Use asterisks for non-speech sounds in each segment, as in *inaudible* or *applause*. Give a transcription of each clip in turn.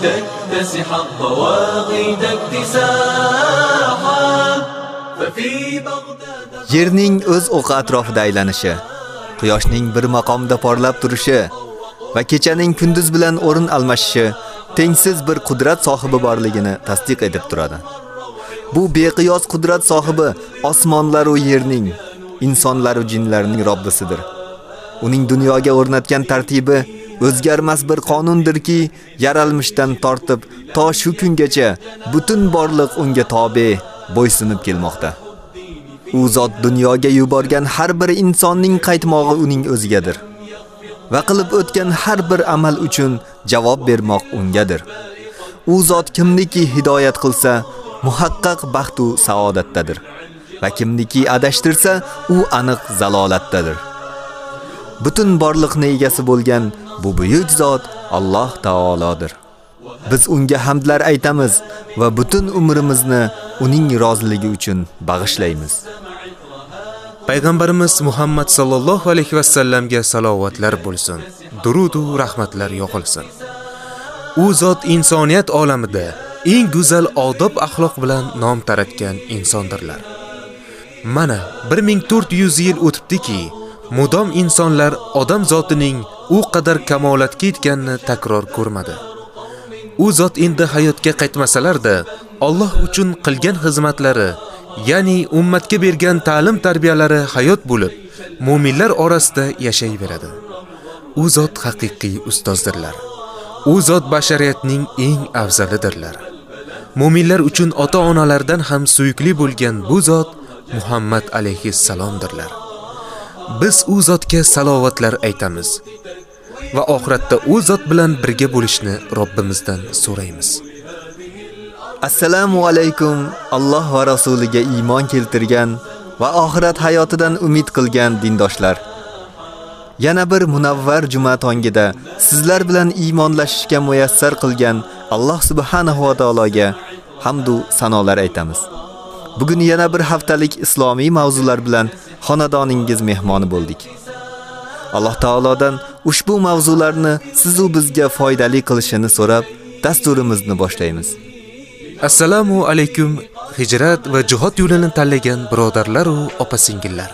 لتكتسح الضواغد اكتساحا ففي بغداد Yerning o'z o'qi atrofida aylanishi, quyoshning bir maqomda porlab turishi va kechaning kunduz bilan o'rin almashishi tengsiz bir qudrat sohibi borligini tasdiq etib turadi. Bu beqiyos qudrat sohibi osmonlar va yerning, insonlar va jinlarning Robbisidir. Uning dunyoga o'rnatgan tartibi o'zgarmas bir qonundirki, yaralmishdan tortib to shu kungacha butun borliq unga tobe, bo'ysunib kelmoqda. U zot dunyoga yuborgan har bir insonning qaytmog'i uning o'zigadir. Va qilib o'tgan har bir amal uchun javob bermoq ungadir. U zot kimniki hidoyat qilsa, muhaqqaq baxt u saodatdadir. Va kimniki adashtirsa, u aniq zalolatdadir. Butun borliqni egasi bo'lgan bu buyuk zot Alloh taolodir. Biz unga hamdlar aytamiz va butun umrimizni uning roziligi uchun bag'ishlaymiz. Payg'ambarimiz Muhammad sallallohu alayhi va sallamga salovatlar bo'lsin. Durud va rahmatlar yog'ilsin. U zot insoniyat olamida eng go'zal odob axloq bilan nom taratgan insondirlar. Mana 1400 yil o'tibdiki, mudom insonlar odam zotining u qadar kamolatga yetganini takror ko'rmadi. U zot endi hayotga qaytmasalar-da, Alloh uchun qilgan xizmatlari ya'ni ummatga bergan ta'lim tarbiyalari hayot bo'lib, mu'minlar orasida yashayveradi. U zot haqiqiy ustozdirlar. U zot bashariyatning eng afzalidirlar. Mu'minlar uchun ota-onalardan ham suyukli bo'lgan bu zot Muhammad alayhissalomdirlar. Biz u zotga salovatlar aytamiz va oxiratda u zot bilan birga bo'lishni Robbimizdan so'raymiz. Assalomu alaykum Alloh va rasuliga iymon keltirgan va oxirat hayotidan umid qilgan dindoshlar. Yana bir munavvar juma tongida sizlar bilan iymonlashishga muyassar qilgan Alloh subhanahu va taologa hamd va sanolar aytamiz. Bugun yana bir haftalik islomiy mavzular bilan xonadoningiz mehmoni bo'ldik. Alloh taolodan ushbu mavzularni siz u bizga foydali qilishini so'rab, dasturimizni boshlaymiz. Assalomu alaykum hijrat va jihad yo'lini tanlagan birodarlar va opa-singillar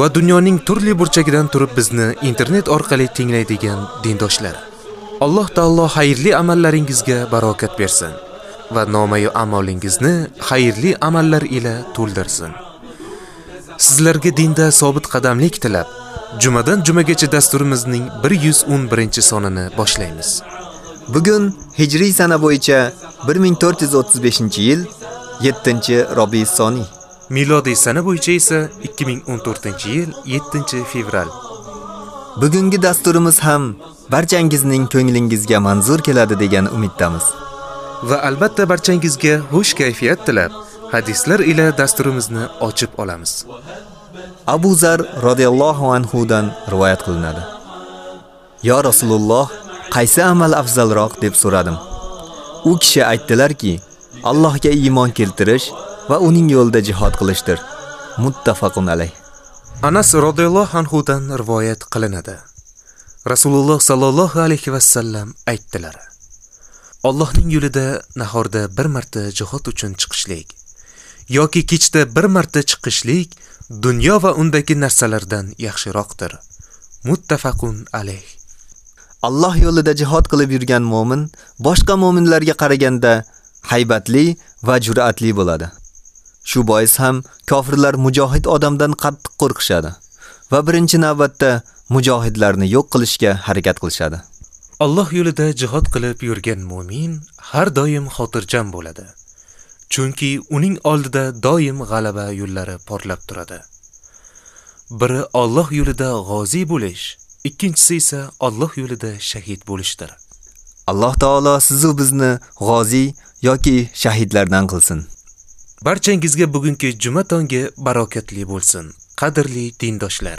va dunyoning turli burchagidan turib bizni internet orqali tinglaydigan dindoshlar. Alloh taolo xayrli amallaringizga barokat bersin va nomayu amolingizni xayrli amallar ila to'ldirsin. Sizlarga dinda sobit qadamlik tilab, jumadan jumagacha dasturimizning 111-sonini boshlaymiz. Bugun hijriy sana bo'yicha 1435-yil 7-Robiy soni. Milodiy sana bo'yicha esa 2014-yil 7-fevral. Bugungi dasturimiz ham barchangizning ko'nglingizga manzur keladi degan umiddamiz. Va albatta barchangizga xush kayfiyat tilab, hadislar ila dasturimizni ochib olamiz. Abu Zar radhiyallohu anhu dan rivoyat qilinadi. Yo Rasululloh, qaysi amal afzalroq deb so'radim. U kishi aytdilarki, Allohga iymon keltirish va uning yo'lida jihad qilishdir. Muttafaqun alayh. Anas radhiyallohu anhu dan rivoyat qilinadi. Rasululloh sallallohu alayhi va sallam aytdilar: Allohning yo'lida nahorda bir marta jihod uchun chiqishlik yoki kechda bir marta chiqishlik dunyo va undagi narsalardan yaxshiroqdir. Muttafaqun alayh. Alloh yo'lida jihod qilib yurgan mu'min boshqa mu'minlarga qaraganda haybatli va jur'atli bo'ladi. Shu bois ham kofirlar mujohid odamdan qattiq qo'rqishadi va birinchi navbatda mujohidlarni yo'q qilishga harakat qilishadi. Alloh yo'lida jihad qilib yurgan mu'min har doim xotirjam bo'ladi. Chunki uning oldida doim g'alaba yo'llari porlab turadi. Biri Alloh yo'lida g'ozi bo'lish, ikkinchisi esa Alloh yo'lida shahid bo'lishdir. Alloh taolo siz u bizni g'ozi yoki shahidlardan qilsin. Barchangizga bugungi juma tongi barokatli bo'lsin. Qadrli dindoshlar.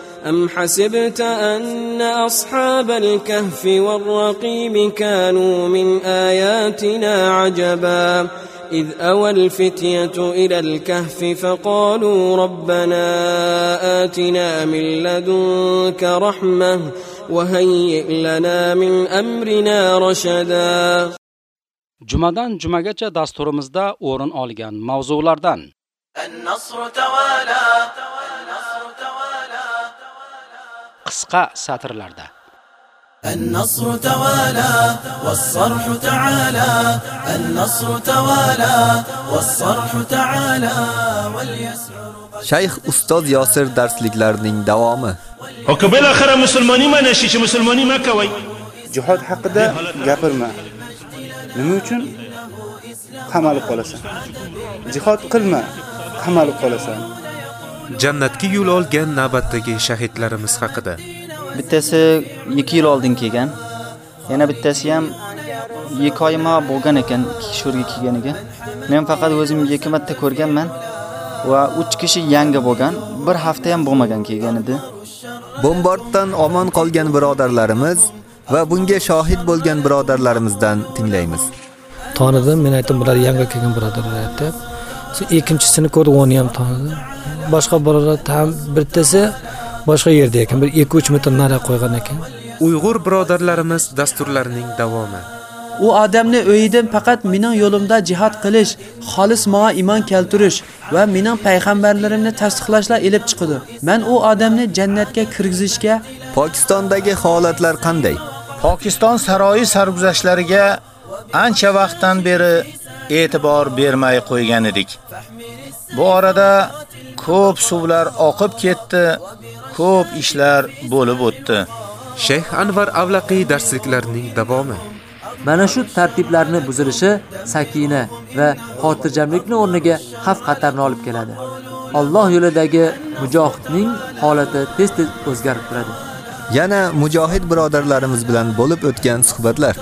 أم حسبت أن أصحاب الكهف والرقيم كانوا من آياتنا عجبا؟ إذ أوى الفتية إلى الكهف فقالوا ربنا آتنا من لدنك رحمة وهيئ لنا من أمرنا رشدا. Jumadan jumagacha dasturimizda o'rin olgan mavzulardan النصر توالى qisqa satrlarda النصر توالى والصرح تعالى النصر توالى والصرح تعالى واليسعر Shayx ustoz Yosir darsliklarining davomi. Ho'k بالاخره musulmoni mana shu musulmoni makavoy. Jihod haqida gapirma. Nima uchun qamalib qolasan? Jihod qilma, qamalib qolasan. Jannatga yo'l olgan navbatdagi shahidlarimiz haqida. Bittasi 2 yil oldin kelgan. Yana bittasi ham 2 oyma bo'lgan ekan kishurga kelganiga. Men faqat o'zim 2 marta ko'rganman va 3 kishi yangi bo'lgan, bir hafta ham bo'lmagan kelgan edi. Bombarddan omon qolgan birodarlarimiz va bunga shohid bo'lgan birodarlarimizdan tinglaymiz. Tonidim, men aytdim, bular yangi kelgan birodarlar aytdi. Ikkinchisini ko'rib, uni ham tonidim. Boshqa birodar ham bittasi boshqa yerda ekan, bir 2-3 metr nari qo'ygan ekan. Uyg'ur birodarlarimiz dasturlarining davomi. u odamni o'yidan faqat mening yo'limda jihad qilish, xolis moa iymon keltirish va mening payg'ambarlarimni tasdiqlashlar elib chiqdi. Men u odamni jannatga kirgizishga Pokistondagi holatlar qanday? Pokiston saroyi sarguzashtlariga ancha vaqtdan beri e'tibor bermay qo'ygan edik. Bu orada ko'p suvlar oqib ketdi, ko'p ishlar bo'lib o'tdi. Shayx Anvar Avlaqiy darsliklarining davomi. Mana shu tartiblarni buzilishi sakina va xotirjamlikni o'rniga xavf-xatarni olib keladi. Alloh yo'lidagi mujohidning holati tez-tez o'zgarib turadi. Yana mujohid birodarlarimiz bilan bo'lib o'tgan suhbatlar.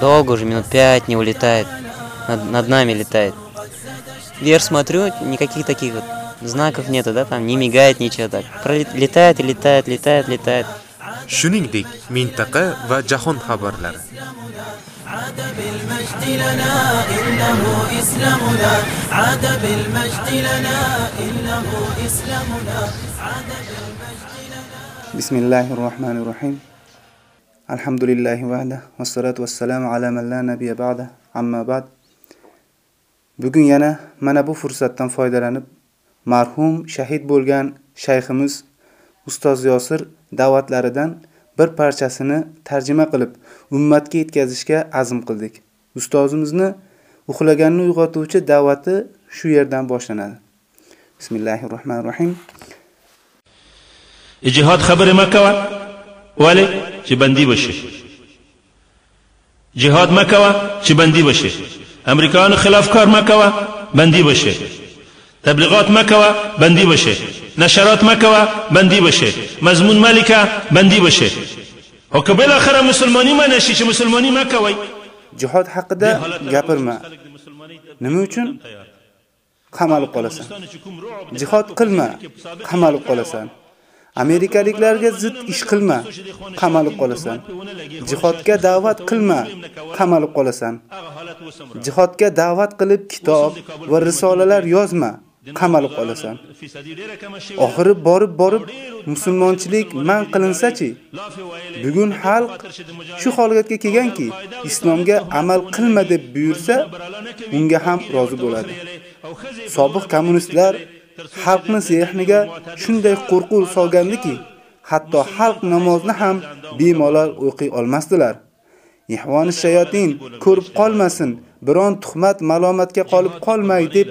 Долго уже, минут пять не улетает. Над, над нами летает. Вверх смотрю, никаких таких вот Знаков нету, да, там не мигает ничего так. Пролетает и летает, летает, летает. Shuningdek, mintaqa va jahon xabarlari. Bismillahir Rahmanir Rahim. Alhamdulillah vahda va salatu vassalamu ala man la nabiyya ba'da. Amma ba'd. Bugun yana mana bu fursatdan foydalanib marhum shahid bo'lgan shayximiz ustoz Yosir da'vatlaridan bir parchasini tarjima qilib ummatga yetkazishga azm qildik. Ustozimizni uxlaganni uyg'otuvchi da'vati shu yerdan boshlanadi. Bismillahirrohmanirrohim. E jihad xabari makawa wale chi bandi bashi. Jihad makawa chi bandi bashi. Amerikan xilafkor makawa bandi bashi. تبلیغات مکوه بندی بشه نشرات مکوه بندی بشه مضمون ملکه بندی بشه و که بالاخره مسلمانی ما نشی چه مسلمانی مکوی jihod haqida gapirma. Nima uchun qamalib qolasan? Jihod qilma, qamalib qolasan. Amerikaliklarga zid ish qilma, qamalib qolasan. Jihodga da'vat qilma, qamalib qolasan. Jihodga da'vat qilib kitob va risolalar yozma, Qamalib qolasan. Oxiri borib borib musulmonchilik man qilinsa-chi? Bugun xalq shu holatga kelganki, islomga amal qilma deb buyursa, unga ham rozi bo'ladi. Sobiq kommunistlar xalqni zehniga shunday qo'rquv solgandiki, hatto xalq namozni ham bemalol o'qiy olmasdilar. Ihvoni shayotin ko'rib qolmasin, biron tuhmat malomatga qolib qolmay deb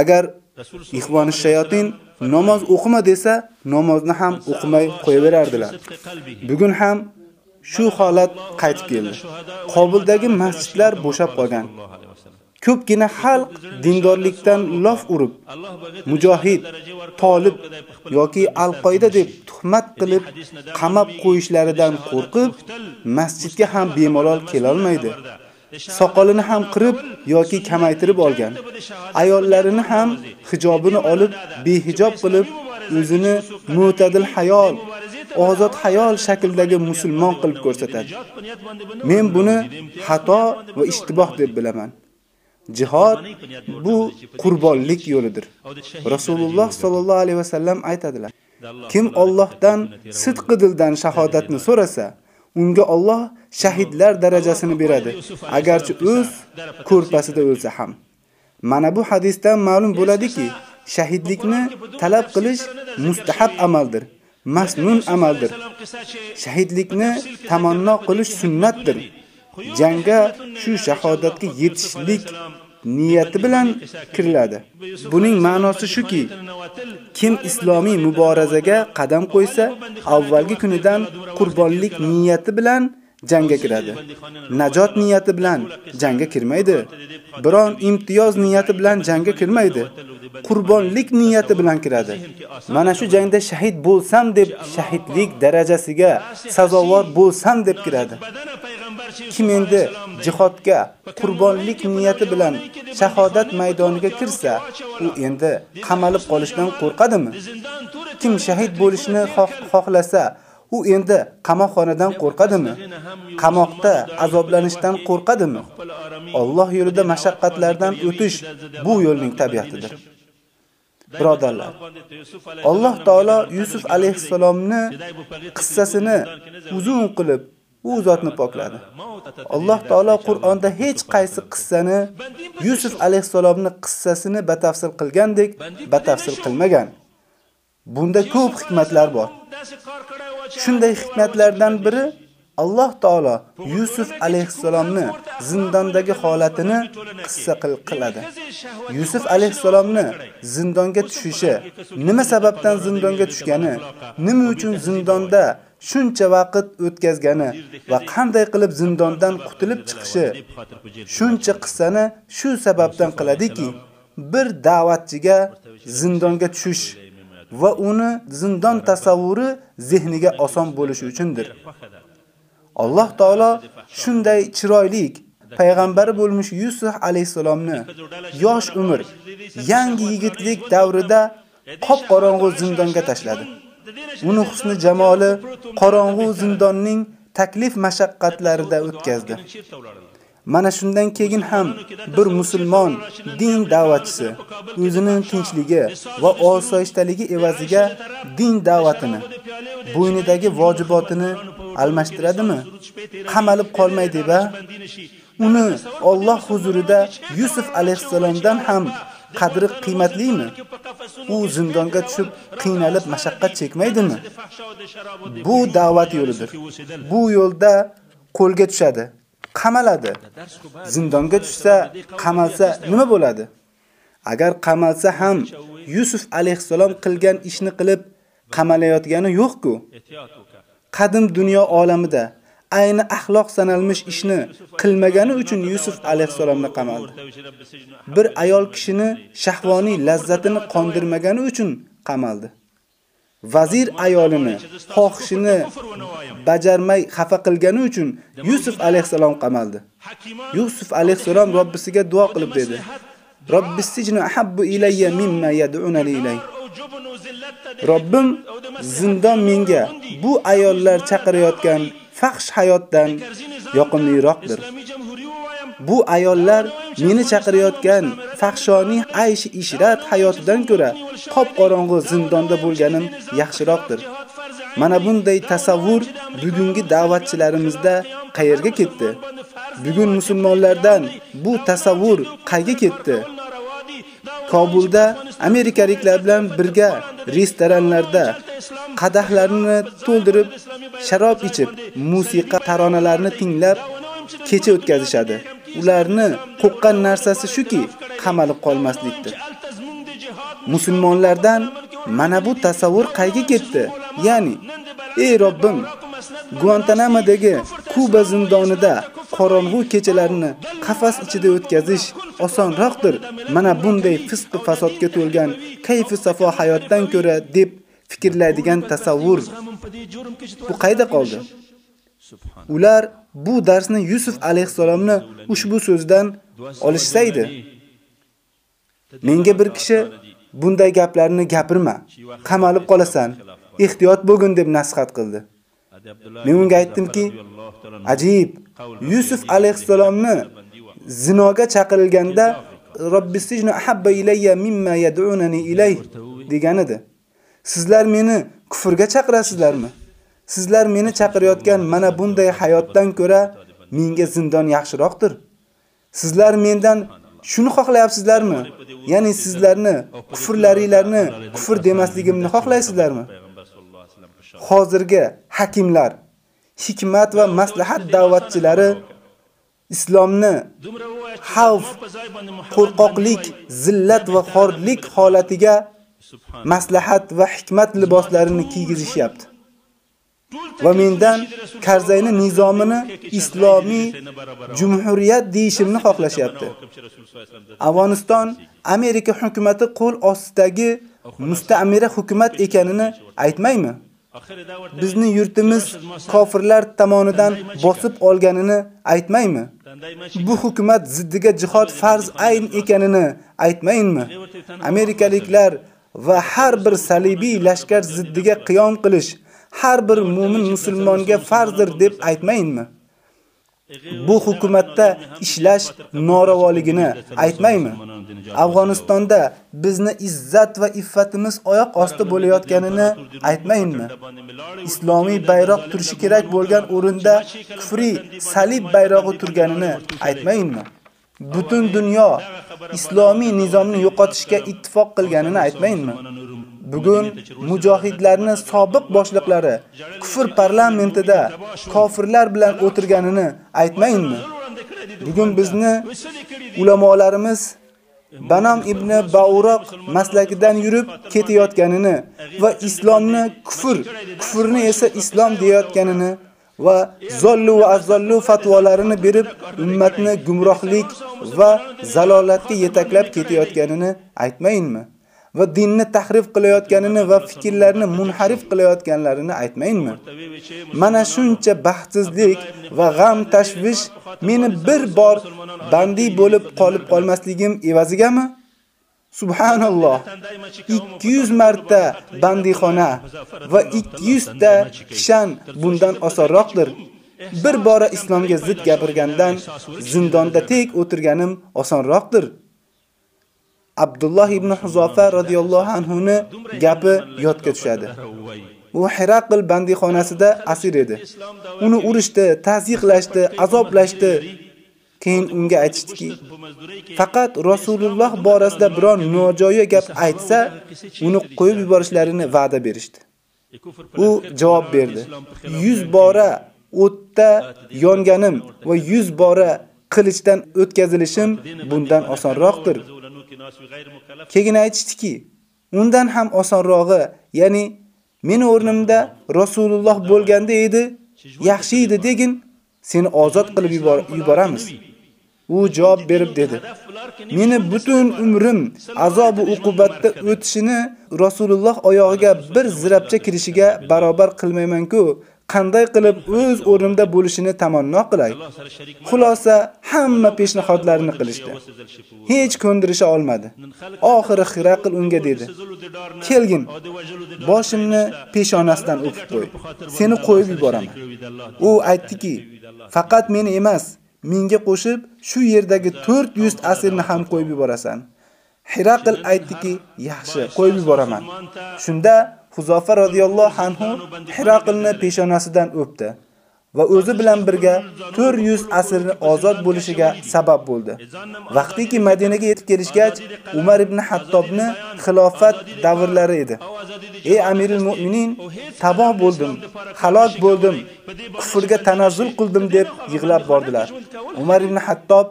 agar ihvoni shayotin namoz o'qima desa, namozni ham o'qimay qo'yaverardilar. Bugun ham shu holat qaytib keldi. Qobuldagi masjidlar bo'shab qolgan. Ko'pgina xalq dindorlikdan lof urib, mujohid, tolib yoki al-qoida deb tuhmat qilib qamab qo'yishlaridan qo'rqib, masjidga ham bemalol kela olmaydi. Soqolini ham qirib yoki kamaytirib olgan. Ayollarini ham hijobini olib, behijob qilib, o'zini mu'tadil hayol, ozod hayol shaklidagi musulmon qilib ko'rsatadi. Men buni xato va ishtiboh deb bilaman. Jihad bu qurbonlik yo'lidir. Rasululloh sallallohu alayhi vasallam aytadilar: Kim Allohdan sidqi dildan shahodatni so'rasa, unga Alloh shahidlar darajasini beradi, agarchi o'z ko'rpasida o'lsa ham. Mana bu hadisdan ma'lum bo'ladiki, shahidlikni talab qilish mustahab amaldir masnun amaldir. Shahidlikni tamanno qilish sunnatdir. Jangga shu shahodatga yetishlik niyati bilan kiriladi. Buning ma'nosi shuki, kim islomiy muborazaga qadam qo'ysa, avvalgi kunidan qurbonlik niyati bilan jangga kiradi. Najot niyati bilan jangga kirmaydi. Biron imtiyoz niyati bilan jangga kirmaydi. Qurbonlik niyati bilan kiradi. Mana shu jangda shahid bo'lsam deb shahidlik darajasiga sazovor bo'lsam deb kiradi. Kim endi jihodga qurbonlik niyati bilan shahodat maydoniga kirsa, u endi qamalib qolishdan qo'rqadimi? Kim shahid bo'lishni xohlasa, u endi qamoqxonadan qo'rqadimi? Qamoqda azoblanishdan qo'rqadimi? Alloh yo'lida mashaqqatlardan o'tish bu yo'lning tabiatidir. Birodarlar, Alloh taolo Yusuf alayhisalomni qissasini uzun qilib u zotni pokladi. Alloh taolo Qur'onda hech qaysi qissani Yusuf alayhissalomning qissasini batafsil qilgandek batafsil qilmagan. Bunda ko'p hikmatlar bor. Shunday hikmatlardan biri Alloh taolo Yusuf alayhisalomni zindondagi holatini qissa qiladi. Yusuf alayhisalomni zindonga tushishi, nima sababdan zindonga tushgani, nima uchun zindonda shuncha vaqt o'tkazgani va qanday qilib zindondan qutulib chiqishi shuncha qissani shu sababdan qiladiki, bir da'vatchiga zindonga tushish va uni zindon tasavvuri zehniga oson bo'lishi uchundir. Alloh taolo shunday chiroyli payg'ambari bo'lmuş Yusuf alayhisalomni yosh umr, yangi yigitlik davrida qop qorong'u zindonga tashladi. Uni husni jamoli qorong'u zindonning taklif mashaqqatlarida o'tkazdi. Mana shundan keyin ham bir musulmon din da'vatchisi o'zining tinchligi va osoyishtaligi evaziga din da'vatini, bo'ynidagi vojibotini almashtiradimi? Qamalib qolmaydi va uni Alloh huzurida Yusuf alayhisalomdan ham qadri qiymatlimi? U zindonga tushib, qiynalib mashaqqat chekmaydimi? Bu da'vat yo'lidir. Bu yo'lda qo'lga tushadi. Qamaladi. Zindonga tushsa, qamalsa nima bo'ladi? Agar qamalsa ham Yusuf alayhisalom qilgan ishni qilib qamalayotgani yo'q-ku. Qadim dunyo olamida ayni axloq sanalmish ishni qilmagani uchun Yusuf alayhisalomni qamaldi. Bir ayol kishini shahvoniy lazzatini qondirmagani uchun qamaldi. Vazir ayolini xohishini bajarmay xafa qilgani uchun Yusuf alayhisalom qamaldi. Yusuf alayhisalom Robbisiga duo qilib dedi: Robbisijnu ahabbu ilayya mimma yad'unani ilay. Robbim zindon menga bu ayollar chaqirayotgan faxsh hayotdan yoqimliroqdir. Bu ayollar meni chaqirayotgan faxshoning aysh ishrat hayotidan ko'ra qop qorong'u zindonda bo'lganim yaxshiroqdir. Mana bunday tasavvur bugungi da'vatchilarimizda qayerga ketdi? Bugun musulmonlardan bu tasavvur qayga ketdi? Kobulda amerikaliklar bilan birga restoranlarda qadahlarni to'ldirib, sharob ichib, musiqa taronalarini tinglab kecha o'tkazishadi. Ularni qo'qqan narsasi shuki, qamalib qolmaslikdir. Musulmonlardan mana bu tasavvur qayga ketdi? Ya'ni, ey Robbim, Guantanamodagi Kuba zindonida qorong'u kechalarini qafas ichida o'tkazish osonroqdir. Mana bunday fisq fasodga to'lgan kayfi safo hayotdan ko'ra deb fikrlaydigan tasavvur bu qayda qoldi? Ular bu darsni Yusuf alayhisalomni ushbu so'zdan olishsaydi. Menga bir kishi bunday gaplarni gapirma, qamalib qolasan, ehtiyot bo'lgin deb nasihat qildi. Men unga aytdimki, ajib, Yusuf alayhisalomni zinoga chaqirilganda Robbisijnu ahabba ilayya mimma yad'unani ilay degan edi. Sizlar meni kufrga chaqirasizlarmi? Sizlar meni chaqirayotgan mana bunday hayotdan ko'ra menga zindon yaxshiroqdir. Sizlar mendan shuni xohlayapsizlarmi? Ya'ni sizlarni kufrlaringlarni kufr demasligimni xohlaysizlarmi? hozirgi hakimlar, hikmat va maslahat da'vatchilari islomni xavf, qo'rqoqlik, zillat va xorlik holatiga maslahat va hikmat liboslarini kiygizishyapti. Va mendan Karzayni nizomini islomiy jumhuriyat deyishimni xohlashyapti. Afg'oniston Amerika hukumatı qo'l ostidagi musta'mira hukumat ekanini aytmaymi? Bizni yurtimiz kofirlar tomonidan bosib olganini aytmaymi? Bu hukumat ziddiga jihod farz ayn ekanini aytmayinmi? Amerikaliklar va har bir salibiy lashkar ziddiga qiyom qilish har bir mu'min musulmonga farzdir deb aytmayinmi? Bu hukumatda ishlash noravoligini aytmaymi? Afg'onistonda bizni izzat va iffatimiz oyoq osti bo'layotganini aytmayinmi? Islomiy bayroq turishi kerak bo'lgan o'rinda kufri salib bayrog'i turganini aytmayinmi? Butun dunyo islomiy nizomni yo'qotishga ittifoq qilganini aytmayinmi? Bugun mujohidlarni sobiq boshliqlari kufr parlamentida kofirlar bilan o'tirganini aytmayinmi? Bugun bizni ulamolarimiz Banam ibn Bauroq maslakidan yurib ketayotganini va islomni kufr, kufrni esa islom deyotganini va zollu va azzollu fatvolarini berib ummatni gumrohlik va zalolatga yetaklab ketayotganini aytmayinmi? Va dinni tahrif qilayotganini va fikrlarni munharif qilayotganlarini aytmayinmi? Mana shuncha baxtsizlik va g'am tashvish meni bir bor bandi bo'lib qolib qolmasligim evazigami? Subhanalloh. 200 marta bandixona va 200 ta kishan bundan osonroqdir. Bir bora islomga zid gapirgandan zindonda tek o'tirganim osonroqdir. Abdullah ibn Huzofa radhiyallohu anhu ni gapi yodga tushadi. U Hiraql bandixonasida asir edi. Uni urishdi, tazyiqlashdi, azoblashdi. Keyin unga aytishdiki, faqat Rasululloh borasida biron nojo'ya gap aytsa, uni qo'yib yuborishlarini va'da berishdi. U javob berdi: 100 bora o'tda yonganim va 100 bora qilichdan o'tkazilishim bundan osonroqdir. Keyin aytishdiki, undan ham osonrog'i, ya'ni men o'rnimda Rasululloh bo'lganda edi, yaxshi edi degin, seni ozod qilib yuboramiz. U javob berib dedi: Meni butun umrim azob va uqubatda o'tishini Rasululloh oyog'iga bir zirabcha kirishiga barobar qilmayman-ku. Qanday qilib o'z o'rnimda bo'lishini tamanno qilay. Xulosa hamma peshnihodlarini qilishdi. Hech ko'ndirisha olmadi. Oxiri Xiraql unga dedi: "Kelgin, boshimni peshonasidan o'pib qo'y. Seni qo'yib yuboraman." U aytdiki: "Faqat meni emas, menga qo'shib shu yerdagi 400 asirni ham qo'yib yuborasan." Xiraql aytdiki, "Yaxshi, qo'yib yuboraman." Shunda Huzofa radhiyallohu anhu Hiraqlni peshonasidan o'pdi va o'zi bilan birga 400 asrni ozod bo'lishiga sabab bo'ldi. Vaqtiki Madinaga yetib kelishgach, Umar ibn Hattobni xilofat davrlari edi. Ey Amirul Mu'minin, taboh bo'ldim, halok bo'ldim, kufrga tanazzul qildim deb yig'lab bordilar. Umar ibn Hattob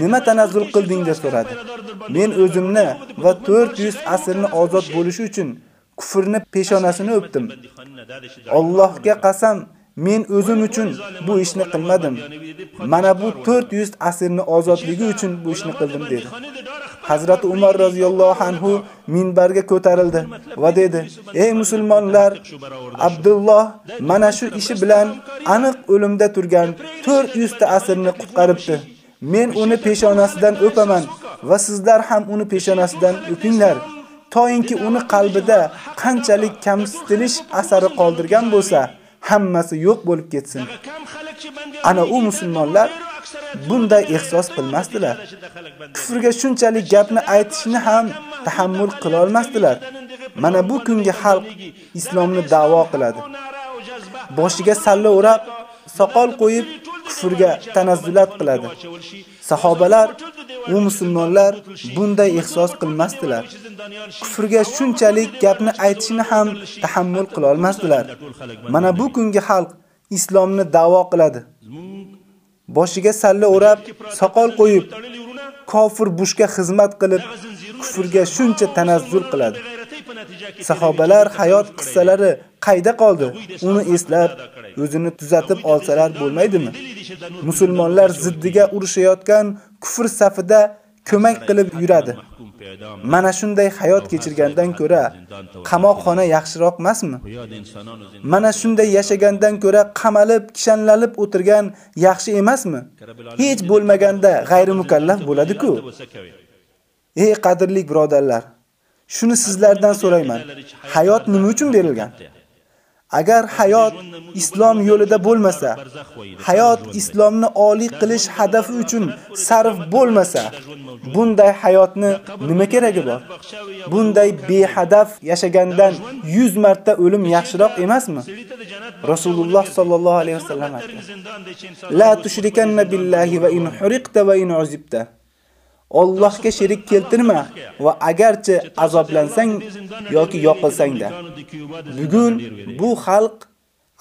nima tanazzul qilding deb so'radi. Men o'zimni va 400 asrni ozod bo'lishi uchun kufrni peshonasini o'pdim. Allohga qasam, men o'zim uchun bu ishni qilmadim. Mana bu 400 asrni ozodligi uchun bu ishni qildim dedi. Hazrat Umar roziyallohu anhu minbarga ko'tarildi va dedi: "Ey musulmonlar, Abdulloh mana shu ishi bilan aniq o'limda turgan 400 ta asrni qutqaribdi. Men uni peshonasidan o'paman va sizlar ham uni peshonasidan o'pinglar." Toyinki uni qalbida qanchalik kamsitilish asari qoldirgan bo'lsa, hammasi yo'q bo'lib ketsin. Ana u musulmonlar bunday ehsos qilmasdilar. Kufrga shunchalik gapni aytishni ham tahammul qila olmasdilar. Mana bu kungi xalq islomni da'vo qiladi. Boshiga salla o'rab, soqol qo'yib kufrga tanazzulat qiladi. Sahobalar u musulmonlar bunday ihsos qilmasdilar. Kufrga shunchalik gapni aytishni ham tahammul qila olmasdilar. Mana bu kungi xalq islomni da'vo qiladi. Boshiga salla o'rab, soqol qo'yib, kofir bushga xizmat qilib, kufrga shuncha tanazzul qiladi. Sahobalar hayot qissalari qayda qoldi? Uni eslab, o'zini tuzatib olsalar bo'lmaydimi? Musulmonlar ziddiga urushayotgan kufr safida ko'mak qilib yuradi. Mana shunday hayot kechirgandan ko'ra qamoqxona yaxshiroq emasmi? Mana shunday yashagandan ko'ra qamalib, kishanlanib o'tirgan yaxshi emasmi? Hech bo'lmaganda g'ayri mukallaf bo'ladi-ku. Ey qadrli birodarlar, shuni sizlardan so'rayman. Hayot nima uchun berilgan? Agar hayot islom yo'lida bo'lmasa, hayot islomni oliy qilish hadafi uchun sarf bo'lmasa, bunday hayotni nima keragi bor? Bunday behadaf yashagandan 100 marta o'lim yaxshiroq emasmi? Rasululloh sallallohu alayhi vasallam aytdi. La tushrikanna billahi va in huriqta va in uzibta. Allohga sherik keltirma va agarchi azoblansang yoki yoqilsang-da. Bugun bu xalq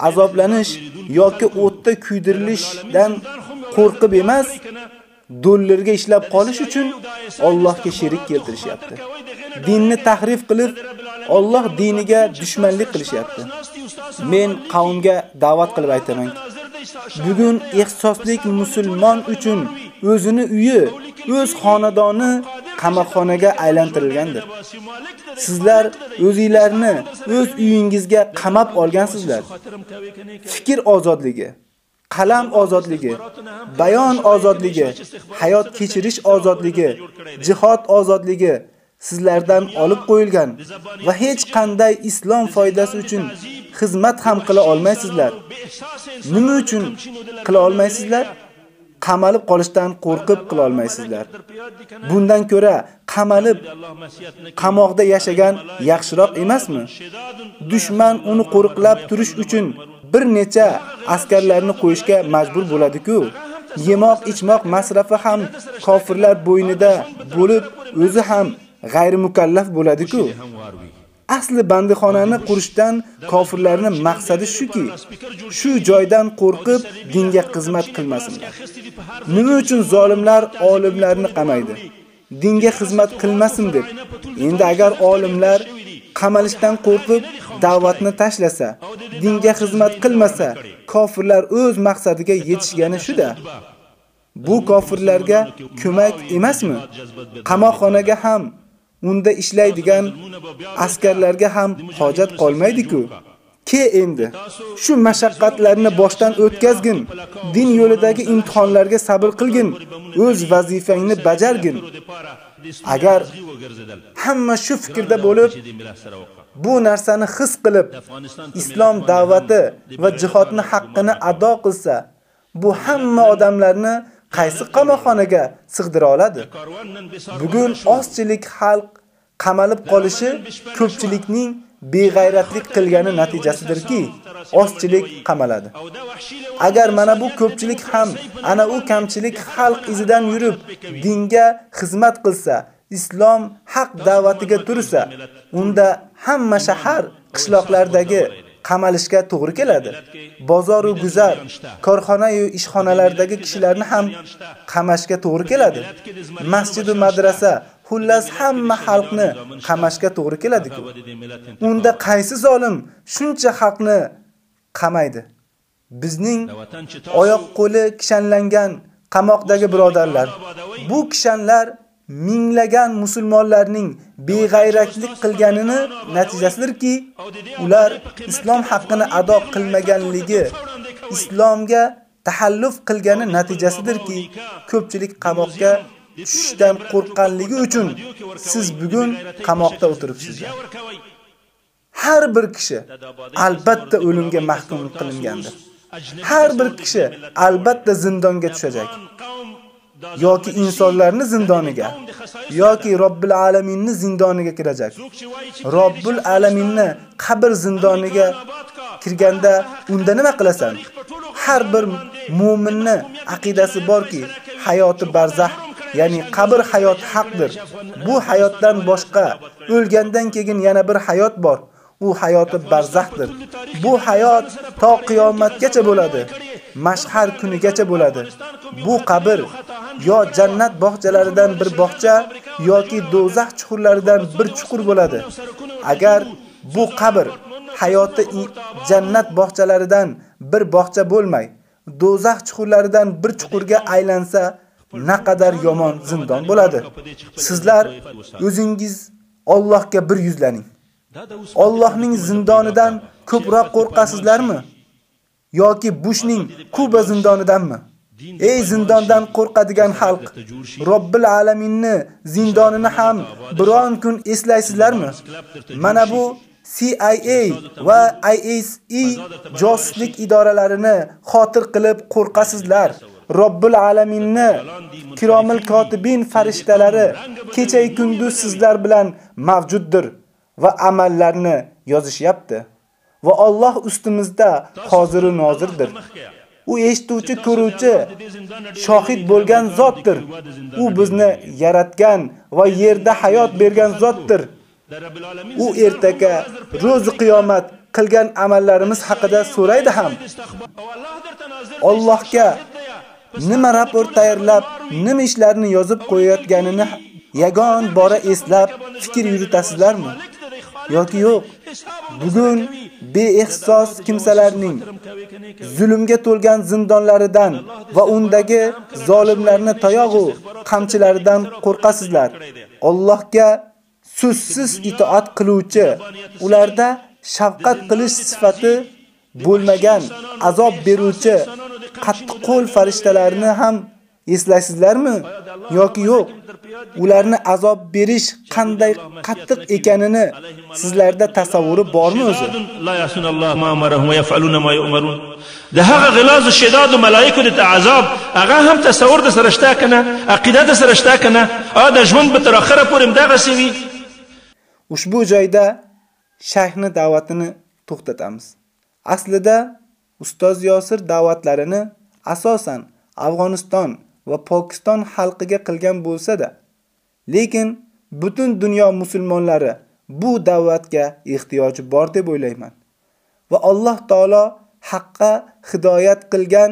azoblanish yoki o'tda kuydirilishdan qo'rqib emas, dollarga ishlab qolish uchun Allohga sherik keltirishyapti. Dinni tahrif qilib, Alloh diniga dushmanlik qilishyapti. Men qavmga da'vat qilib aytaman. Bugun ehtisoslik musulmon uchun o'zini uyi, o'z xonadoni qamoqxonaga aylantirilgandir. Sizlar o'zingizlarni o'z uyingizga qamab olgansizlar. Fikr ozodligi, qalam ozodligi, bayon ozodligi, hayot kechirish ozodligi, jihod ozodligi sizlardan olib qo'yilgan va hech qanday islom foydasi uchun xizmat ham qila olmaysizlar. Nima uchun qila olmaysizlar? Qamalib qolishdan qo'rqib qila olmaysizlar. Bundan ko'ra qamalib qamoqda yashagan yaxshiroq emasmi? Dushman uni qo'riqlab turish uchun bir necha askarlarni qo'yishga majbur bo'ladi-ku. Yemoq, ichmoq masrafi ham kofirlar bo'ynida bo'lib, o'zi ham g'ayrimukallaf bo'ladi-ku. Asli bandixonani qurishdan kofirlarning maqsadi shuki, shu joydan qo'rqib dinga xizmat qilmasinlar. Nima uchun zolimlar olimlarni qamaydi? Dinga xizmat qilmasin deb. Endi agar olimlar qamalishdan qo'rqib da'vatni tashlasa, dinga xizmat qilmasa, kofirlar o'z maqsadiga yetishgani shuda. Bu kofirlarga ko'mak emasmi? Qamoqxonaga ham unda ishlaydigan askarlarga ham hojat qolmaydi-ku. Ke endi shu mashaqqatlarni boshdan o'tkazgin, din yo'lidagi imtihonlarga sabr qilgin, o'z vazifangni bajargin. Agar hamma shu fikrda bo'lib, bu narsani his qilib, islom da'vati va jihodni haqqini ado qilsa, bu hamma odamlarni qaysi qamoqxonaga sig'dira oladi? Bugun ozchilik xalq qamalib qolishi ko'pchilikning beg'ayratlik qilgani natijasidirki, ozchilik qamaladi. Agar mana bu ko'pchilik ham ana u kamchilik xalq izidan yurib, dinga xizmat qilsa, islom haq da'vatiga tursa, unda hamma shahar, qishloqlardagi qamalishga to'g'ri keladi. Bozor va guzar, korxona va ishxonalardagi kishilarni ham qamashga to'g'ri keladi. Masjid va madrasa, xullas hamma xalqni qamashga to'g'ri keladi-ku. Unda qaysi zolim shuncha xalqni qamaydi? Bizning oyoq qo'li kishanlangan qamoqdagi birodarlar, bu kishanlar minglagan musulmonlarning beg'ayratlik qilganini natijasidirki, ular islom haqqini ado qilmaganligi, islomga tahalluf qilgani natijasidirki, ko'pchilik qamoqqa tushishdan qo'rqqanligi uchun siz bugun qamoqda o'tiribsizlar. Har bir kishi albatta o'limga mahkum qilingandir. Har bir kishi albatta zindonga tushajak. Yoki insonlarni zindoniga yoki Robbil alaminni zindoniga kirajak. Robbil alaminni qabr zindoniga kirganda unda nima qilasan? Har bir mu'minni aqidasi borki, hayoti barzah ya'ni qabr hayoti haqdir. Bu hayotdan boshqa o'lgandan keyin yana bir hayot bor. U hayoti barzahdir. Bu hayot to qiyomatgacha bo'ladi. Mashhar kunigacha bo'ladi. Bu qabr yo jannat bog'chalaridan bir bog'cha yoki do'zax chuqurlaridan bir chuqur bo'ladi. Agar bu qabr hayoti jannat bog'chalaridan bir bog'cha bo'lmay, do'zax chuqurlaridan bir chuqurga aylansa, naqadar yomon zindon bo'ladi. Sizlar o'zingiz Allohga bir yuzlaning. Allohning zindonidan ko'proq qo'rqasizlarmi? Yoki Bushning Kuba zindonidanmi? Ey zindondan qo'rqadigan xalq, Robbil alaminni zindonini ham biron kun eslaysizlarmi? Mana bu CIA va ISI josuslik idoralarini xotir qilib qo'rqasizlar. Robbil alaminni kiromil kotibin farishtalari kecha kunduz sizlar bilan mavjuddir va amallarni yozishyapti. Va Alloh ustimizda hozir nozirdir. U eshituvchi, ko'ruvchi, shohid bo'lgan zotdir. U bizni yaratgan va yerda hayot bergan zotdir. U ertaga ro'z qiyomat qilgan amallarimiz haqida so'raydi ham. Allohga nima raport tayyorlab, nima ishlarni yozib qo'yayotganini yagon bora eslab fikr yuritasizlarmi? Yoki yo'q. Bugun beihsos kimsalarning zulmga to'lgan zindonlaridan va undagi zolimlarni tayoq-u qamchilaridan qo'rqasizlar. Allohga so'zsiz itoat qiluvchi, ularda shafqat qilish sifati bo'lmagan azob beruvchi qattiqqo'l farishtalarni ham eslaysizlarmi yoki yo'q? Ularni azob berish qanday qattiq ekanini sizlarda tasavvuri bormi o'zi? La yasunalloh ma amarahum va yaf'aluna ma yu'marun. Da haga g'ilaz shidad malaikatu aga ham tasavvur da aqidada kana, aqida da kana, ada jmon bitar akhira purim da g'asivi. Ushbu joyda shayxni da'vatini to'xtatamiz. Aslida ustoz Yosir da'vatlarini asosan Afg'oniston va Pokiston xalqiga qilgan bo'lsa-da, lekin butun dunyo musulmonlari bu da'vatga ehtiyoji bor deb o'ylayman. Va Alloh taolo haqqa hidoyat qilgan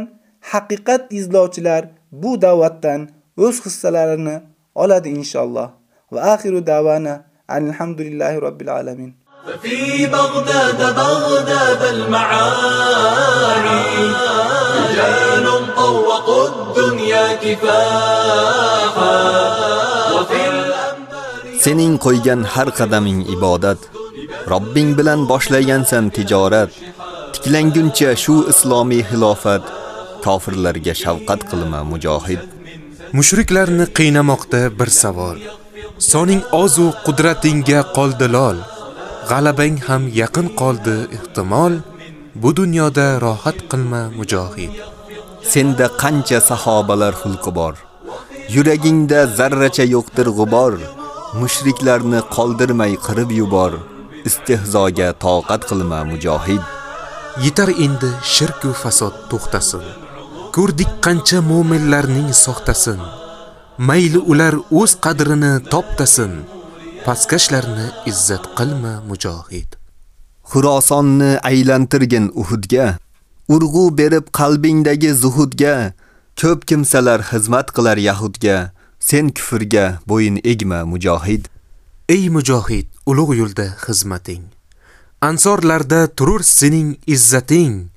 haqiqat izlovchilar bu da'vatdan o'z hissalarini oladi inshaalloh. Va axiru da'vana alhamdulillahi robbil alamin. ففي بغداد بغداد المعاني رجال طوقوا الدنيا كفاحا وفي Sening qo'ygan har qadaming ibodat. Robbing bilan boshlagansan tijorat. Tiklanguncha shu islomiy xilofat. Kofirlarga shafqat qilma mujohid. Mushriklarni qiynamoqda bir savol. Soning ozu qudratingga qoldi lol. G'alabang ham yaqin qoldi ehtimol. Bu dunyoda rohat qilma mujohid. Senda qancha sahobalar xulqi bor. Yuragingda zarracha yo'qdir g'ubor. Mushriklarni qoldirmay qirib yubor. Istehzoga toqat qilma mujohid. Yetar endi shirk va fasod to'xtasin. Ko'rdik qancha mu'minlarning soxtasin. Mayli ular o'z qadrini toptasin. Pastkashlarni izzat qilma mujohid. Xurosonni aylantirgin Uhudga. Urg'u berib qalbingdagi zuhudga. Ko'p kimsalar xizmat qilar Yahudga. Sen kufrga bo'yin egma mujohid. Ey mujohid, ulug' yo'lda xizmating. Ansorlarda turur sening izzating.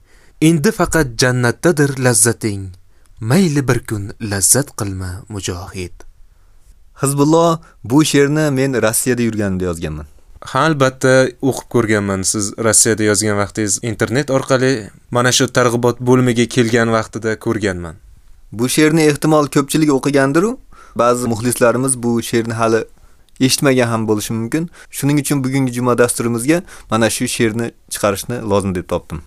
Endi faqat jannatdadir lazzating. Mayli bir kun lazzat qilma mujohid. Hizbulloh bu she'rni men Rossiyada yurganimda yozganman. Ha, albatta o'qib ko'rganman. Siz Rossiyada yozgan vaqtingiz internet orqali mana shu targ'ibot bo'limiga kelgan vaqtida ko'rganman. Bu she'rni ehtimol ko'pchilik o'qigandir-u, ba'zi muxlislarimiz bu she'rni hali eshitmagan ham bo'lishi mumkin. Shuning uchun bugungi juma dasturimizga mana shu she'rni chiqarishni lozim deb topdim.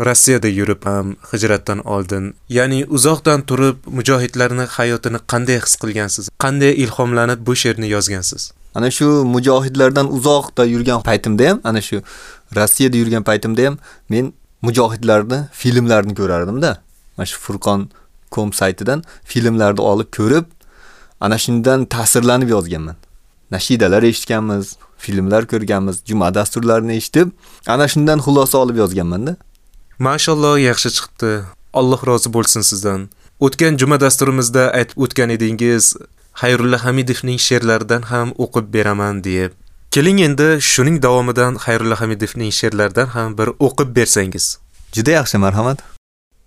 Rossiyada yurib ham hijratdan oldin, ya'ni uzoqdan turib mujohidlarning hayotini qanday his qilgansiz? Qanday ilhomlanib bu she'rni yozgansiz? Ana shu mujohidlardan uzoqda yurgan paytimda ham, ana shu Rossiyada yurgan paytimda ham men mujohidlarni filmlarini ko'rardim-da. Mana shu Furqon.com saytidan filmlarni olib ko'rib, ana shundan ta'sirlanib yozganman. Nashidalar eshitganmiz, filmlar ko'rganmiz, juma dasturlarini eshitib, ana shundan xulosa olib yozganman-da. Mashalloh, yaxshi chiqdi. Alloh rozi bo'lsin sizdan. O'tgan juma dasturimizda aytib o'tgan edingiz, Xayrulla Hamidovning she'rlaridan ham o'qib beraman deb. Keling endi shuning davomidan Xayrulla Hamidovning she'rlaridan ham bir o'qib bersangiz. Juda yaxshi, marhamat.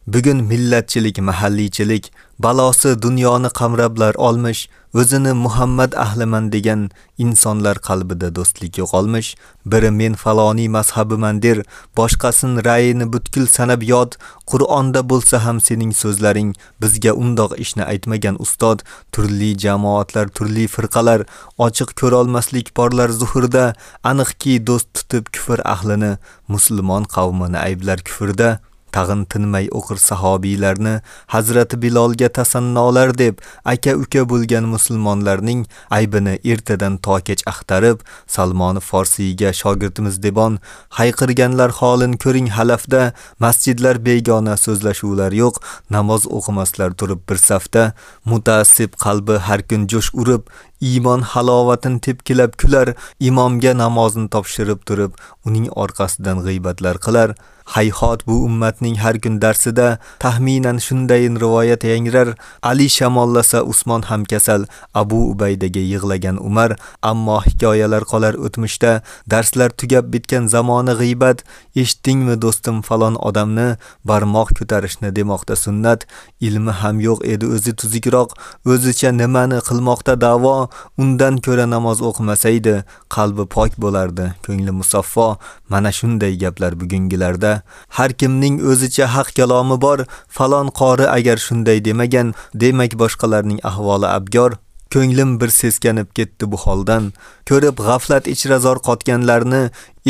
Bugun millatchilik, mahalliychilik balosi dunyoni qamrablar olmish, o'zini Muhammad ahliman degan insonlar qalbida do'stlik yo'qolmish. Biri men faloniy mazhabiman der, boshqasin ra'yini butkul sanab yod. Qur'onda bo'lsa ham sening so'zlaring bizga undoq ishni aytmagan ustod. Turli jamoatlar, turli firqalar, ochiq ko'rolmaslik porlar zuhurda. Aniqki do'st tutib kufr ahlini, musulmon qavmini ayblar kufrda. Tag'in tinmay o'qir sahobiylarni Hazrati Bilolga tasannolar deb aka uka bo'lgan musulmonlarning aybini ertadan to kech axtarib Salmon Forsiyga shogirdimiz debon hayqirganlar holin ko'ring halafda masjidlar begona so'zlashuvlar yo'q namoz o'qimaslar turib bir safda mutaassib qalbi har kun jo'sh urib iymon halovatini tepkilab kular imomga namozni topshirib turib uning orqasidan g'iybatlar qilar. Hayhot bu ummatning har kun darsida taxminan shundayin rivoyat yangrar ali shamollasa usmon ham kasal abu ubaydaga yig'lagan umar ammo hikoyalar qolar o'tmishda. Darslar tugab bitgan zamoni g'iybat. Eshitdingmi do'stim falon odamni? Barmoq ko'tarishni demoqda sunnat. Ilmi ham yo'q edi o'zi tuzukroq o'zicha nimani qilmoqda da'vo? Undan ko'ra namoz o'qimasaydi qalbi pok bo'lardi. Ko'ngli musaffo. Mana shunday gaplar bugungilarda. Har kimning o'zicha haq kalomi bor. Falon qori agar shunday demagan demak boshqalarning ahvoli abgor. Ko'nglim bir seskanib ketdi bu holdan. Ko'rib g'aflat ichrazor qotganlarni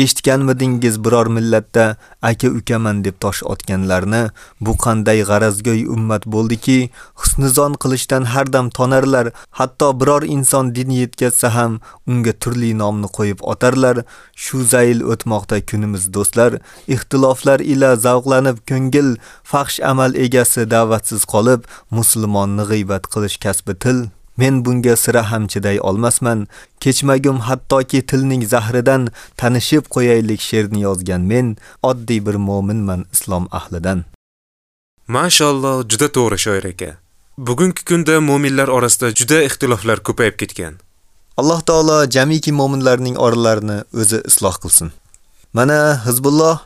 eshitganmidingiz biror millatda aka ukaman deb tosh otganlarni. Bu qanday g'arazgo'y ummat bo'ldiki husnizon qilishdan har dam tonarlar hatto biror inson din yetkazsa ham unga turli nomni qo'yib otarlar. Shu zayl o'tmoqda kunimiz do'stlar. Ixtiloflar ila zavqlanib ko'ngil faxsh amal egasi da'vatsiz qolib musulmonni g'iybat qilish kasbi til. Men bunga sira ham chiday olmasman. Kechmagum hattoki tilning zahridan tanishib qo'yaylik she'rni yozgan men oddiy bir mu'minman islom ahlidan. Mashalloh, juda to'g'ri shoir aka. Bugungi kunda mu'minlar orasida juda ixtiloflar ko'payib ketgan. Alloh taolo jamiki mu'minlarning oralarini o'zi isloh qilsin. Mana Hizbulloh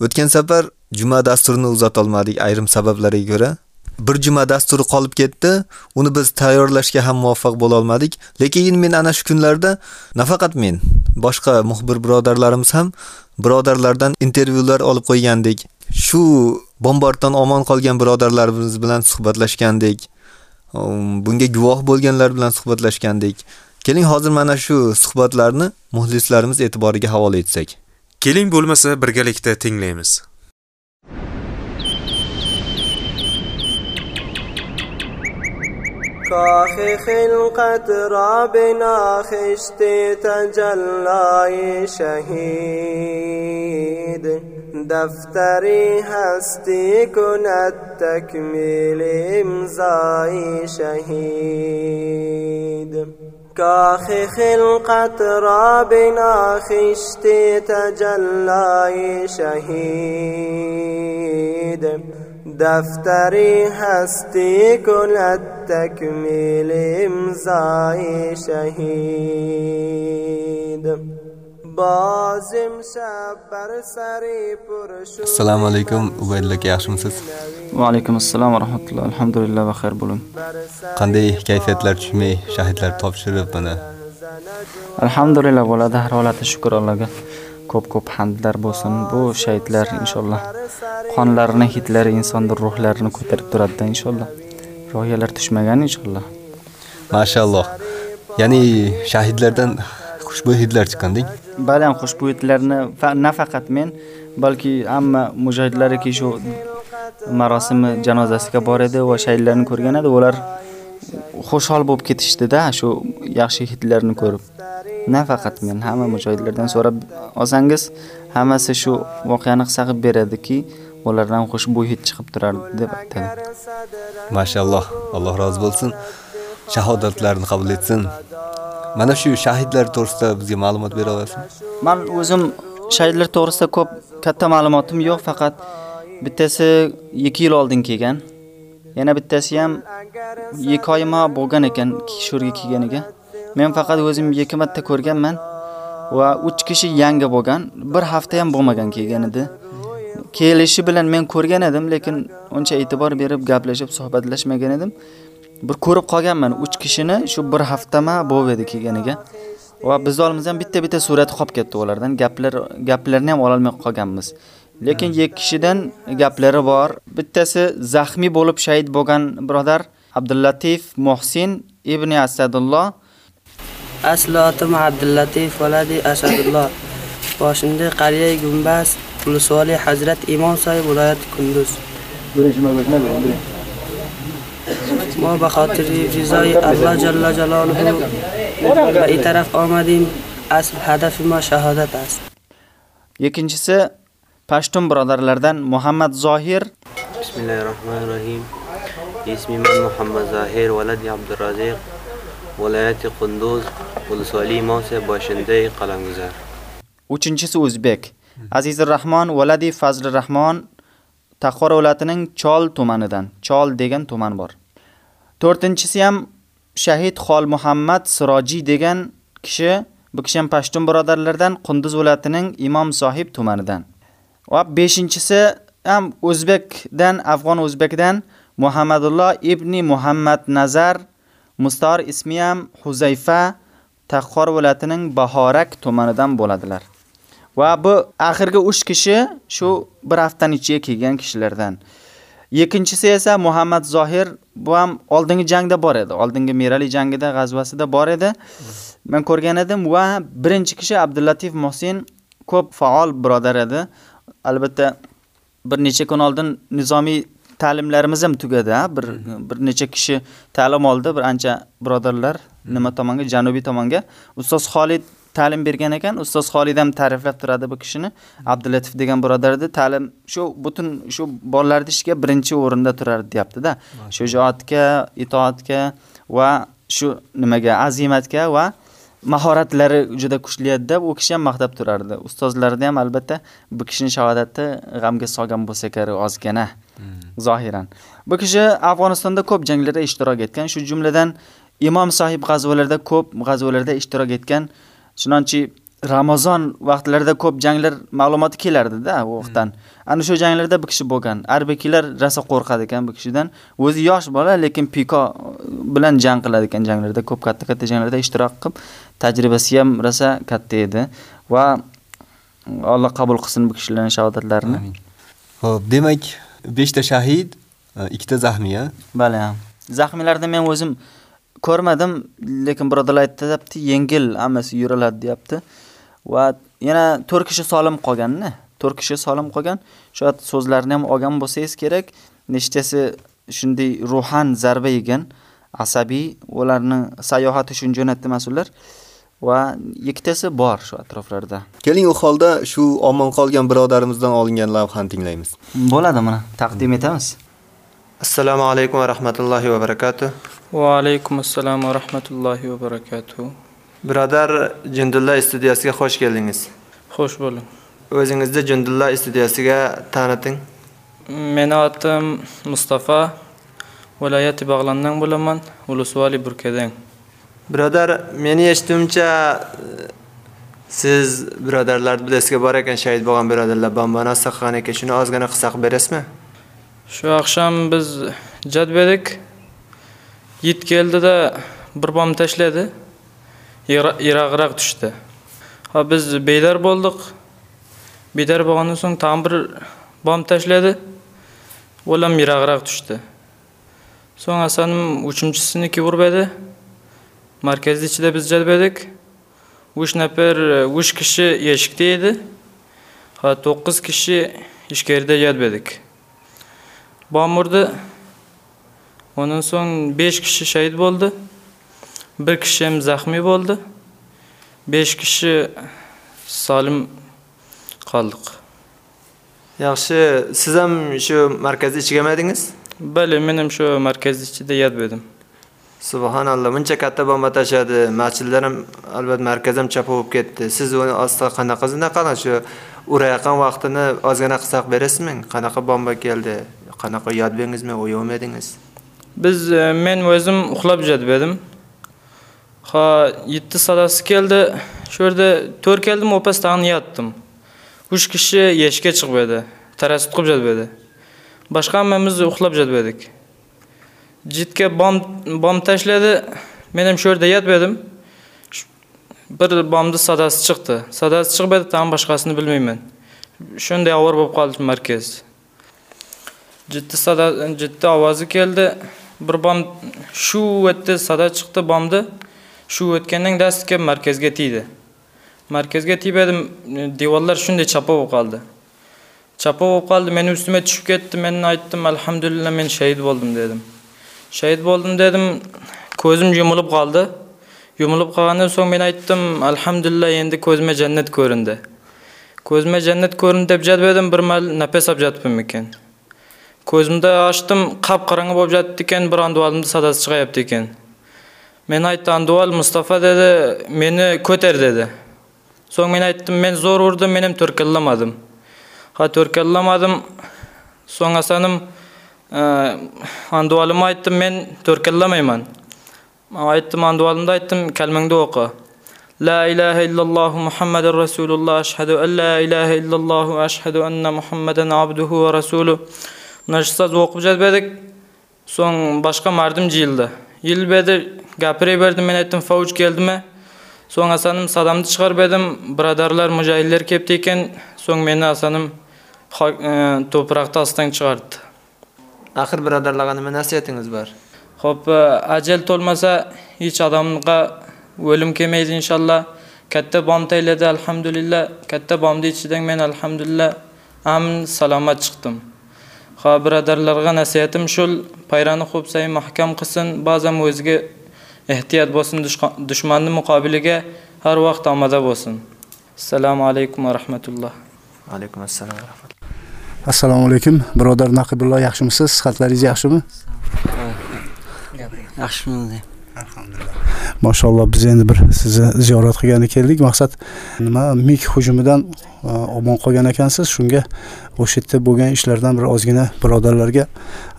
o'tgan safar juma dasturini uzata olmadik ayrim sabablarga ko'ra. Bir juma dasturi qolib ketdi. Uni biz tayyorlashga ham muvaffaq bo'la olmadik. Lekin men ana shu kunlarda nafaqat men, boshqa muxbir birodarlarimiz ham birodarlardan intervyular olib qo'ygandik. Shu bombarddan omon qolgan birodarlarimiz bilan suhbatlashgandik. Um, bunga guvoh bo'lganlar bilan suhbatlashgandik. Keling hozir mana shu suhbatlarni muxlislarimiz e'tiboriga havola etsak. Keling bo'lmasa birgalikda tinglaymiz. کاخ خلقت را به ناخشت تجلای شهید دفتری هستی کند تکمیل امضای شهید کاخ خلقت را به ناخشت تجلای شهید دفتری هستی کند تکمیل امضای شهید باز امشب بر سری پرشو Assalomu alaykum, Ubaydulla aka, yaxshimisiz? Va alaykum assalom va rahmatulloh. Alhamdulillah va xayr bo'ling. Qanday kayfiyatlar tushmay, shahidlar topshirib mana. Alhamdulillah bo'ladi, har holati shukr Allohga. Ko'p-ko'p hamdlar bo'lsin. Bu shahidlar inshaalloh qonlarini, hidlari insonning ruhlarini ko'tarib turadi inshaalloh. Ro'yalar tushmagan inshaalloh. Mashalloh. Ya'ni shahidlardan xushbo'y hidlar chiqqandek. Ba'zan xushbo'yitlarni nafaqat men, balki hamma mujohidlarki shu marosimi janozasiga bor edi va shahidlarni ko'rgan edi, ular xushhol bo'lib ketishdi-da shu yaxshi hidlarni ko'rib. Nafaqat men, hamma mujohidlardan so'rab olsangiz, hammasi shu voqeani qilib beradiki, ulardan xushbo'y hid chiqib turardi deb aytadi. Mashalloh, Alloh rozi bo'lsin. shahodatlarini qabul etsin. Mana shu shahidlar to'g'risida bizga ma'lumot bera olasizmi? Men o'zim shahidlar to'g'risida ko'p katta ma'lumotim yo'q, faqat bittasi 2 yil oldin kelgan. Yana bittasi ham 2 oyma bo'lgan ekan kishurga kelganiga. Men faqat o'zim 2 marta ko'rganman va 3 kishi yangi bo'lgan, bir hafta ham bo'lmagan kelgan edi. Kelishi bilan men ko'rgan edim, lekin uncha e'tibor berib gaplashib suhbatlashmagan edim. Bir ko'rib qolganman 3 kishini shu bir haftama bo'lib edi kelganiga. Va biz olimizdan bitta-bitta surati qolib ketdi ulardan. Gaplar gaplarni ham ololmay qolganmiz. Lekin 2 kishidan gaplari bor. Bittasi zaxmiy bo'lib shahid bo'lgan birodar Abdullatif Muhsin ibn Asadulloh. asli otim abdullatif valadi asadulloh. Boshimda qariya gumbaz ulusvoli hazrat imom soy viloyat kunduz. Mo baxotiri rizoi alloh jalla jaloluhu Bu taraf omadim asl hadafi shahodat ast ikkinchisi pashtun birodarlardan muhammad zohir. Bismillahirrohmanirrohim. Ismim rohim muhammad zohir valadi abduraziq viloyati qunduz Qulisoli se boshinday qalamguzar. 3-uchinchisi o'zbek. aziz Rahmon Valadi Fazli Rahmon Taqor viloyatining Chol tumanidan, Chol degan tuman bor. 4-chisi ham Shahid Xol Muhammad Siroji degan kishi, bu kishi ham Pashtun birodarlardan Qunduz viloyatining Imom Sohib tumanidan. Va 5-chisi ham o'zbekdan, afg'on o'zbekdan Muhammadulloh ibn Muhammad Nazar, mustor ismi ham Huzayfa Taqqor viloyatining Bahorak tumanidan bo'ladilar. Va bu oxirgi 3 kishi shu bir haftaning ichiga kelgan kishilardan. Ikkinchisi esa Muhammad Zohir bu ham oldingi jangda bor edi. Oldingi Merali jangida, g'azvasida bor edi. Men ko'rgan edim va birinchi kishi Abdullatif Mohsin ko'p faol birodar edi. Albatta bir necha kun oldin nizomiy ta'limlarimiz ham tugadi, ha? Bir bir necha kishi ta'lim oldi, bir ancha birodarlar nima tomonga, janubiy tomonga. Ustoz Xolid ta'lim bergan ekan. Ustoz Xolid ham ta'riflab turadi bu kishini. Abdulatif degan birodardi. Ta'lim shu butun shu bolalarning ishiga birinchi o'rinda turardi, deyapti-da. Shujoatga, itoatga va shu nimaga, azimatga va mahoratlari juda kuchli edi deb u kishi ham maqtab turardi. Ustozlarida ham albatta bu kishining shahodati g'amga solgan bo'lsa kerak ozgina. Zohiran. Bu kishi Afg'onistonda ko'p janglarda ishtirok etgan, shu jumladan Imom sohib g'azvalarda ko'p g'azvalarda ishtirok etgan. Chunonchi Ramazon vaqtlarida ko'p janglar ma'lumoti kelardi-da u vaqtdan. Ana shu janglarda bu kishi bo'lgan. Arbikilar rasa qo'rqadi ekan bu kishidan. O'zi yosh bola, lekin piko bilan jang qiladi ekan janglarda, ko'p katta-katta janglarda ishtirok qilib, tajribasi ham rasa katta edi va Alloh qabul qilsin bu kishilarning shahodatlarini. Xo'p, demak 5 ta shahid, e, 2 ta zaxmiy, Bali ham. Men o'zim ko'rmadim, lekin birodarlar aytdi, yengil hammasi yuraladi, deyapti. Va yana 4 kishi solim qolganni. 4 kishi solim qolgan. Shu so'zlarni ham olgan bo'lsangiz kerak. Nechtasi shunday ruhan zarba yegan, asabiy, ularni sayohati shun jo'natdi mas'ullar. Va ikkitasi bor shu atroflarda. Keling u holda shu omon qolgan birodarimizdan olingan lavhani tinglaymiz. Bo'ladi mana, taqdim etamiz. Assalomu alaykum va rahmatullohi va barakatuh. Va alaykum assalom va rahmatullohi va barakatuh. Birodar Jundulla studiyasiga xush keldingiz. Xush bo'ling. O'zingizni Jundulla studiyasiga taniting. Meni atim Mustafa. Viloyati Bag'londan bo'laman, Ulusvali Burkadan. Birodar, meni eshitishimcha siz birodarlar bilasiga bor ekan shahid bo'lgan birodarlar bombani saqqan ekan, shuni ozgina qisqa qilib berasizmi? Shu oqshom biz jadbedik. Yit keldida bir bomb tashladi. Yiraqroq tushdi. Ha biz beylar bo'ldik. Bedar bo'lgandan so'ng tam bir bomb tashladi. O'lam yiraqroq tushdi. So'ng Hasanim 3-chisiniki urib edi. Markazda ichida biz jadbedik. 3 nafar 3 kishi eshikda edi. Ha 9 kishi ichkarida jadbedik. Bomb urdi. Ondan so'ng 5 kishi shahid bo'ldi. 1 kishi zaxmiy bo'ldi. 5 kishi solim qoldik. Yaxshi, siz ham shu markazda ichiga emadingiz? Bali, men ham shu markaz ichida yotib edim. Subhanalloh, buncha katta bomba tashadi. Masjidlar ham albatta markaz ham chap bo'lib ketdi. Siz uni ostida qanaqa qanaqa shu urayotgan vaqtini ozgina qisaq berasizmi? Qanaqa bomba keldi? Qanaqa yodbengizmi, o'yolmadingiz? Biz e, men o'zim uxlab yotib edim. Ha 7 sadasi keldi. Shu yerda 4 keldim, opasdan yotdim. 3 kishi yeshga chiqib edi. Taras tutib yotib edi. Boshqa hammamiz uxlab yotib edik. Jitga bom bom tashladi. Men ham shu yerda yotib edim. Bir bombni sadasi chiqdi. Sadasi chiqib edi, tam boshqasini bilmayman. Shunday og'ir bo'lib qoldi markaz. Jitdi sada jitdi ovozi keldi. Bir bom shu yerda sada chiqdi bombni Shu o'tgandan dastga markazga tegdi. Markazga tegib edim, devorlar shunday chapa bo'lib qoldi. Chapa bo'lib qoldi, meni ustimga tushib ketdi. Men aytdim, alhamdulillah men shahid bo'ldim dedim. шәһид болдым дедім көзім жұмылып қалды жұмылып қалғаннан соң мен айттым "Алхамдулла, енді көзіме жәннат көрінді көзіме жәннат көрінді деп жатып бір мәл нәпес алып жатыппын екен көзімді аштым қап қараңғы болып жатты екен бір андуалымды садасы шыға екен мен айтты андуал мұстафа деді мені көтер деді соң мен айттым мен зор ұрдым менем төркелламадым ха төркелламадым соң асаным андуалыма айттым мен төркелләмәймін айттым андуалымды айттым кәлмеңді оқы لا إله إلا الله محمد رسول الله أشهد أن لا إله إلا الله أشهد أن محمدا عبده ورسوله оқып жатып соң басқа мардым жиылды ел беді гәпіре бердім мен айттым фауч келді ме соң асаным садамды шығарып едім бірадарлар мұжайилер кепті екен соң мені асаным топырақты астан шығарды Axir birodarlarga nima nasihatingiz bor? Xo'p, ajal to'lmasa hech odamga o'lim kelmaydi inshaalloh. Katta bom tayladi alhamdulillah. Katta bomni ichidan men alhamdulillah am salomat chiqdim. Ha birodarlarga nasihatim shul, payrani xo'p say mahkam qilsin, ba'zan o'ziga ehtiyot bo'lsin, dushmanning muqobiliga har vaqt omada bo'lsin. Assalomu alaykum va rahmatulloh. Alaykum assalom. Assalomu alaykum, birodar Naqibulloh, yaxshimisiz? Sihatlaringiz yaxshimi? Yaxshimisiz? Alhamdulillah. Mashalloh biz endi bir sizni ziyorat qilgani keldik. Maqsad nima mik hujumidan omon qolgan ekansiz. Shunga o'sha yerda bo'lgan ishlardan bir ozgina birodarlarga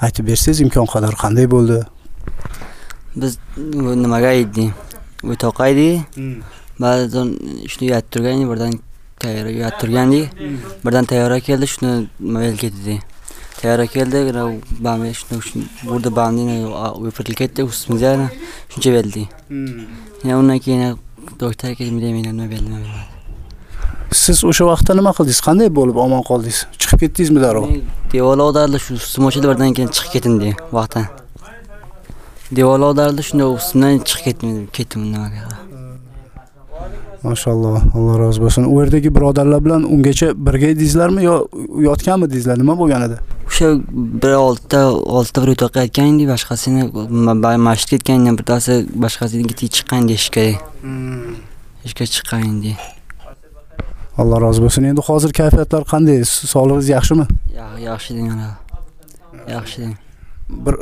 aytib bersangiz imkon qadar qanday bo'ldi? Biz nimaga aytdik? O'toqqa aytdik. Ba'zan shuni yotib turgan, birdan tayyor yotib turgandik. Birdan tayyor keldi, shuni nima ketdi. Tayyor keldi, bami shuni burada bandini o'pirilib ketdi, ustimizga shuncha beldi. Yana undan keyin doktor kelib demeydi, nima beldi, nima. Siz o'sha vaqtda nima qildingiz? Qanday bo'lib omon qoldingiz? Chiqib ketdingizmi darrov? Devorlar odardi, shu ustim ochildi, birdan keyin chiqib ketin dedi vaqtdan. Devorlar odardi, shunda ustimdan chiqib ketdim, ketdim nimaga. Mashalloh, Alloh rozi bo'lsin. U yerdagi birodarlar bilan ungacha birga edingizlarmi yo yotganmidingizlar? Nima bo'lgan edi? O'sha bir oltita, oltita bir o'toqqa yotgan edi, boshqasini masjidga ketgan edi, bittasi boshqasiga chiqqan edi ishga. Ishga chiqqan edi. Alloh rozi bo'lsin. Endi hozir kayfiyatlar qanday? Sog'lig'ingiz yaxshimi? Yaxshi deng ana. Yaxshi deng. Bir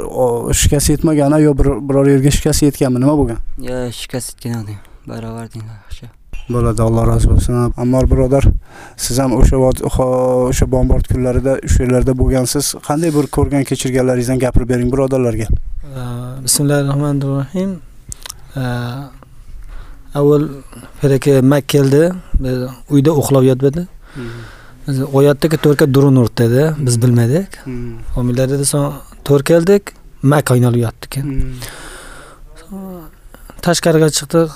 shikast yetmagan yo bir biror yerga shikast yetganmi? Nima bo'lgan? Yo, shikast yetgan edi. Barobar deng yaxshi. Bo'ladi, Alloh rozi bo'lsin. Ammor birodar, siz ham o'sha o'sha bombard kunlarida shu yerlarda bo'lgansiz. Qanday bir ko'rgan kechirganlaringizdan gapirib bering birodarlarga. Bismillahirrohmanirrohim. Avval Feraka mak keldi, uyda uxlab yotibdi. Biz oyatdagi to'rka durun urdi dedi, biz bilmadik. Homiylar dedi, so'ng to'r keldik, mak oynalib yotdi ekan. Tashqariga chiqdik.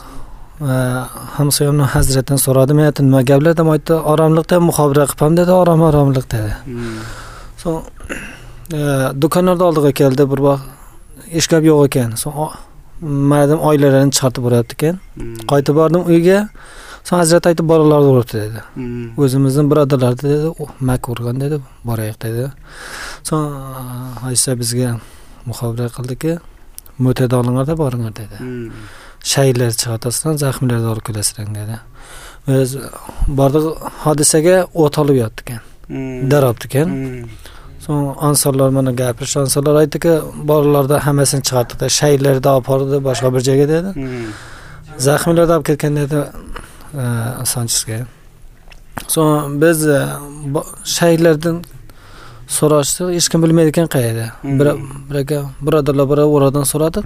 Hamsoyamni hazratdan so'radim aytdim nima gaplar deb aytdi. Oromlikda muhobira qilib dedi. Orom oromlik dedi. So'ng do'konlarni oldiga keldi bir vaqt eshkab yo'q ekan. So'ng madim oilalarini chiqartib boryapti ekan. Qaytib bordim uyga. So'ng hazrat aytib bolalarni uribdi dedi. O'zimizni birodarlar dedi mak urgan dedi. Boraylik dedi. So'ng aytsa bizga muhobira qildiki mo'tada olinglar boringlar dedi shaylar chiqatasidan zaxmlarni olib kelasizlar dedi. Biz bordik hodisaga o't olib yotdi ekan darobdi ekan so'ng ansonlar mana gapirish ansonlar aytdiki bolalarda hammasini chiqardik shaylarni olib bordi boshqa bir joyga dedi. Zaxmiylarni olib ketgan dedi e, sanchizga so'ng biz e, shaylardan so'rashdik hech kim bilmaydi ekan qayerda. Bir bir aka birodarlar bor oradan so'radik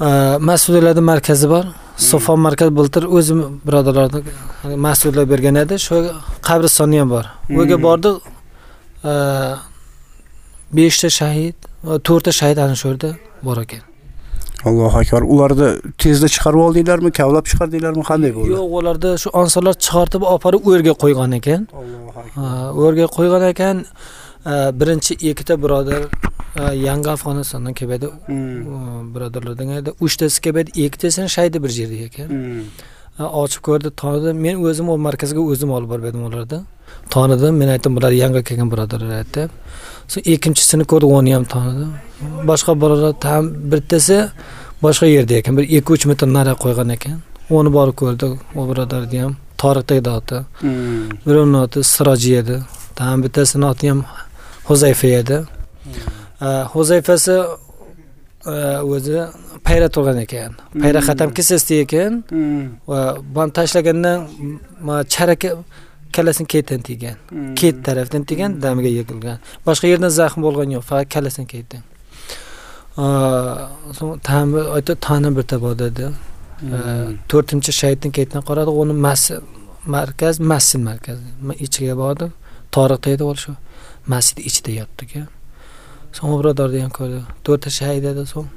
Mas'uliyatlarni markazi bor. Sofon markaz bultir o'zim birodarlarni mas'ullar bergan edi. Shu qabristoni ham bor. U yerga Hmm. bordik beshta shahid va to'rtta shahid ana shu yerda bor ekan. Allohu akbar. Ularni tezda chiqarib oldinglarmi? Kavlab chiqardinglarmi qanday bo'ldi? Yo'q ularda shu ansonlar chiqartib olib borib u yerga qo'ygan ekan u yerga qo'ygan ekan. Birinchi ikkita birodar yangi afg'onistondan keladi birodarlardan edi uchtasi keladi ikkitasini shaydi bir yerda ekan ochib ko'rdi tanidi men o'zim u markazga o'zim olib borib edim ularni tanidim men aytdim bular yangi kelgan birodarlar aytdi so'ng ikkinchisini ko'rdi uni ham tanidim boshqa bolalar tam bittasi boshqa yerda ekan bir ikki uch metr nari qo'ygan ekan uni borib ko'rdik u birodarni ham toriq edi oti birovni oti siroji edi tam bittasini oti ham huzayfa edi huzayfasi a, o'zi payra turgan ekan. Payra xatam kesasdi ekan. Va buni tashlagandan ma- charaka kallasini ketdan tegan ket tarafdan tegan damiga yiqilgan boshqa yerdan zaxm bo'lgani yo'q faqat kallasini ketdan so'ng tami aytdi tani bitta bor dedi. To'rtinchi shaytdan ketdan qaradi. Uni masjid markaz masjid markazi. Ichiga bordim toriqda edi u shu masjid ichida yotdi ekan so'ng u birodarni ham ko'rdi. To'rtta shahid edi so'ng.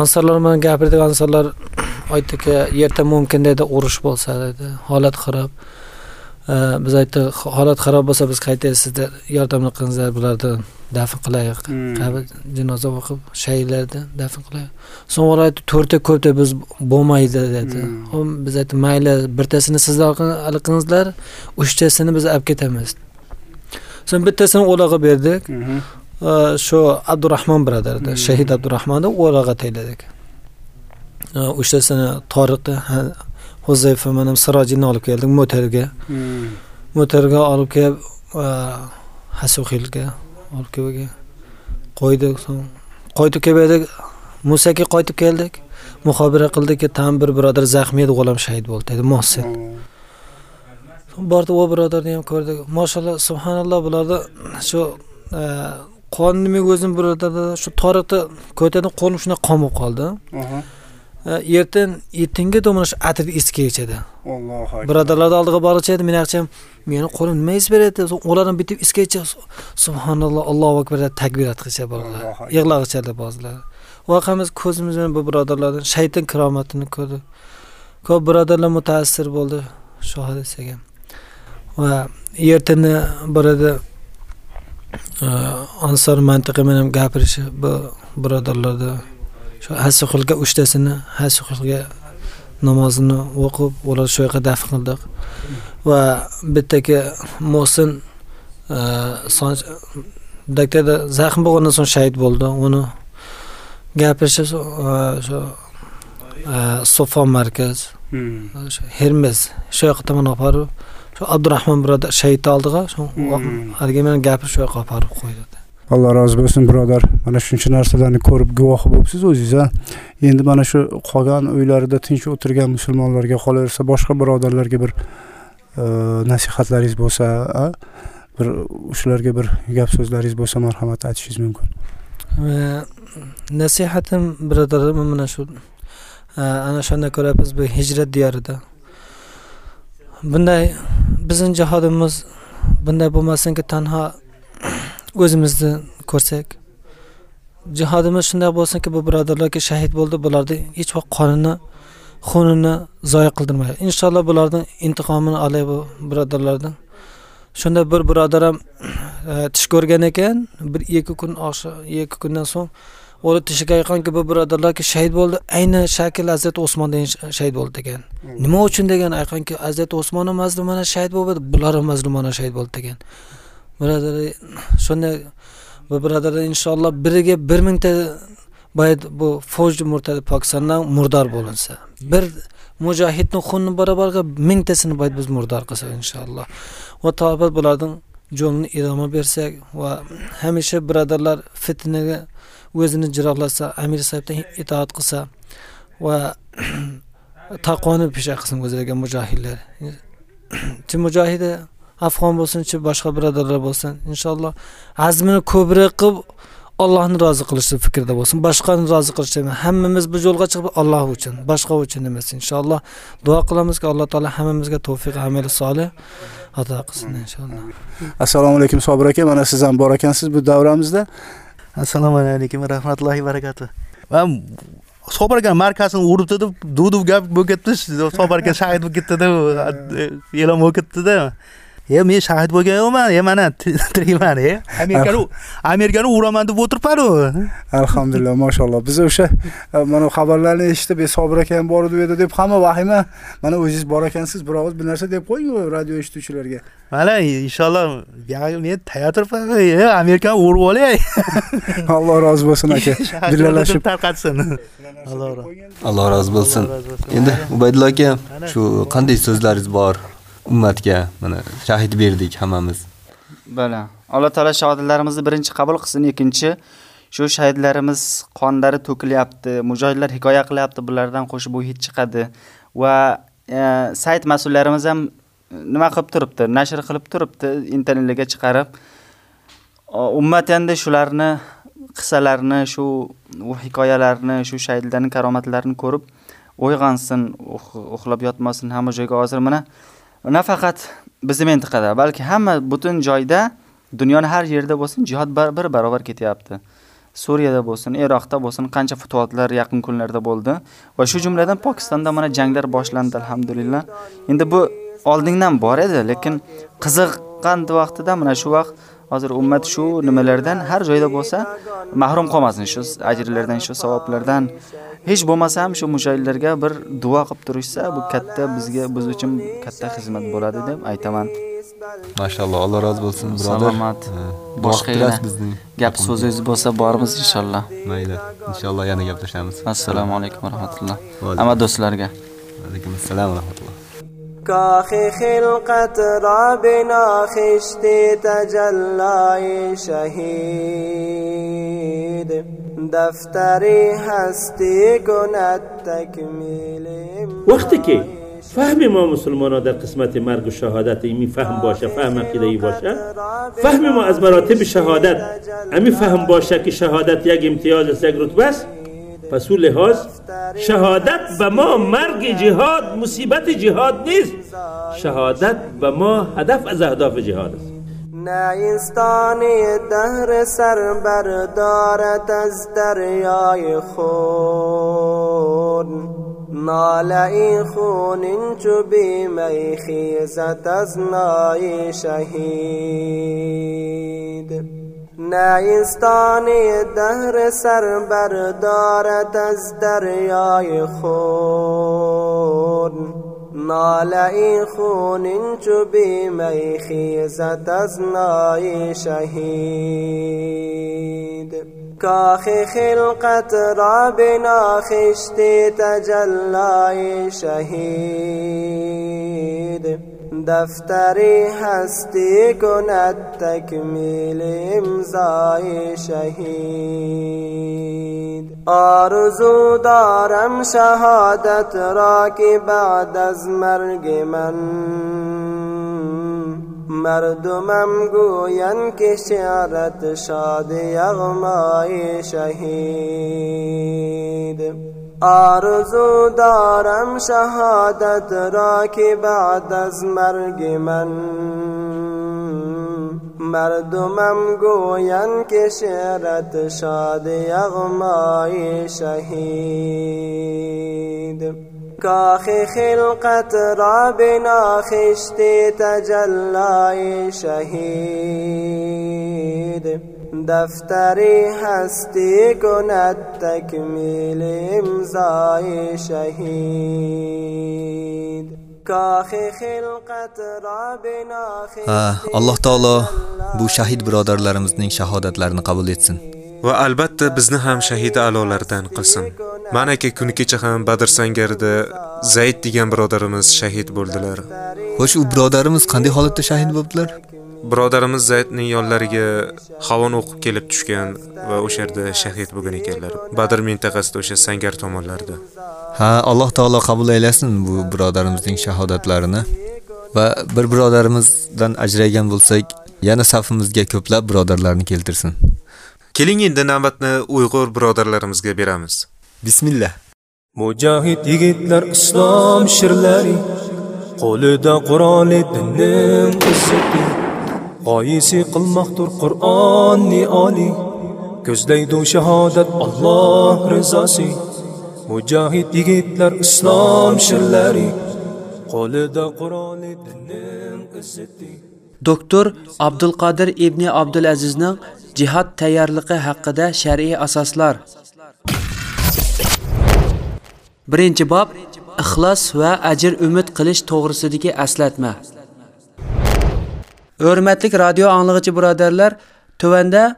Ansonlar bilan gapirdik. Ansonlar *clears throat* aytdiki erta mumkin dedi urush bo'lsa dedi. Holat xarob. Biz aytdik holat xarob bo'lsa biz qaytaylik sizlar yordamlik qilingizlar bularni dafn qilaylik. Qabr janoza o'qib shahidlarni dafn qilaylik. So'ng ular aytdi to'rtta ko'pda biz bo'lmaydi dedi. Hop, biz aytdik mayli birtasini sizlar qilingizlar uchtasini biz olib ketamiz. So'ng bittasini o'lag'a berdik shu abdurahmon birodarda shahid abdurahmonni o'lag'a tayladik Э, uchtasini toriqni huzayfa mana sirojini olib keldik mo'targa mo'targa olib kelib hasuxilga olib kelib qo'ydik qaytib keldik musaga qaytib keldik muxobara qildikki tam bir birodar zaxmiy edi g'ulam shahid bo'ldi dedi mohsin bordi u birodarni ham ko'rdik mashalloh subhanalloh bularda shu e, qon nima o'zim birodarda shu toriqda ko'tadan qo'lim shunaqa qon bo'lib qoldi E, ertan ertangi domana shu atirni kechadi allohu akbar. Birodarlarni oldiga borishadi men yaxshi meni qo'lim nima is So'ng ularni bitib is kecha subhanalloh allohu akbar deb takbir aytqicha bolalar yig'lag'ichadi ba'zilar. Voqamiz ko'zimiz bilan bu birodarlardan shayton karomatini ko'rdik ko'p birodarlar mutaassir bo'ldi shu hodisaga. Va ertani borada e, ansor mantiqi bilan gapirishi bu birodarlarda shu hasuxilga uchtasini hasuxilga namozini o'qib ular shu yoqqa dafn qildik va bittaki son- daktada zaxm bo'lgandan so'ng shahid bo'ldi uni gapirishi shu sofon markaz hermes shu yoqqa tomon olib borib shu abdurahmon birodar shahidni oldiga shu haligi meni gapirib shu yoqqa olib borib qo'ydi. Alloh rozi bo'lsin birodar. Mana shuncha narsalarni ko'rib guvohi bo'libsiz o'zingiz a endi mana shu qolgan uylarida tinch o'tirgan musulmonlarga qolaversa boshqa birodarlarga bir e, nasihatlaringiz bo'lsa bir shularga bir gap so'zlaringiz bo'lsa marhamat aytishingiz mumkin. Va nasihatim birodarlarim mana shu e, ana shunda ko'ryapmiz bu hijrat diyorida bunday bizning jihodimiz bunday bo'lmasinki tanho o'zimizni ko'rsak. Jihodimiz shunday bo'lsinki bu birodarlarga shahid bo'ldi bularni hech vaqt qonini xunini zoya qildirmaydi. Inshaalloh bularning intiqomini olay bu birodarlardan. Shunda bir birodar ham e, tish ko'rgan ekan bir ikki kun oxshom ikki kundan so'ng o'li tishiga aytganki bu birodarlarga shahid bo'ldi. Ayni shakl hazrati osmon degan sh- shahid bo'ldi degan. Nima uchun degan? Aytganki hazrati osmon ham mazlumona shahid bo'ldi bular ham mazlumona shahid bo'ldi degan. Birodar shunday bu birodarlar inshaalloh biriga bir mingta boyad bu fojdi murtad pokistondan murdor bo'linsa. Bir mujohidni xunni barobarga mingtasini boyad biz murdor qilsak inshaalloh. Va tobat bulardan yo'lini idoma bersak va hamisha birodarlar fitnaga o'zini jiroqlasa amir sahibdan itoat qilsa va *clears throat* taqvoni pesha qilsin o'zlariga mujohidlar. Chi mujohidi afg'on bo'lsin chi boshqa birodarlar bo'lsin inshaalloh azmini ko'proq qilib Allohni rozi qilishni fikrida bo'lsin. Boshqani rozi qilish emas hammamiz bu yo'lga chiqib Alloh uchun boshqa uchun emas inshaalloh duo qilamizki alloh taolo hammamizga tavfiq amal solih ato qilsin inshaalloh. Assalomu alaykum sobir aka mana siz ham bor ekansiz bu davramizda assalomu alaykum rahmatullohi barakatuh. Va sobir aka markasini uribdi deb duv gap bo'lib ketdi sobir aka shahid bo'lib ketdi deb e'lon bo'lib ketdida e men shahid bo'lgan yo'qman e mana tirikman *laughs* e amerikani amerikani uraman deb o'tiribmanu alhamdulillah mashalloh. Biz o'sha mana xabarlarni eshitib e sobir aka ham bor edi u yerda deb hamma vahima mana o'zingiz bor ekansiz bir og'iz bir narsa deb qo'ying radio eshituvchilarga. Mana inshaalloh men tayyor turibman e amerikani urib olay. *laughs* Alloh rozi bo'lsin aka. *laughs* Birgalashib tarqatsin. Alloh rozi bo'lsin. endi ubaydulla aka shu qanday so'zlaringiz bor ummatga mana shahid berdik hammamiz. Bala. Alloh taolo shahodatlarimizni birinchi qabul qilsin, ikkinchi shu shahidlarimiz qonlari to'kilyapti, mujohidlar hikoya qilyapti, bulardan qo'shib bu hid chiqadi. Va e, sayt mas'ullarimiz ham nima qilib turibdi, nashr qilib turibdi, internetga chiqarib. Ummat endi shularni qissalarini, shu hikoyalarni, shu shahidlarning karomatlarini ko'rib uyg'onsin, uxlab yotmasin, hamma joyga hozir. Mana nafaqat bizni mintaqada balki hamma butun joyda dunyoni har yerida bo'lsin jihod bir barobar ketyapti. Suriyada bo'lsin iroqda bo'lsin qancha futuvotlar yaqin kunlarda bo'ldi. Va shu jumladan pokistonda mana janglar boshlandi alhamdulillah. Endi bu oldindan bor edi lekin qiziqqan vaqtida mana shu vaqt hozir ummat shu nimalardan har joyda bo'lsa mahrum qolmasin shu ajrlardan shu savoblardan. Hech bo'lmasa ham shu mujohidlarga bir duo qilib turishsa bu katta bizga biz uchun katta xizmat bo'ladi deb aytaman. Mashalloh alloh rozi bo'lsin birodar. Salomat. Boshqa yana gap so'zingiz bo'lsa bormiz inshaalloh. Mayli inshaalloh yana gaplashamiz. Assalomu alaykum va rahmatulloh. Hamma do'stlarga. Alaykum assalom va rahmatulloh کاخ خلقت را بناخشت تجلای شهید. دفتری هستی کند تکمیل وقتی که فهم ما مسلمان در قسمت مرگ و شهادت ایمی فهم باشه فهم عقیده ای باشه فهم ما از مراتب شهادت امی فهم باشه که شهادت یک امتیاز است یک رتبه است پس او لحاظ شهادت به ما مرگ جهاد مصیبت جهاد نیست. شهادت به ما هدف از اهداف جهاد است. نیستانی دهر سر بردارد از دریای خون. ناله خون چو بیمی خیزت از نای شهید. نیستانی دهر سر بردارد از دریای خون. ناله خون چو بیمی خیزت از نای شهید. کاخ خلقت را بناخشتی تجلای شهید. دفتری هستی کند تکمیل امضای شهید. آرزو دارم شهادت را که بعد از مرگ من. مردمم گوین که شعرت شاد یغمای شهید. آرزو دارم شهادت را که بعد از مرگ من. مردمم گوین که شعرت شاد یغمای شهید. کاخ خلقت را بناخشتی تجلای شهید. دفتری هستی کند تکمیل امضای شهید کاخ خلقت را alloh taolo bu shahid birodarlarimizning shahodatlarini qabul etsin va albatta bizni ham shahida a'lolardan qilsin mana aka kuni kecha ham badr sangarida zayd degan birodarimiz shahid bo'ldilar xo'sh u birodarimiz qanday holatda shahid bo'ldilar Birodarimiz Zaydning yollariga havon o'qib kelib tushgan va o'sha yerda shahid bo'lgan ekanlar. Badr mintaqasida o'sha Sangar tomonlarida. Ha, Alloh taolo qabul aylasin bu birodarimizning shahodatlarini va bir birodarimizdan ajragan bo'lsak, yana safimizga ko'plab birodarlarni keltirsin. Keling endi navbatni Uyg'ur birodarlarimizga beramiz. Bismillah. Mujohid yigitlar islom shirlari qo'lida Qur'oni dinning izzati g'oyisi qilmoqdir Qur'onni oli ko'zlaydi shahodat Alloh rizosi. Mujohid yigitlar islom shirlari. Qo'lida Qur'oni dinning izzati. Doktor Abdulqodir ibn Abdulazizning jihad tayyorligi haqida shar'iy asoslar. Birinchi bob ixlos va ajr umid qilish to'g'risidagi aslatma. Hurmatli radio anglovchi birodarlar, tuvanda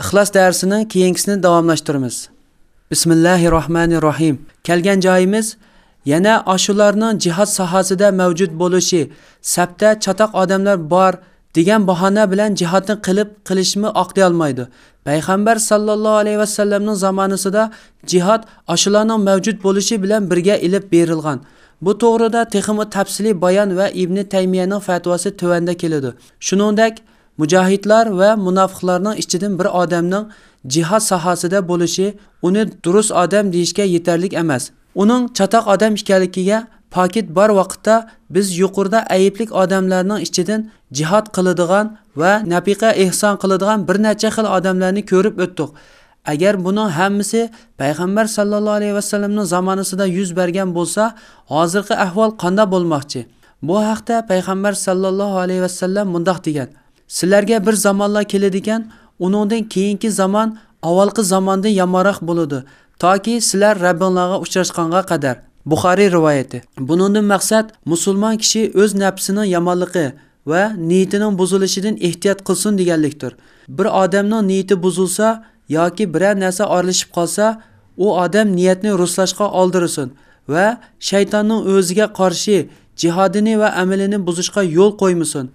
ixlos darsining keyingisini davomlashtiramiz. Bismillahirrohmanirrohim. Kelgan joyimiz yana ashularning jihod sohasida mavjud bo'lishi, sapda chatoq odamlar bor degan bahona bilan jihodni qilib qilishmi oqday olmaydi. Payg'ambar sallallohu alayhi vasallamning zamonasida jihad ashularning mavjud bo'lishi bilan birga ilib berilgan. Bu to'g'rida texmi tafsili bayon va Ibn Taymiyaning fatvosi tuvanda keladi. Shuningdek, mujohidlar va munofiqlarning ichidan bir odamning jihad sohasida bo'lishi uni durust odam deyishga yetarlik emas. Uning chatoq odam ekanligiga pokit bor vaqtda biz yuqorida ayiblik odamlarning ichidan jihad qiladigan va nafiqa ehson qiladigan bir necha xil odamlarni ko'rib o'tdik. Agar buni hammasi payg'ambar sallallohu alayhi vasallamning zamonasida yuz bergan bo'lsa, hozirgi ahvol qanday bo'lmoqchi? Bu haqda payg'ambar sallallohu alayhi vasallam mundoq degan: Sizlarga bir zamonlar keladigan, uningdan keyingi zamon avvalgi zamondan yomonroq bo'ladi, toki sizlar Rabbinglarga uchrashganga qadar. Buxoriy rivoyati. Buningdan maqsad musulmon kishi o'z nafsining yomonligi va niyatining buzilishidan ehtiyot qilsin deganlikdir. Bir odamning niyati buzilsa yoki biror narsa oralashib qolsa, u odam niyatni ruslashga oldirsin va shaytonning o'ziga qarshi jihodini va amalini buzishga yo'l qo'ymasin.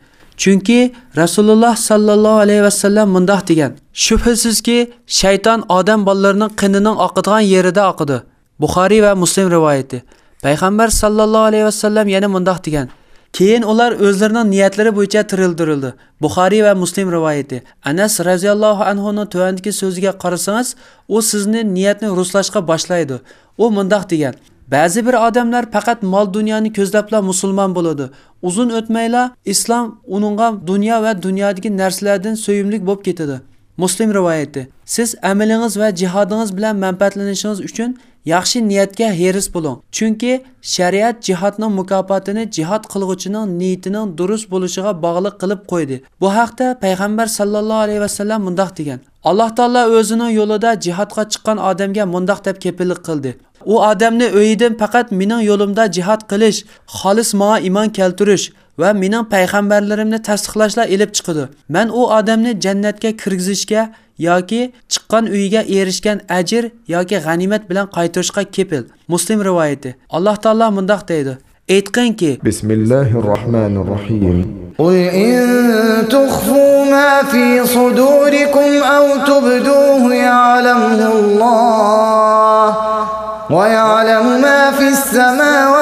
Chunki Rasululloh sallallohu alayhi vasallam mundoq degan: Shubhasizki, shayton odam bolalarining qinining oqadigan yerida oqidi. Buxoriy va Muslim rivoyati. Payg'ambar sallallohu alayhi vasallam yana mundoq degan: Keyin ular o'zlarining niyatlari bo'yicha tirildirildi. Buxoriy va Muslim rivoyati. Anas radhiyallohu anhuning ning so'ziga qarasangiz, u sizni niyatni ruslashga boshlaydi. U mundoq degan: Ba'zi bir odamlar faqat mol dunyoni ko'zlabla musulmon bo'ladi. Uzun o'tmayla islom uningga dunyo va dunyodagi narsalardan so'yimlik bo'lib ketadi. Muslim rivoyati. Siz amalingiz va jihodingiz bilan manfaatlanishingiz uchun yaxshi niyatga heris bo'ling. Chunki shariat jihodning mukofotini jihod qilg'uchining niyatining durust bo'lishiga bog'liq qilib qo'ydi. Bu haqda payg'ambar sallallohu alayhi vasallam mundoq degan: Alloh taolo o'zining yo'lida jihodga chiqqan odamga mundoq deb kepillik qildi. U odamni uyidan faqat mening yo'limda jihod qilish, xolis menga iymon keltirish va mening payg'ambarlarimni tasdiqlashlar elib chiqdi. Men u odamni jannatga kirgizishga yoki chiqqan uyiga erishgan ajr yoki g'animat bilan qaytarishga kepil. Muslim rivoyati. Alloh taolo mundoq deydi: Aytqinki: Bismillahirrohmanirrohim. قل إن تخفوا ما في صدوركم أو تبدوه يعلمه الله ويعلم ما في السماوات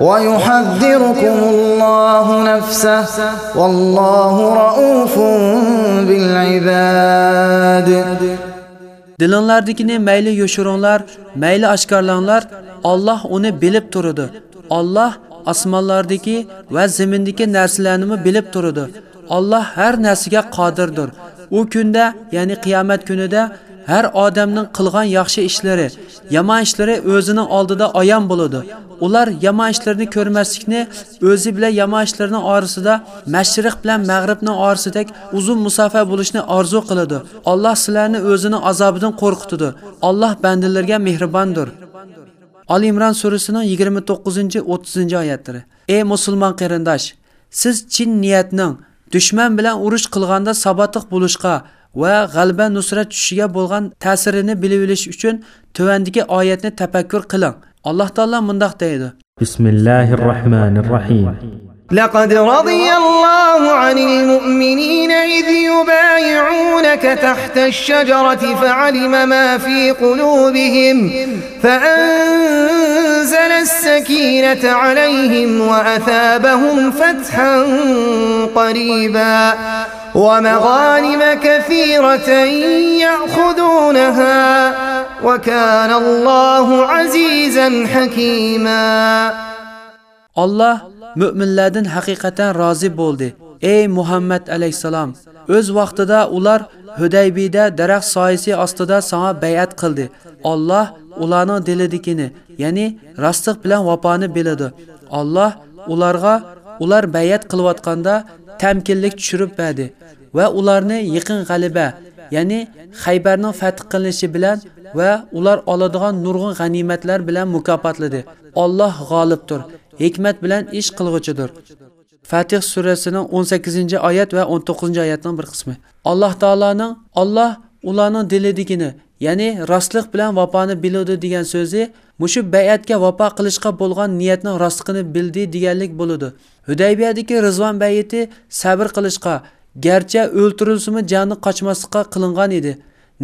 ويحذركم الله نفسه والله رؤوف بالعباد Dilinglardagini mayli yoshiringlar, mayli oshkorlanglar, Alloh uni bilib turadi. Alloh osmonlardagi va zamindagi narsalarni bilib turadi. Alloh har narsaga qodirdir. U kunda, ya'ni qiyomat kunida har odamning qilgan yaxshi ishlari yomon ishlari o'zining oldida ayon bo'ladi. Ular yomon ishlarni ko'rmaslikni o'zi bilan yomon ishlarning orasida mashriq bilan mag'ribning orasidek uzun musofa bo'lishni orzu qiladi. Alloh sizlarni o'zining azobidan qo'rqitadi. Alloh bandalarga mehribondir. Ali imron surasining 29-30 oyatlari. Ey musulmon qarindosh siz chin niyatning dushman bilan urush qilganda sabotiq bo'lishga va g'alaba nusrat tushishiga bo'lgan ta'sirini bilib olish uchun tuvandagi oyatni tafakkur qiling. Alloh taolo mundoq deydi. Bismillahir rohmanir rohim laqad roziyallohu الله عن المؤمنين إذ يبايعونك تحت الشجرة فعلم ما في قلوبهم فأنزل السكينة عليهم وأثابهم فتحا قريبا ومغانم كثيرة يأخذونها وكان الله عزيزا حكيما. الله mo'minlardan haqiqatan rozi bo'ldi ey muhammad alayhissalom o'z vaqtida ular hudaybiyda daraxt soyasi ostida sana bay'at qildi. Olloh ularning dilidikini ya'ni rostiq bilan vafoni biladi. Olloh ularga ular bay'at qilayotganda tamkinlik tushirib berdi va ularni yaqin g'alaba ya'ni haybarning fath qilinishi bilan va ular oladigan nurg'un g'animatlar bilan mukofotladi. Olloh g'olibdir hikmat bilan ish qilg'uchidir. Fatih surasining 18 oyat va 19 oyatning bir qismi. Alloh taoloning olloh ularning dilidagini ya'ni rostlik bilan vafoni biludi degan so'zi mushu bay'atga vafo qilishga bo'lgan niyatning rostligini bildi deganlik bo'ladi hudaybiyadagi rizvon bayiti sabr qilishga garchi o'ltirilsimi joni qochmaslikqa qilingan edi.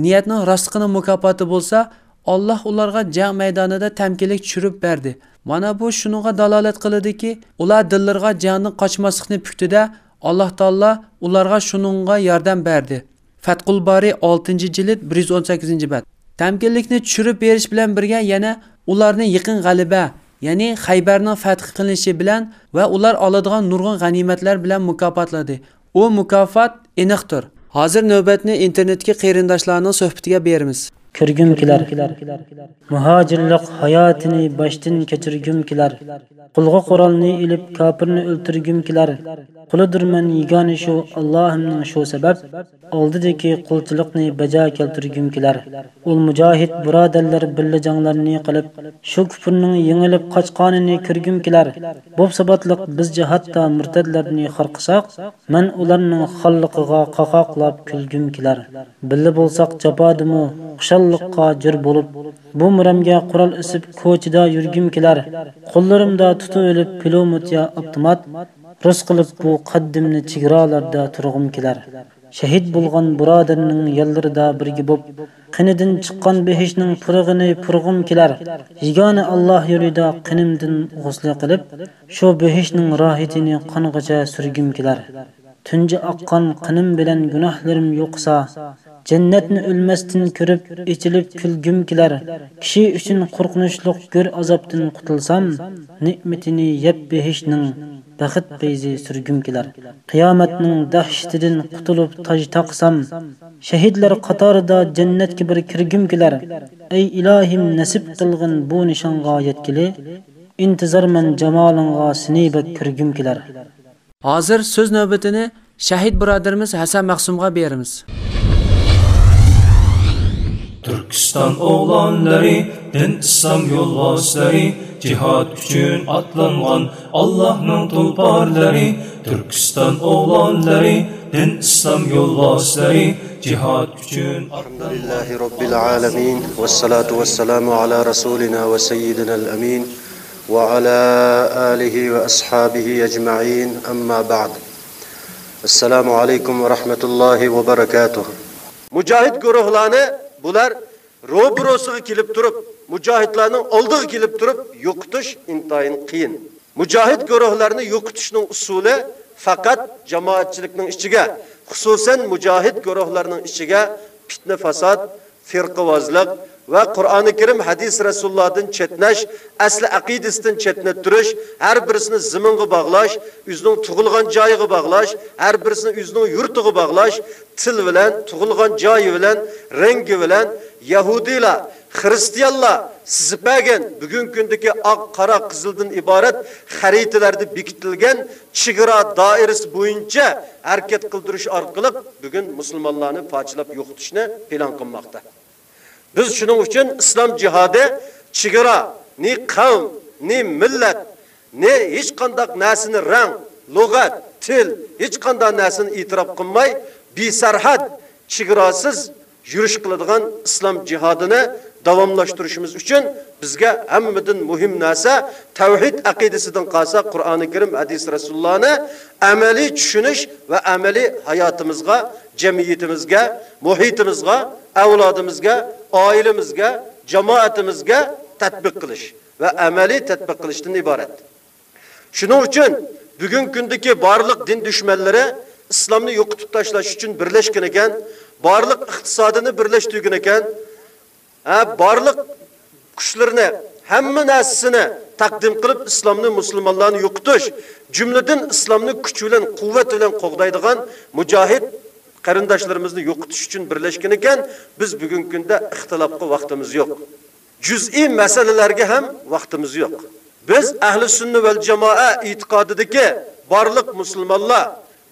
Niyatning rostligini mukofoti bo'lsa olloh ularga jang maydonida tamkinlik tushirib berdi. Mana bu shunga dalolat qiladiki ular dillariga jonni qochmaslikni puktida alloh taolo ularga shuningga yordam berdi. Fatqul bari 6 jild 118 bad tamkinlikni tushirib berish bilan birga yana ularni yaqin g'alaba ya'ni haybarning fath qilinishi bilan va ular oladigan nurg'un g'animatlar bilan mukofotladi. U mukofot aniqdir hozir navbatni internetga qarindoshlarning suhbatiga beramiz. Kirgim kelar. Muhojirlik hayotini boshdan kechirgim kelar. Qulg'a qurolni ilib kofirni o'ltirgim kelar. Qulidirman yegona shu allohimning shu sabab oldidagi qulchilikni bajo keltirgim kelar. Ul mujohid birodarlar billa janglarni qilib shu kufrning yengilib qochqonini kirgim kelar. Bu sabotliq biz jihatda murtadlarni xorqisoq man ularning xalliqiga qoqoqlab kulgim kelar. Billa bo'lsaq xushal xushalliqqa jir bo'lib bu miramga qurol isib ko'chida yurgim kelar. Qo'llarimda tutib olib pilomet rus qilib bu qaddimni chegaralarda turg'im kelar. Shahid bo'lgan birodarning yallarida birga bo'p qinidan chiqqan behishning purig'ini purg'im kelar. Yigona alloh yo'lida qinimdin g'usli qilib shu behishning rohitini qong'icha surgim kelar. Tunji oqqan qinim bilan gunohlarim yo'qsa jannatni o'lmasdan ko'rib ichilib kulgim kelar. Kishi uchun qo'rqinchliq go'r azobdan qutulsam ne'matini yeb behishning baxt payzi surgim kelar. Qiyomatning dahshatidan qutulib toj taqsam shahidlar qatorida jannatga bir kirgim kelar. Ey ilohim nasib qilg'in bu nishonga yetkili intizorman jamolingga siniba kirgim kelar. Hozir so'z navbatini shahid birodarimiz hasan mahsumga beramiz. Turkiston o'g'lonlari, din islom yo'lboshlari, jihad uchun otlangan Allohning tulporlari, Turkiston o'g'lonlari, din islom yo'lboshlari, jihad uchun Alhamdulillahi robbil alamin vassalatu vassalamu ala rasulina va sayyidina al-amin va ala alihi va ashabihi ajma'in amma ba'd. Assalomu alaykum va rahmatullohi va barakatuh. Mujohid guruhlarni bular ro'brosiga kelib turib, mujohidlarning oldiga kelib turib yo'qotish intayin qiyin. Mujohid guruhlarni yo'qotishning usuli faqat jamoatchilikning ichiga, xususan mujohid guruhlarning ichiga fitna fasod, firqavozlik va Qur'oni Karim hadis Rasulullohdan chetnash, asli aqidasidan chetnab turish, har birisini ziminga bog'lash, o'zining tug'ilgan joyiga bog'lash, har birisini o'zining yurtiga bog'lash, til bilan, tug'ilgan joyi bilan, rangi bilan yahudiylar, xristianlar sizbagan bugungi kundagi oq, qora, qizildan iborat xaritalarda bekitilgan chegara doirasi bo'yicha harakat qildirish orqali bugun musulmonlarni fochilab yo'qotishni e'lon qilmoqda. Biz shuning uchun islom jihodi chegara, ni qavm, ni millat, ne hech qanday narsani rang, lug'at, til, hech qanday narsani e'tirof qilmay, sarhad chegarasiz yurish qiladigan islom jihodini davomlashtirishimiz uchun bizga hammadan muhim narsa tavhid aqidasidan qolsa Qur'oni Karim, hadis Rasulullohni amaliy tushunish va amaliy hayotimizga, jamiyatimizga, muhitimizga, avlodimizga, oilamizga, jamoatimizga tatbiq qilish va amaliy tatbiq qilishdan iborat. Shuning uchun bugungi kundagi barliq din dushmanlari islomni yo'qotib tashlash uchun birlashgan ekan, barliq iqtisodini birlashtirgan ekan, ha barliq kuchlarni hamma narsasini taqdim qilib islomni musulmonlarni yo'qotish, jumladan islomni kuch bilan, quvvat bilan qo'g'daydigan mujohid qarindoshlarimizni yo'qotish uchun birlashgan ekan, biz bugungi kunda ixtilofga vaqtimiz yo'q. Juz'iy masalalarga ham vaqtimiz yo'q. Biz ahli sunna va jamoa e'tiqodidagi barliq musulmonlar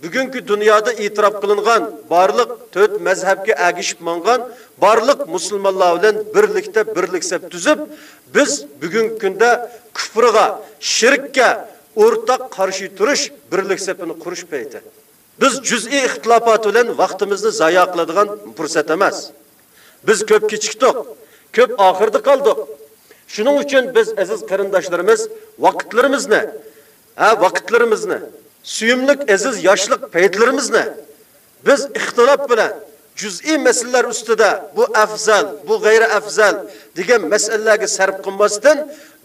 bugungi dunyoda e'tirof qilingan barliq to'rt mazhabga agishib mangan barliq musulmonlar bilan birlikda birlik sab tuzib, biz bugungi kunda kufrga, shirkka o'rtaq qarshi turish birlik sepini qurish payti. Biz juz'iy ixtilofot bilan vaqtimizni zayo qiladigan fursat emas. Biz ko'p kechikdik, ko'p oxirda qoldik. Shuning uchun biz aziz qarindoshlarimiz vaqtlarimizni, ha vaqtlarimizni, suyumlik aziz yoshlik paytlarimizni biz ixtilof bilan juz'iy masalalar ustida bu afzal, bu g'ayri afzal degan masalalarga sarf qilmasdan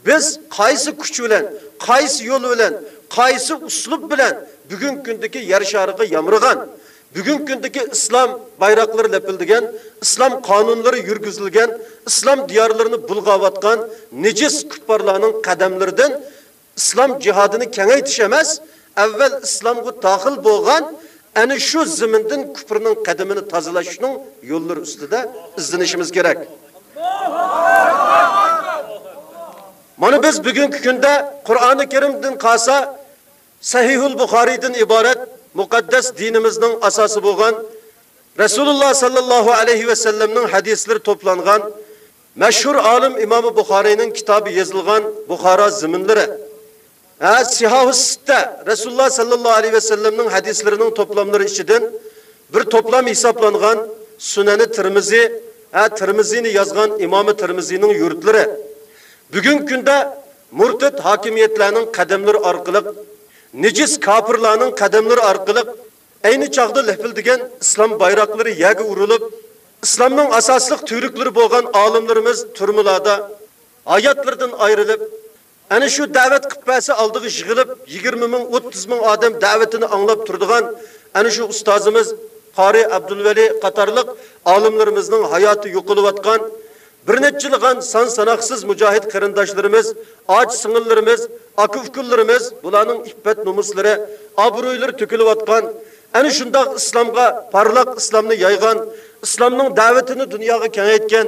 biz qaysi kuch bilan, qaysi yo'l bilan, qaysi uslub bilan bugungi kundagi yer shariga yamrigan, bugun kundagi islom bayroqlari lepildigan, islom qonunlari yurgizilgan, islom diyorlarini bulg'ayotgan nejis kuffarlarning qadamlaridan islom jihodini kengaytirish emas, avval islomga daxil bo'lgan ana shu zimindan kufrning qadamini tozalashning yo'llari ustida izlanishimiz kerak. Mana biz bugungi kunda Qur'oni Karimdan qolsa Sahihul Buxoriydan iborat muqaddas dinimizning asosi bo'lgan Rasululloh sallallohu alayhi va sallamning hadislari to'plangan mashhur olim Imom Buxoriyning kitobi yozilgan Buxoro ziminlari. Ha, Sihahu Sitta Rasululloh sallallohu alayhi va sallamning hadislarining to'plamlari ichidan bir to'plam hisoblangan Sunani Tirmizi, ha Tirmizini yozgan Imom Tirmizining yurtlari. Bugungi kunda murtad hokimiyatlarning qadamlari orqali Necis kafirlarning qadamlari orqali ayni chaqda lafildigan islom bayroqlari yaga urilib, islomning asosli turiklari bo'lgan olimlarimiz turmularda oyatlardan ayrilib, ana shu da'vat qippasi oldiga yig'ilib 20 ming 30 ming odam da'vatini anglab turadigan ana shu ustozimiz Qori Abdulvali qatorliq olimlarimizning hayoti yo'qilayotgan bir neçiligan san sanoqsiz mujohid qarindoshlarimiz, och singillarimiz, aka ukullarimiz, bularning iffat nomuslari, obro'ylari to'kilayotgan, ana shunday islomga parlaq islomni yaygan, islomning da'vatini dunyoga kengaytgan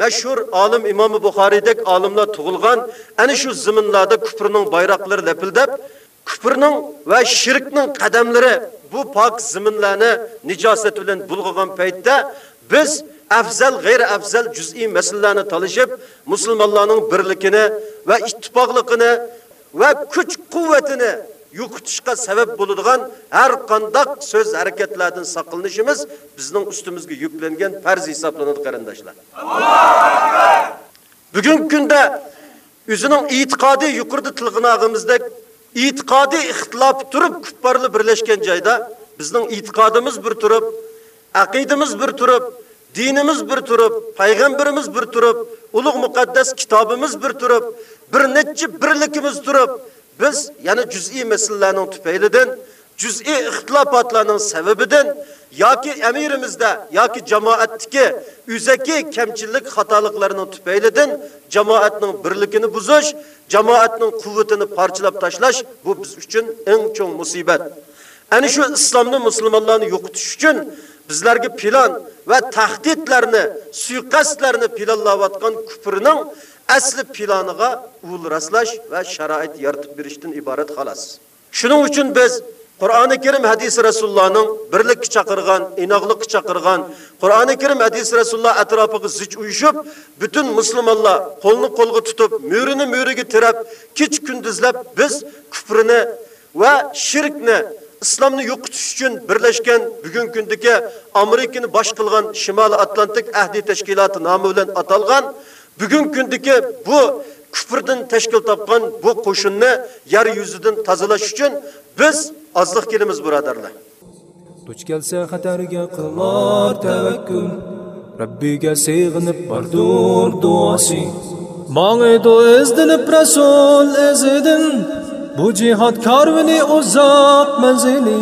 mashhur olim Imom Buxoriydek olimlar tug'ilgan, ana shu zaminlarda kufrning bayroqlari lapildab, kufrning va shirkning qadamlari bu pok zaminlarni nijosat bilan bulg'agan paytda biz afzal, g'ayri afzal juz'iy masalalarni talishib, musulmonlarning birligini va ittifoqligini va kuch-quvvatini yuqitishga sabab bo'ladigan har qanday so'z harakatlardan saqlanishimiz bizning ustimizga yuklangan farz hisoblanadi qarindoshlar. Bugungi kunda o'zining e'tiqodiy yuqorida tilg'inog'imizdek e'tiqodiy ixtilof turib kuffarlar birlashgan joyda bizning e'tiqodimiz bir turib, aqidimiz bir turib, dinimiz bir turib, payg'ambarimiz bir turib, ulug' muqaddas kitobimiz bir turib, bir necha birligimiz turib, biz yana juz'iy masallarning tufaylidan juz'iy ixtilofotlarning sababidan yoki amirimizda yoki jamoatdagi uzaki kamchilik xatoliklarning tufaylidan jamoatning birligini buzish, jamoatning quvvatini parchalab tashlash bu biz uchun eng chong musibat. Ana shu islomni musulmonlarni yo'qotish uchun bizlarga plan va tahdidlarni, suiqasdlarni planlayotgan kufrning asli planiga ul raslash va sharoit yaratib berishdan iborat xolos. Shuning uchun biz Qur'oni Karim hadisi Rasulullohning birlikka chaqirgan, inoqlikka chaqirgan, Qur'oni Karim hadisi Rasululloh atrofiga zich uyushib, butun musulmonlar qo'lni qo'lga tutib, mürini muriga tirab, kech kunduzlab biz kufrini va shirkni islomni yo'qotish uchun birlashgan bugungi kundagi Amerikani bosh qilgan Shimoliy Atlantik ahdi tashkiloti nomi bilan atalgan Bugun kundagi bu kufrdan tashkil topgan bu qo'shinni yer yuzidan tozalash uchun biz ozliq kelimiz birodarlar. Duch kelsa xatariga qilar tavakkul Rabbiga sig'inib bardur duosi Mang'idu izdinib rasul izidin Bu jihad karvini uzoq manzili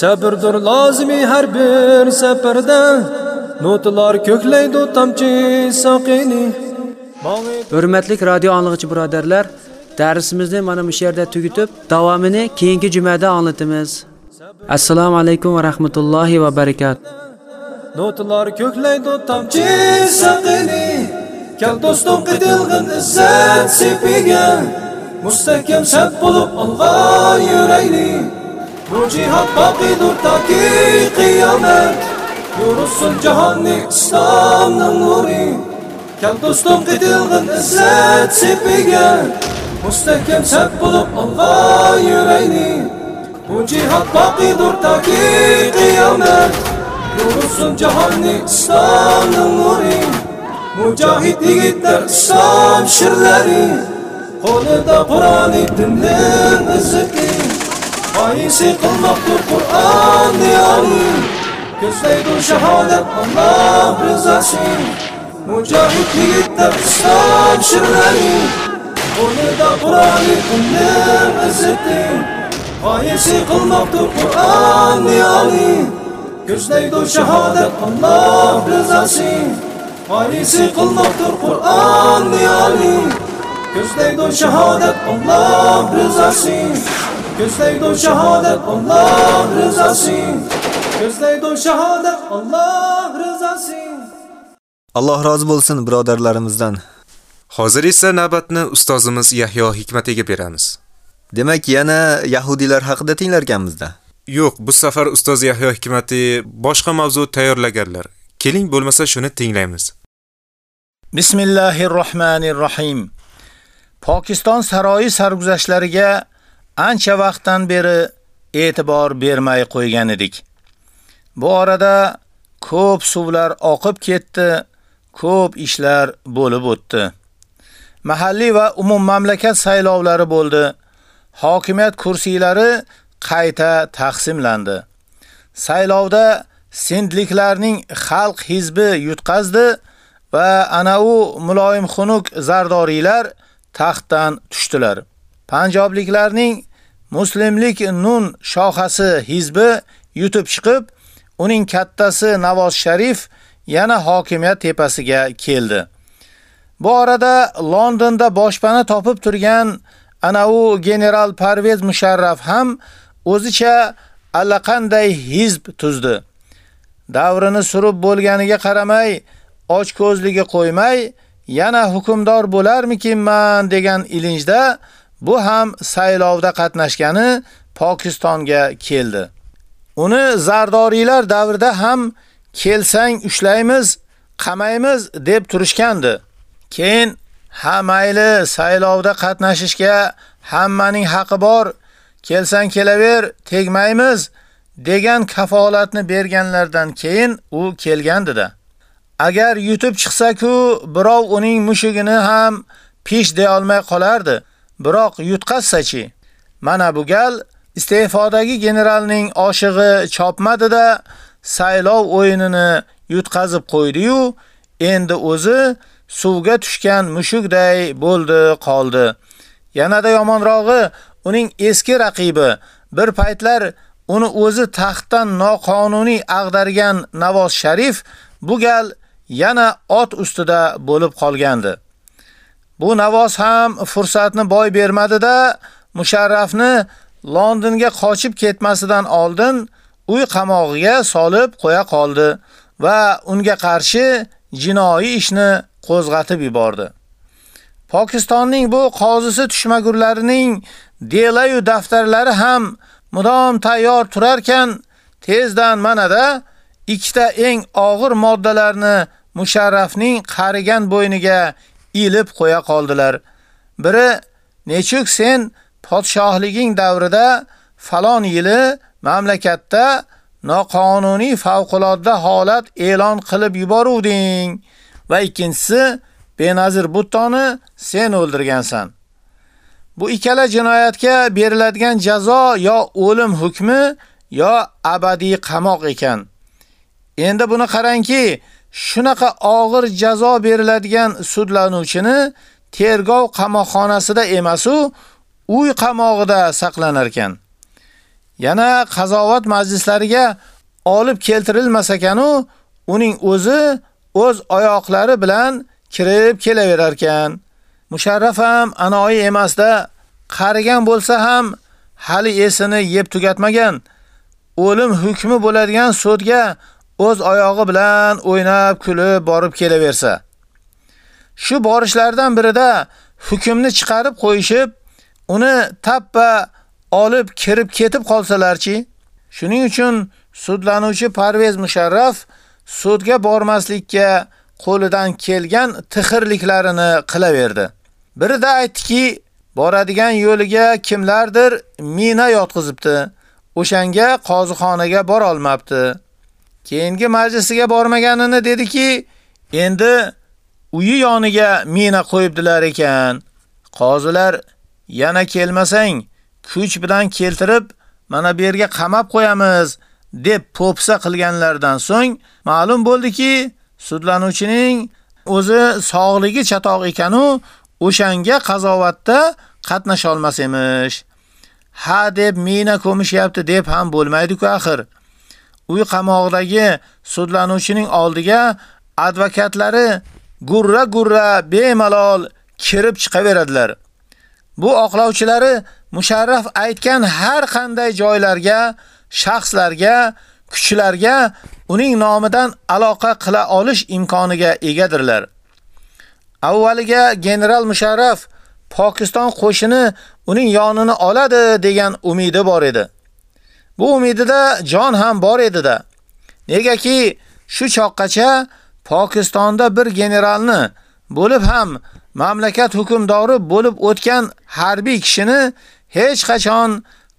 Sabrdir lozimi har bir safarda Notlar ko'klaydi tamchi saqini Hurmatli radio anglag'chi birodarlar, darsimizni mana bu yerda tugatib, davomini keyingi jumada anglatamiz. Assalomu alaykum va rahmatullohi va barakat. Notlar ko'klaydi tamchi saqini Kel do'stim qitilg'in izzat sepiga Mustahkam sab bo'lib olg'a yuraylik Bu jihad baqidur toki qiyomat Yursin jahonni islomning nuri Kel do'stim qitilg'in izzat sepiga Mustahkam sab bo'lib olg'a yuraylik Bu jihad baqidur toki qiyomat Yursin jahonni islomning nuri. Mujahid yigitlar islom shirlari Qo'lida Qur'oni dinning izzati Oyisi qilmoqdir Qur'on diyoni Ko'zlaydi shahodat Alloh rizosi Mujahid yigitlar islom shirlari Qo'lida Qur'oni dinning izzati Oyisi qilmoqdir Qur'on diyoni Ko'zlaydi shahodat Alloh rizosi Oyisi qilmoqdir Qur'on diyoni Ko'zlaydi shahodat Alloh rizosi Ko'zlaydi shahodat Alloh rizosi Ko'zlaydi shahodat Alloh rizosi Alloh rozi bo'lsin birodarlarimizdan. Hozir esa navbatni ustozimiz Yahyo Hikmatiga beramiz. Demak, yana yahudiylar haqida tinglarkanmizda. Yo'q, bu safar ustoz Yahyo Hikmati boshqa mavzu tayyorlaganlar. Keling bo'lmasa shuni tinglaymiz. Bismillahir Rohmanir Rohim. Pokiston saroyi sarguzashtlariga ancha vaqtdan beri e'tibor bermay qo'ygan edik. Bu orada ko'p suvlar oqib ketdi, ko'p ishlar bo'lib o'tdi. Mahalliy va umum mamlakat saylovlari bo'ldi. Hokimiyat kursilari qayta taqsimlandi. Saylovda sindliklarning xalq hizbi yutqazdi va ana u muloyim xunuk zardoriylar taxtdan tushdilar. Panjobliklarning Muslimlik nun shohasi hizbi yutib chiqib, uning kattasi Navoz Sharif yana hokimiyat tepasiga keldi. Bu orada Londonda boshpana topib turgan ana u general Parvez Musharraf ham o'zicha allaqanday hizb tuzdi. Davrini surib bo'lganiga qaramay, och ko'zligi qo'ymay, yana hukmdor bo'larmikinman degan ilinjda bu ham saylovda qatnashgani Pokistonga keldi. Uni zardoriylar davrida ham kelsang ushlaymiz, qamaymiz deb turishgandi. Keyin ha mayli saylovda qatnashishga hammaning haqi bor, kelsang kelaver, tegmaymiz degan kafolatni berganlardan keyin u kelgandida. Agar yutib chiqsa-ku, birov uning mushugini ham pish deya olmay qolardi. Biroq yutqazsa-chi? Mana bu gal iste'fodagi generalning oshig'i chopmadi-da, saylov o'yinini yutqazib qo'ydi-yu, endi o'zi suvga tushgan mushukday bo'ldi qoldi. Yanada yomonrog'i, uning eski raqibi bir paytlar uni o'zi taxtdan noqonuniy ag'dargan Navoz Sharif bu gal yana ot ustida bo'lib qolgandi. Bu Navoz ham fursatni boy bermadi-da, Musharrafni Londonga qochib ketmasidan oldin uy qamog'iga solib qo'ya qoldi va unga qarshi jinoiy ishni qo'zg'atib yubordi. Pokistonning bu qozisi tushmagurlarining delayu daftarlari ham mudom tayyor turarkan, tezdan manada ikkita eng og'ir moddalarni Musharrafning qarigan bo'yniga ilib qo'ya qoldilar. Biri nechuk sen podshohliging davrida falon yili mamlakatda noqonuniy favqulodda holat e'lon qilib yuboruvding va ikkinchisi Benazir Buttoni sen o'ldirgansan. Bu ikkala jinoyatga beriladigan jazo yo o'lim hukmi yo abadiy qamoq ekan. Endi buni qarangki, shunaqa og'ir jazo beriladigan sudlanuvchini tergov qamoqxonasida emas-u, uy qamog'ida saqlanar ekan. Yana qazovat majlislariga olib keltirilmas ekan-u, uning o'zi o'z oyoqlari bilan kirib kelaverar ekan. Musharraf ham anoyi emasda, qarigan bo'lsa ham hali esini yeb tugatmagan. O'lim hukmi bo'ladigan sudga o'z oyog'i bilan o'ynab kulib borib kelaversa. Shu borishlardan birida hukmni chiqarib qo'yishib, uni tappa olib kirib ketib qolsalarchi? Shuning uchun sudlanuvchi Parvez Musharraf sudga bormaslikka qo'lidan kelgan tixirliklarini qilaverdi. Birida aytdiki, boradigan yo'liga kimlardir mina yotqizibdi. O'shanga qozixonaga bora olmabdi. Keyingi majlisiga bormaganini dediki, endi uyi yoniga mina qo'yibdilar ekan. Qozilar yana kelmasang, kuch bilan keltirib, mana bu yerga qamab qo'yamiz deb po'pisa qilganlardan so'ng ma'lum bo'ldiki, sudlanuvchining o'zi sog'ligi chatoq ekan-u, o'shanga qazovatda qatnasha olmas emish. Ha deb mina ko'mishyapti deb ham bo'lmaydi-ku axir. Uy qamog'idagi sudlanuvchining oldiga advokatlari gurra-gurra bemalol kirib chiqaveradilar. Bu oqlovchilari Musharraf aytgan har qanday joylarga, shaxslarga, kuchlarga uning nomidan aloqa qila olish imkoniga egadirlar. Avvaliga general Musharraf Pokiston qo'shini uning yonini oladi degan umidi bor edi. Bu umidida jon ham bor edi-da. Negaki shu choqqacha Pokistonda bir generalni bo'lib ham mamlakat hukmdori bo'lib o'tgan harbiy kishini hech qachon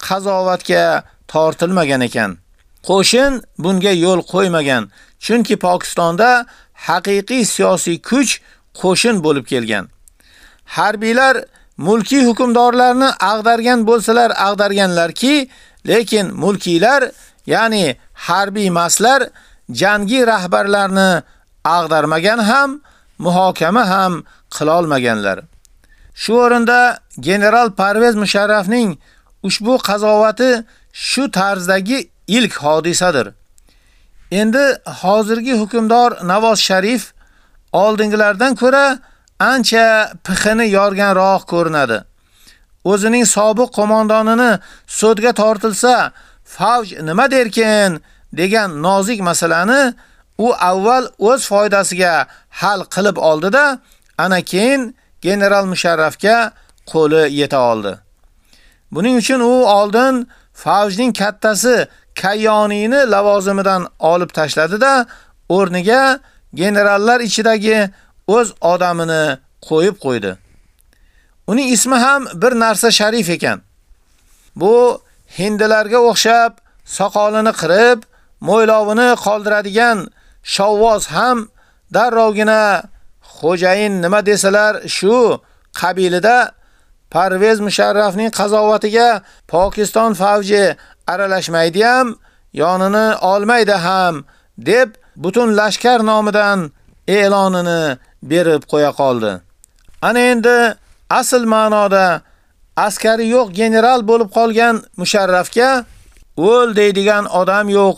qazovatga tortilmagan ekan. Qo'shin bunga yo'l qo'ymagan, chunki Pokistonda haqiqiy siyosiy kuch qo'shin bo'lib kelgan. Harbiylar mulkiy hukmdorlarni ag'dargan bo'lsalar ag'darganlarki, lekin mulkiylar, ya'ni harbiy maslar jangi rahbarlarni ag'darmagan ham, muhokama ham qila olmaganlar. Shu o'rinda general Parvez Musharrafning ushbu qazovati shu tarzdagi ilk hodisadir. Endi hozirgi hukmdor Navoz Sharif oldingilardan ko'ra ancha pixini yorganroq ko'rinadi. O'zining sobiq qo'mondonini sudga tortilsa, favj nima derkin degan nozik masalani u avval o'z foydasiga hal qilib oldi-da, ana keyin general Musharrafga qo'li yeta oldi. Buning uchun u oldin Favjning kattasi Kayoniyni lavozimidan olib tashladi-da, o'rniga generallar ichidagi o'z odamini qo'yib qo'ydi. Uning ismi ham bir narsa sharif ekan. Bu hindilarga o'xshab soqolini qirib, mo'ylovini qoldiradigan Shovvoz ham darrovgina xo'jayin nima desalar shu qabilida Parvez Musharrafning qazovatiga Pokiston favji aralashmaydi ham, yonini olmaydi ham deb butun lashkar nomidan e'lonini berib qo'ya qoldi. Ana endi asl ma'noda askari yo'q general bo'lib qolgan Musharrafga o'l deydigan odam yo'q.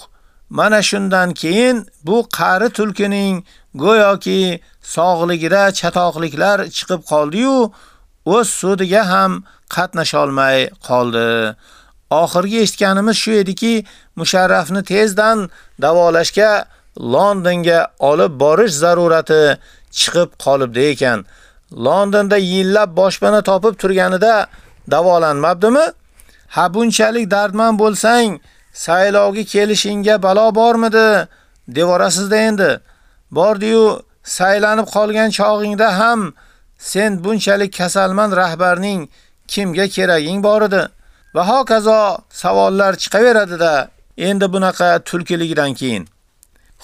Mana shundan keyin bu qari tulkining go'yoki sog'ligida chatoqliklar chiqib qoldi-yu, o'z sudiga ham qatnasha olmay qoldi. Oxirgi eshitganimiz shu ediki, Musharrafni tezdan davolashga Londonga olib borish zarurati chiqib qolibdi ekan. Londonda yillab boshpana topib turganida davolanmabdimi? Ha bunchalik dardman bo'lsang, saylovga kelishingga balo bormidi? Devorasizda endi. Bordi-yu, saylanib qolgan chog'ingda ham sen bunchalik kasalman rahbarning kimga keraging bor edi? Va hokazo savollar chiqaveradi-da, endi bunaqa tulkiligidan keyin.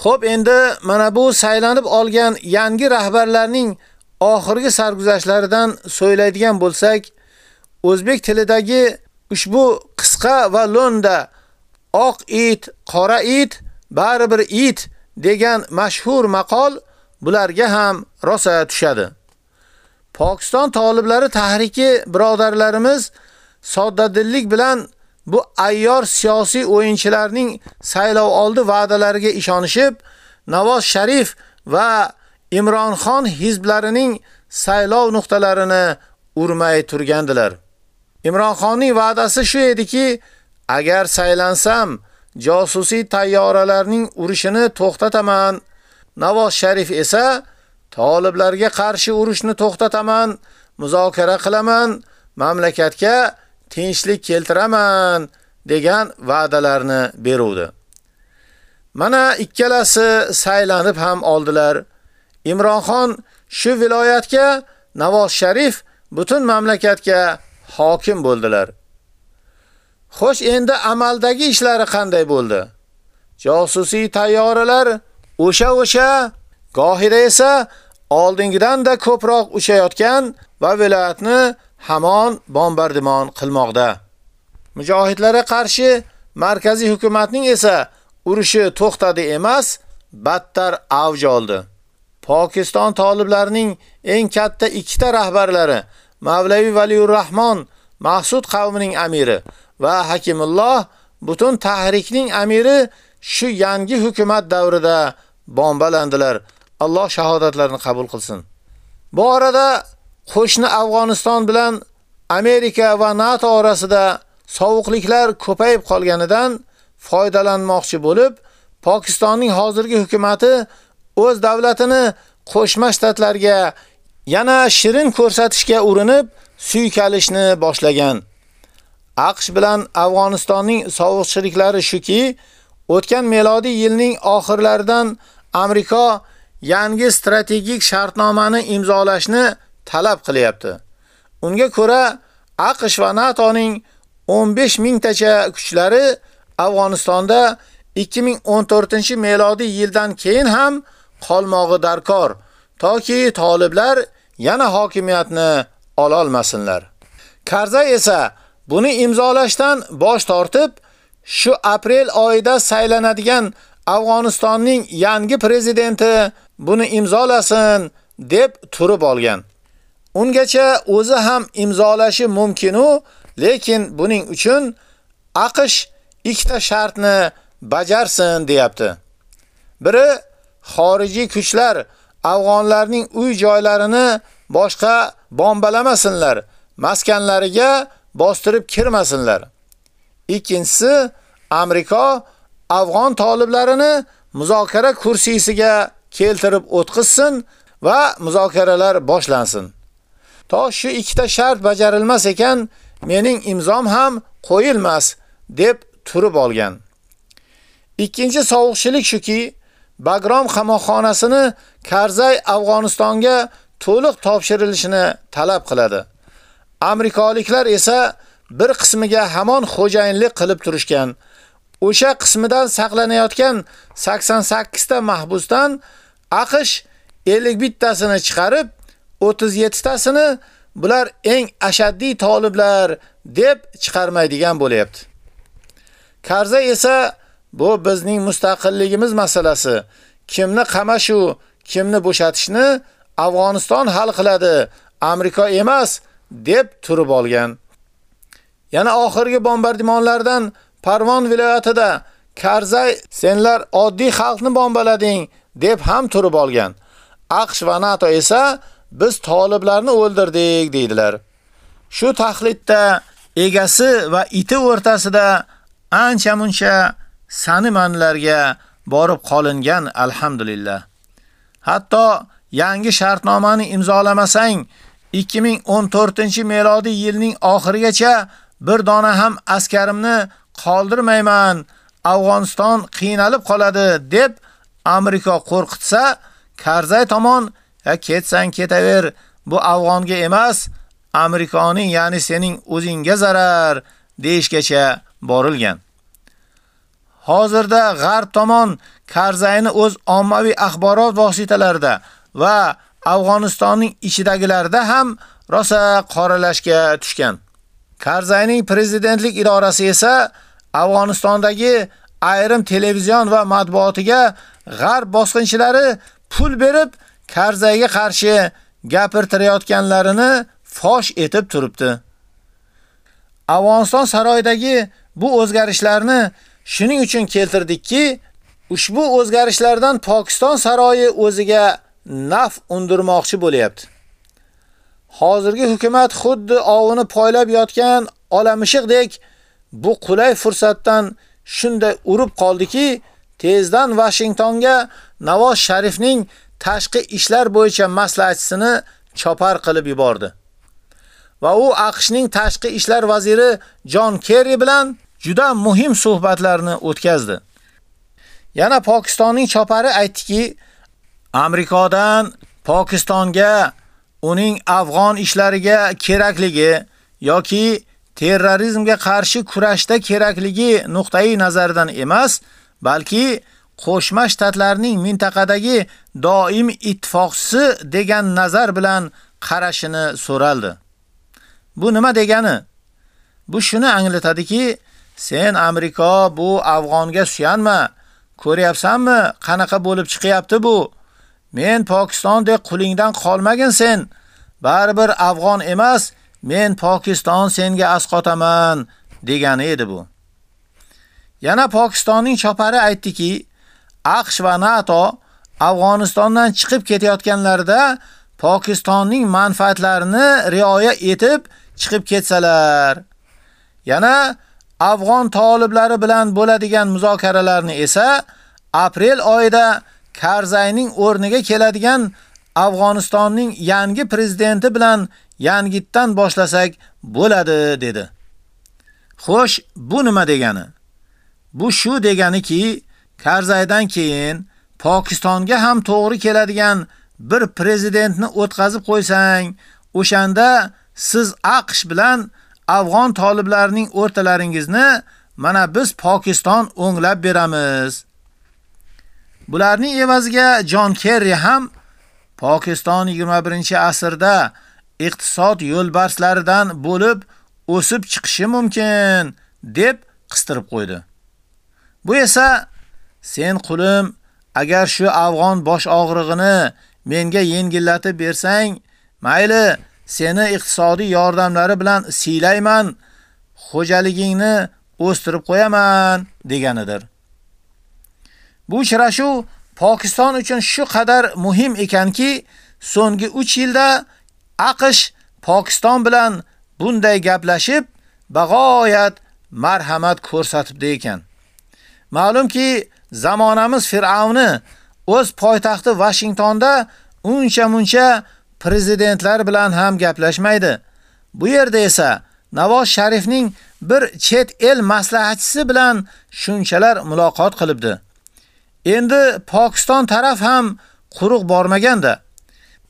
Xo'p, endi mana bu saylanib olgan yangi rahbarlarning oxirgi sarguzashtlaridan so'ylaydigan bo'lsak, o'zbek tilidagi ushbu qisqa va lo'nda oq it, qora it, baribir it degan mashhur maqol bularga ham rosa tushadi. Pokiston toliblari tahriki birodarlarimiz soddadillik bilan bu ayyor siyosiy o'yinchilarning saylov oldi va'dalariga ishonishib, Navoz Sharif va Imron Xon hizblarining saylov nuqtalarini urmay turgandilar. Imron Xonning va'dasi shu ediki, agar saylansam, josusiy tayyoralarning urushini to'xtataman. Navoz Sharif esa Toliblarga qarshi urushni to'xtataman, muzokara qilaman, mamlakatga tinchlik keltiraman degan va'dalarni beruvdi. Mana ikkalasi saylanib ham oldilar. Imronxon shu viloyatga Navoz Sharif butun mamlakatga hokim bo'ldilar. Xo'sh, endi amaldagi ishlari qanday bo'ldi? Josusiy tayyoralar o'sha-o'sha, Qohira esa oldingidan-da ko'proq uchayotgan va viloyatni hamon bombardimon qilmoqda. Mujohidlarga qarshi markaziy hukumatning esa urushi to'xtadi emas, battar avj oldi. Pokiston toliblarining eng katta ikkita rahbarlari Mavlavi Valiyur Rahmon Mahsud qavmining amiri va Hakimulloh butun tahrikning amiri shu yangi hukumat davrida bombalandilar. Alloh shahodatlarini qabul qilsin. Bu orada qo'shni Afg'oniston bilan Amerika va NATO orasida sovuqliklar ko'payib qolganidan foydalanmoqchi bo'lib, Pokistonning hozirgi hukumatı o'z davlatini Qo'shma Shtatlarga yana shirin ko'rsatishga urinib, suykalishni boshlagan. AQSh bilan Afg'onistonning sovuqchiliklari shuki, o'tgan melodiy yilning oxirlaridan Amerika yangi strategik shartnomani imzolashni talab qilyapti. Unga ko'ra AQSh va NATOning 15 mingtacha kuchlari Afg'onistonda 2014-melodiy yildan keyin ham qolmog'i darkor, toki toliblar yana hokimiyatni ola olmasinlar. Karzay esa buni imzolashdan bosh tortib, shu aprel oyida saylanadigan Afg'onistonning yangi prezidenti buni imzolasin deb turib olgan. Ungacha o'zi ham imzolashi mumkin u, lekin buning uchun AQSh ikkita shartni bajarsin deyapti. Biri xorijiy kuchlar afg'onlarning uy joylarini boshqa bombalamasinlar, maskanlariga bostirib kirmasinlar. Ikkinchisi, Amerika afg'on toliblarini muzokara kursisiga keltirib o'tqizsin va muzokaralar boshlansin. To shu ikkita shart bajarilmas ekan, mening imzom ham qo'yilmas deb turib olgan. Ikkinchi sovuqchilik shuki, Bagrom qamoqxonasini Karzay Afg'onistonga to'liq topshirilishini talab qiladi. Amerikaliklar esa bir qismiga hamon xo'jayinlik qilib turishgan. O'sha qismidan saqlanayotgan 88 ta mahbusdan AQSh 51 tasini chiqarib, 37 tasini bular eng ashaddiy toliblar deb chiqarmaydigan bo'lyapti. Karza esa Bu bizning mustaqilligimiz masalasi. Kimni qamashu, kimni bo'shatishni Afg'oniston hal qiladi, Amerika emas deb turib olgan. Yana oxirgi bombardimonlardan Parvon viloyatida Karzay senlar oddiy xalqni bombalading deb ham turib olgan. AQSh va NATO esa biz toliblarni o'ldirdik deydilar. Shu taqlidda egasi va iti o'rtasida ancha-muncha sanimanlarga borib qolingan alhamdulillah. Hatto yangi shartnomani imzolamasang 2014-melodiy yilning oxirigacha bir dona ham askarimni qoldirmayman. Afg'oniston qiynalib qoladi deb Amerika qo'rqitsa, Karzay tomon "Ya ketsang ketaver, bu Afg'onga emas, Amerikaning, ya'ni sening o'zingga zarar" deyishgacha borilgan. Hozirda G'arb tomon Karzayni o'z ommaviy axborot vositalarida va Afg'onistonning ichidagilarida ham rosa qoralashga tushgan. Karzayning prezidentlik idorasi esa Afg'onistondagi ayrim televizion va matbuotiga G'arb bosqinchilari pul berib Karzayga qarshi gapirtirayotganlarini fosh etib turibdi. Afg'oniston saroyidagi bu o'zgarishlarni shuning uchun keltirdikki, ushbu o'zgarishlardan Pokiston saroyi o'ziga naf undirmoqchi bo'lyapti. Hozirgi hukumat xuddi ovini poylab yotgan olamishiqdek bu qulay fursatdan shunday urib qoldiki, tezdan Washingtonga Navoz Sharifning tashqi ishlar bo'yicha maslahatchisini chopar qilib yubordi. Va u AQShning tashqi ishlar vaziri Jon Kerri bilan juda muhim suhbatlarni o'tkazdi. Yana Pokistonning chopari aytdiki, Amerikadan Pokistonga uning afg'on ishlariga kerakligi yoki terrorizmga qarshi kurashda kerakligi nuqtai nazaridan emas, balki Qo'shma Shtatlarning mintaqadagi doim ittifoqchisi degan nazar bilan qarashini so'raldi. Bu nima degani? Bu shuni anglatadiki, sen Amerika bu Afg'onga suyanma. Ko'ryapsanmi, qanaqa bo'lib chiqyapti bu? Men Pokistondek qulingdan qolmagin sen. Baribir Afg'on emas, men Pokiston senga asqotaman degani edi bu. Yana Pokistonning chopari aytdiki, AQSh va NATO Afg'onistondan chiqib ketayotganlarida Pokistonning manfaatlarini rioya etib chiqib ketsalar, yana afg'on toliblari bilan bo'ladigan muzokaralarni esa aprel oyida Karzayning o'rniga keladigan Afg'onistonning yangi prezidenti bilan yangitdan boshlasak bo'ladi dedi. Xo'sh, bu nima degani? Bu shu deganiki, Karzaydan keyin Pokistonga ham to'g'ri keladigan bir prezidentni o'tkazib qo'ysang, o'shanda siz AQSh bilan afg'on toliblarining o'rtalaringizni mana biz Pokiston o'nglab beramiz. Bularning evaziga Jon Kerri ham Pokiston 21-asrda iqtisod yo'lbarslaridan bo'lib o'sib chiqishi mumkin deb qistirib qo'ydi. Bu esa sen qulim agar shu afg'on bosh og'rig'ini menga yengillatib bersang, mayli, seni iqtisodiy yordamlari bilan siylayman, xo'jaligingni o'stirib qo'yaman deganidir. Bu uchrashuv Pokiston uchun shu qadar muhim ekanki, so'nggi 3 yilda AQSh Pokiston bilan bunday gaplashib, bag'oyat marhamat ko'rsatibdi ekan. Ma'lumki, zamonamiz Fir'avni o'z poytaxti Washingtonda uncha-muncha prezidentlar bilan ham gaplashmaydi. Bu yerda esa Navoz Sharifning bir chet el maslahatchisi bilan shunchalar muloqot qilibdi. Endi Pokiston taraf ham quruq bormaganda.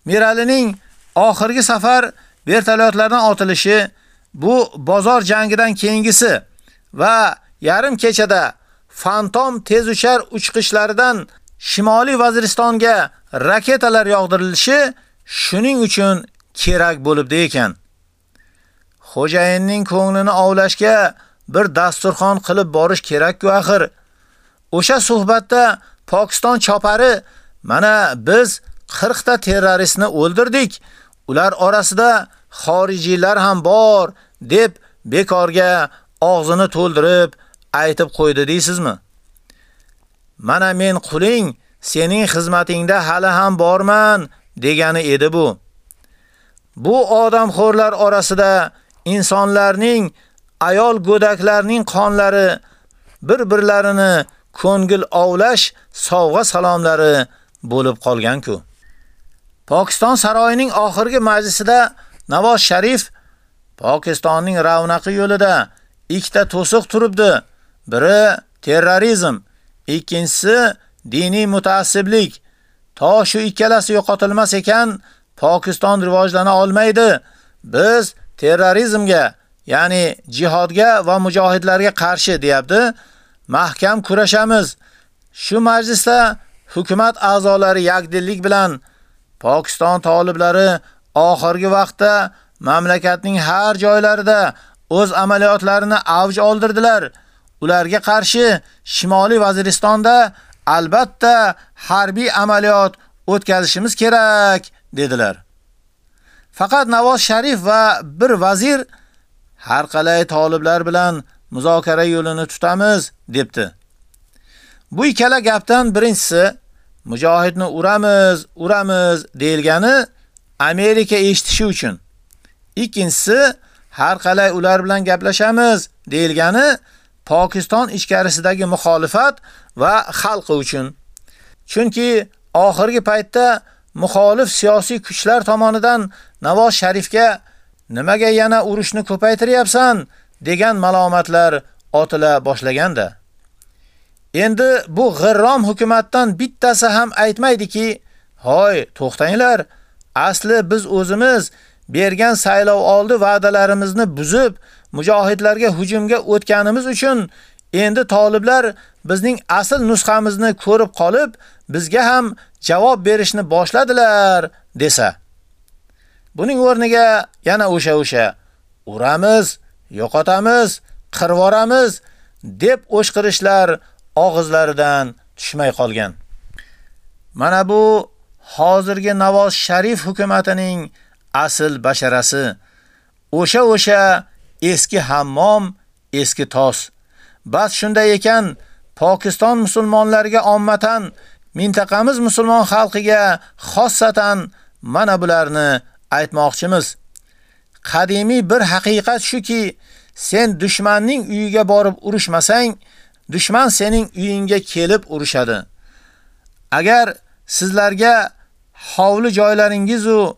Miralining oxirgi safar vertolyotlardan otilishi bu bozor jangidan keyingisi va yarim kechada fantom tezuchar uchqishlaridan Shimoliy Vaziristonga raketalar yog'dirilishi shuning uchun kerak bo'libdi ekan. Xo'jayinning ko'nglini ovlashga bir dasturxon qilib borish kerak-ku axir. O'sha suhbatda Pokiston chopari mana biz 40 ta terroristni o'ldirdik. Ular orasida xorijiylar ham bor deb bekorga og'zini to'ldirib aytib qo'ydi deysizmi? Mana men quling, sening xizmatingda hali ham borman degani edi bu. Bu odamxo'rlar orasida insonlarning ayol go'daklarning qonlari bir-birlarini ko'ngil ovlash sovg'a salomlari bo'lib qolgan-ku. Pokiston saroyining oxirgi majlisida Navoz Sharif Pokistonning ravnaqi yo'lida ikkita to'siq turibdi. Biri terrorizm, ikkinchisi diniy mutaassiblik. To shu ikkalasi yo'qotilmas ekan, Pokiston rivojlana olmaydi. Biz terrorizmga, ya'ni jihodga va mujohidlarga qarshi deyapti. Mahkam kurashamiz. Shu majlisda hukumat a'zolari yakdillik bilan Pokiston toliblari oxirgi vaqtda mamlakatning har joylarida o'z amaliyotlarini avj oldirdilar. Ularga qarshi Shimoliy Vaziristonda albatta harbiy amaliyot o'tkazishimiz kerak dedilar. Faqat Navoz Sharif va bir vazir har qalay toliblar bilan muzokara yo'lini tutamiz debdi. Bu ikkala gapdan birinchisi mujohidni uramiz, uramiz deilgani Amerika eshitishi uchun. Ikkinchisi har qalay ular bilan gaplashamiz deilgani Pokiston ichkarisidagi muxolifat va xalqi uchun. Chunki oxirgi paytda muxolif siyosiy kuchlar tomonidan Navoz Sharifga nimaga yana urushni ko'paytiryapsan degan malomatlar otila boshlaganda. Endi bu g'irrom hukumatdan bittasi ham aytmaydiki, "Hoy, to'xtanglar, asli biz o'zimiz bergan saylov oldi va'dalarimizni buzib, mujohidlarga hujumga o'tganimiz uchun endi toliblar bizning asl nusxamizni ko'rib qolib, bizga ham javob berishni boshladilar" desa. Buning o'rniga yana o'sha-o'sha uramiz, yo'qotamiz, qirvoramiz deb o'shqirishlar og'izlaridan tushmay qolgan. Mana bu hozirgi Navoz Sharif hukumatining asl basharasi. O'sha-o'sha eski hammom, eski tos. Bas shunday ekan, Pokiston musulmonlariga ommatan, mintaqamiz musulmon xalqiga xossatan mana bularni aytmoqchimiz. Qadimiy bir haqiqat shuki, sen dushmanning uyiga borib urushmasang, dushman sening uyingga kelib urushadi. Agar sizlarga hovli joylaringiz u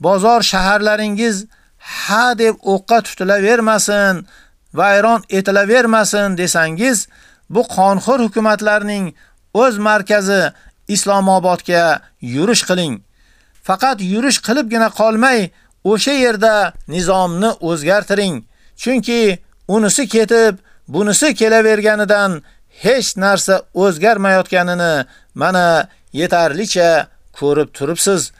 bozor shaharlaringiz ha deb o'qqa tutilavermasin, vayron etilavermasin desangiz, bu qonxo'r hukumatlarning o'z markazi Islomobodga yurish qiling. Faqat yurish qilibgina qolmay, o'sha yerda nizomni o'zgartiring. Chunki unisi ketib, bunisi kelaverganidan hech narsa o'zgarmayotganini mana yetarlicha ko'rib turibsiz.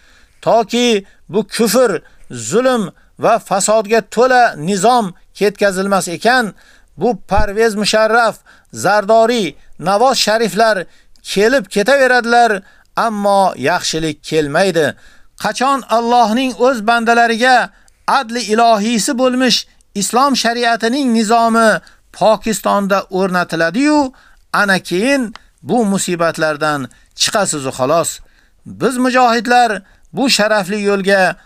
Toki bu kufr, zulm va fasodga to'la nizom ketkazilmas ekan, bu Parvez Musharraf, Zardori, Navoz shariflar kelib ketaveradilar, ammo yaxshilik kelmaydi. Qachon Allohning o'z bandalariga adli ilohiysi bo'lmiş islom shariatining nizomi Pokistonda o'rnatiladi-yu, ana keyin bu musibatlardan chiqasiz xolos. Biz mujohidlar bu sharafli yo'lga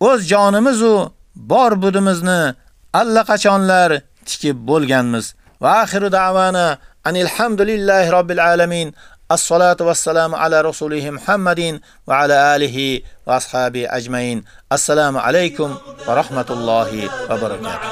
o'z jonimiz u bor budimizni allaqachonlar tikib bo'lganmiz. Va oxiru da'vana anil hamdulillahi robbil alamin. As-salatu vassalamu ala rasulihi Muhammadin va ala alihi va ashabi ajmain. Assalomu alaykum va rahmatullohi va barakatuh.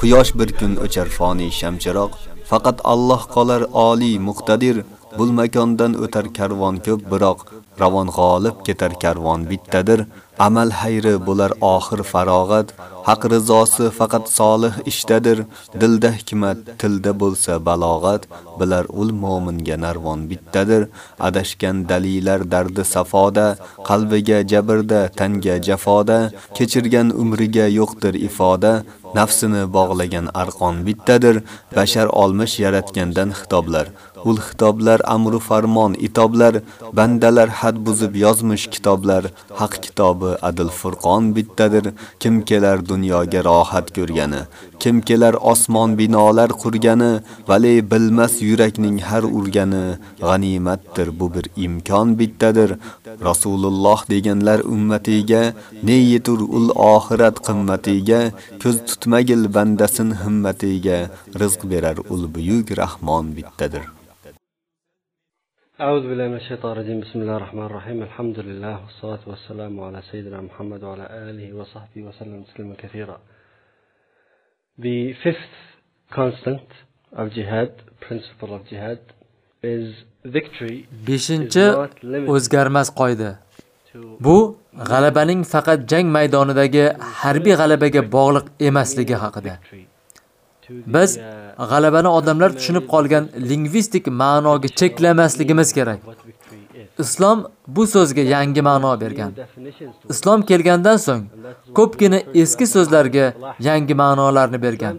Quyosh bir kun o'char foniy shamchiroq, faqat Alloh qolar oliy muqtadir. Bul makondan o'tar karvon ko'p, biroq ravon g'olib ketar karvon bittadir. Amal hayri bo'lar oxir farog'at, haq rizosi faqat solih ishdadir. Dilda hikmat, tilda bo'lsa balog'at, bilar ul mo'minga narvon bittadir. Adashgan dalilar dardi safoda, qalbiga jabrda, tanga jafoda, kechirgan umriga yo'qdir ifoda. Nafsini bog'lagan arqon bittadir, bashar olmish yaratgandan xitoblar. Ul xitoblar amru farmon itoblar, bandalar had buzib yozmish kitoblar, haq kitobi adil furqon bittadir. Kim kelar dunyoga rohat ko'rgani, kim kelar osmon binolar qurgani, vale bilmas yurakning har urgani, g'animatdir bu bir imkon bittadir. Rasululloh deganlar ummatiga, ne yetur ul oxirat qimmatiga, ko'z tutmagil bandasin himmatiga, rizq berar ul buyuk rahmon bittadir. أعوذ بالله من الشيطان الرجيم بسم الله الرحمن الرحيم الحمد لله والصلاة والسلام على سيدنا محمد وعلى آله وصحبه وسلم تسليما كثيرا The fifth constant of jihad, principle of jihad, is victory beshinchi o'zgarmas qoida bu g'alabaning faqat jang maydonidagi harbiy g'alabaga bog'liq emasligi haqida Biz g'alabani odamlar tushunib qolgan lingvistik ma'noga cheklamasligimiz kerak. Islom bu so'zga yangi ma'no bergan. Islom kelgandan so'ng ko'pgina eski so'zlarga yangi ma'nolarni bergan.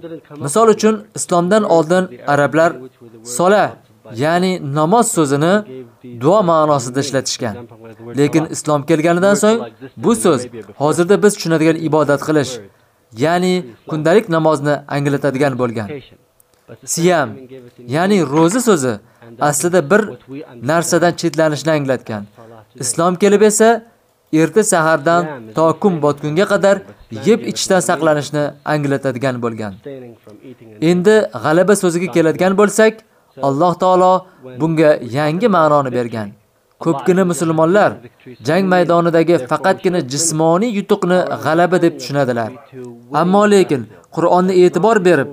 Misol uchun, islomdan oldin arablar sola, ya'ni namoz so'zini duo ma'nosida ishlatishgan. Lekin islom kelganidan so'ng bu so'z hozirda biz tushunadigan ibodat qilish ya'ni kundalik namozni anglatadigan bo'lgan. Siyam, ya'ni roza so'zi aslida bir narsadan chetlanishni anglatgan. Islom kelib esa erta sahardan to kun botgunga qadar yeb ichishdan saqlanishni anglatadigan bo'lgan. Endi g'alaba so'ziga keladigan bo'lsak, Alloh taolo bunga yangi ma'noni bergan. Ko'pgina musulmonlar jang maydonidagi faqatgina jismoniy yutuqni g'alaba deb tushunadilar. Ammo lekin Qur'onni e'tibor berib,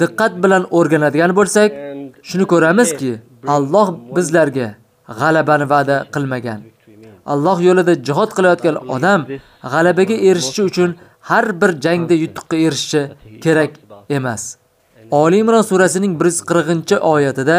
diqqat bilan o'rganadigan bo'lsak, shuni ko'ramizki, Alloh bizlarga g'alabani va'da qilmagan. Alloh yo'lida jihad qilayotgan odam g'alabaga erishishi uchun har bir jangda yutuqqa erishishi kerak emas. Oli Imron surasining 140-oyatida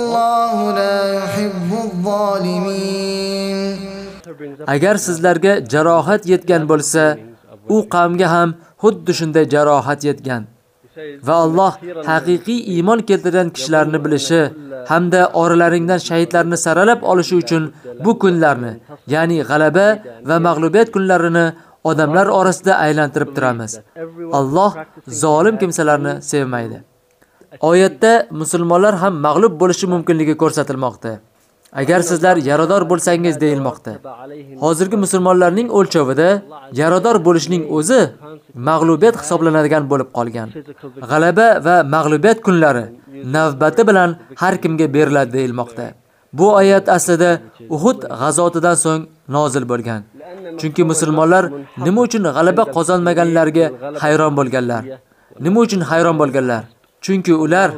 Agar sizlarga jarohat yetgan bo'lsa, u qavmga ham xuddi shunday jarohat yetgan. Va Alloh haqiqiy iymon keltirgan kishilarni bilishi hamda oralaringdan shahidlarni saralab olishi uchun bu kunlarni, ya'ni g'alaba va mag'lubiyat kunlarini odamlar orasida aylantirib turamiz. Alloh zolim kimsalarni sevmaydi. Oyatda musulmonlar ham mag'lub bo'lishi mumkinligi ko'rsatilmoqda. Agar sizlar yarador bo'lsangiz deyilmoqda. Hozirgi musulmonlarning o'lchovida yarador bo'lishning o'zi mag'lubiyat hisoblanadigan bo'lib qolgan. G'alaba va mag'lubiyat kunlari navbati bilan har kimga beriladi deyilmoqda. Bu oyat aslida Uhud g'azotidan so'ng nozil bo'lgan. Chunki musulmonlar nima uchun g'alaba qozonmaganlarga hayron bo'lganlar? Nima uchun hayron bo'lganlar? Chunki ular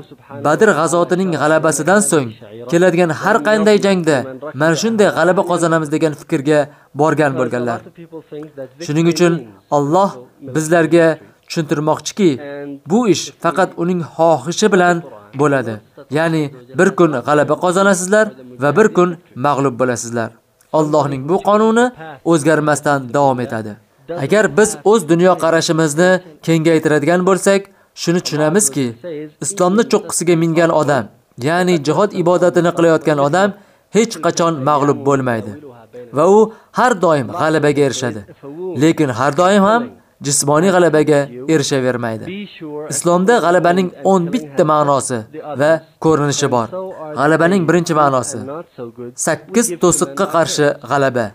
Badr g'azotining g'alabasidan so'ng keladigan har qanday jangda mana shunday g'alaba qozonamiz degan fikrga borgan bo'lganlar. Shuning uchun Alloh bizlarga tushuntirmoqchiki, bu ish faqat uning xohishi bilan bo'ladi. Ya'ni bir kun g'alaba qozonasizlar va bir kun mag'lub bo'lasizlar. Allohning bu qonuni o'zgarmasdan davom etadi. Agar biz o'z dunyo qarashimizni kengaytiradigan bo'lsak, shuni tushunamizki, islomni cho'qqisiga mingan odam, ya'ni jihad ibodatini qilayotgan odam hech qachon mag'lub bo'lmaydi va u har doim g'alabaga erishadi. Lekin har doim ham jismoniy g'alabaga erishavermaydi. Islomda g'alabaning 11 ta ma'nosi va ko'rinishi bor. G'alabaning birinchi ma'nosi 8 to'siqqa qarshi g'alaba.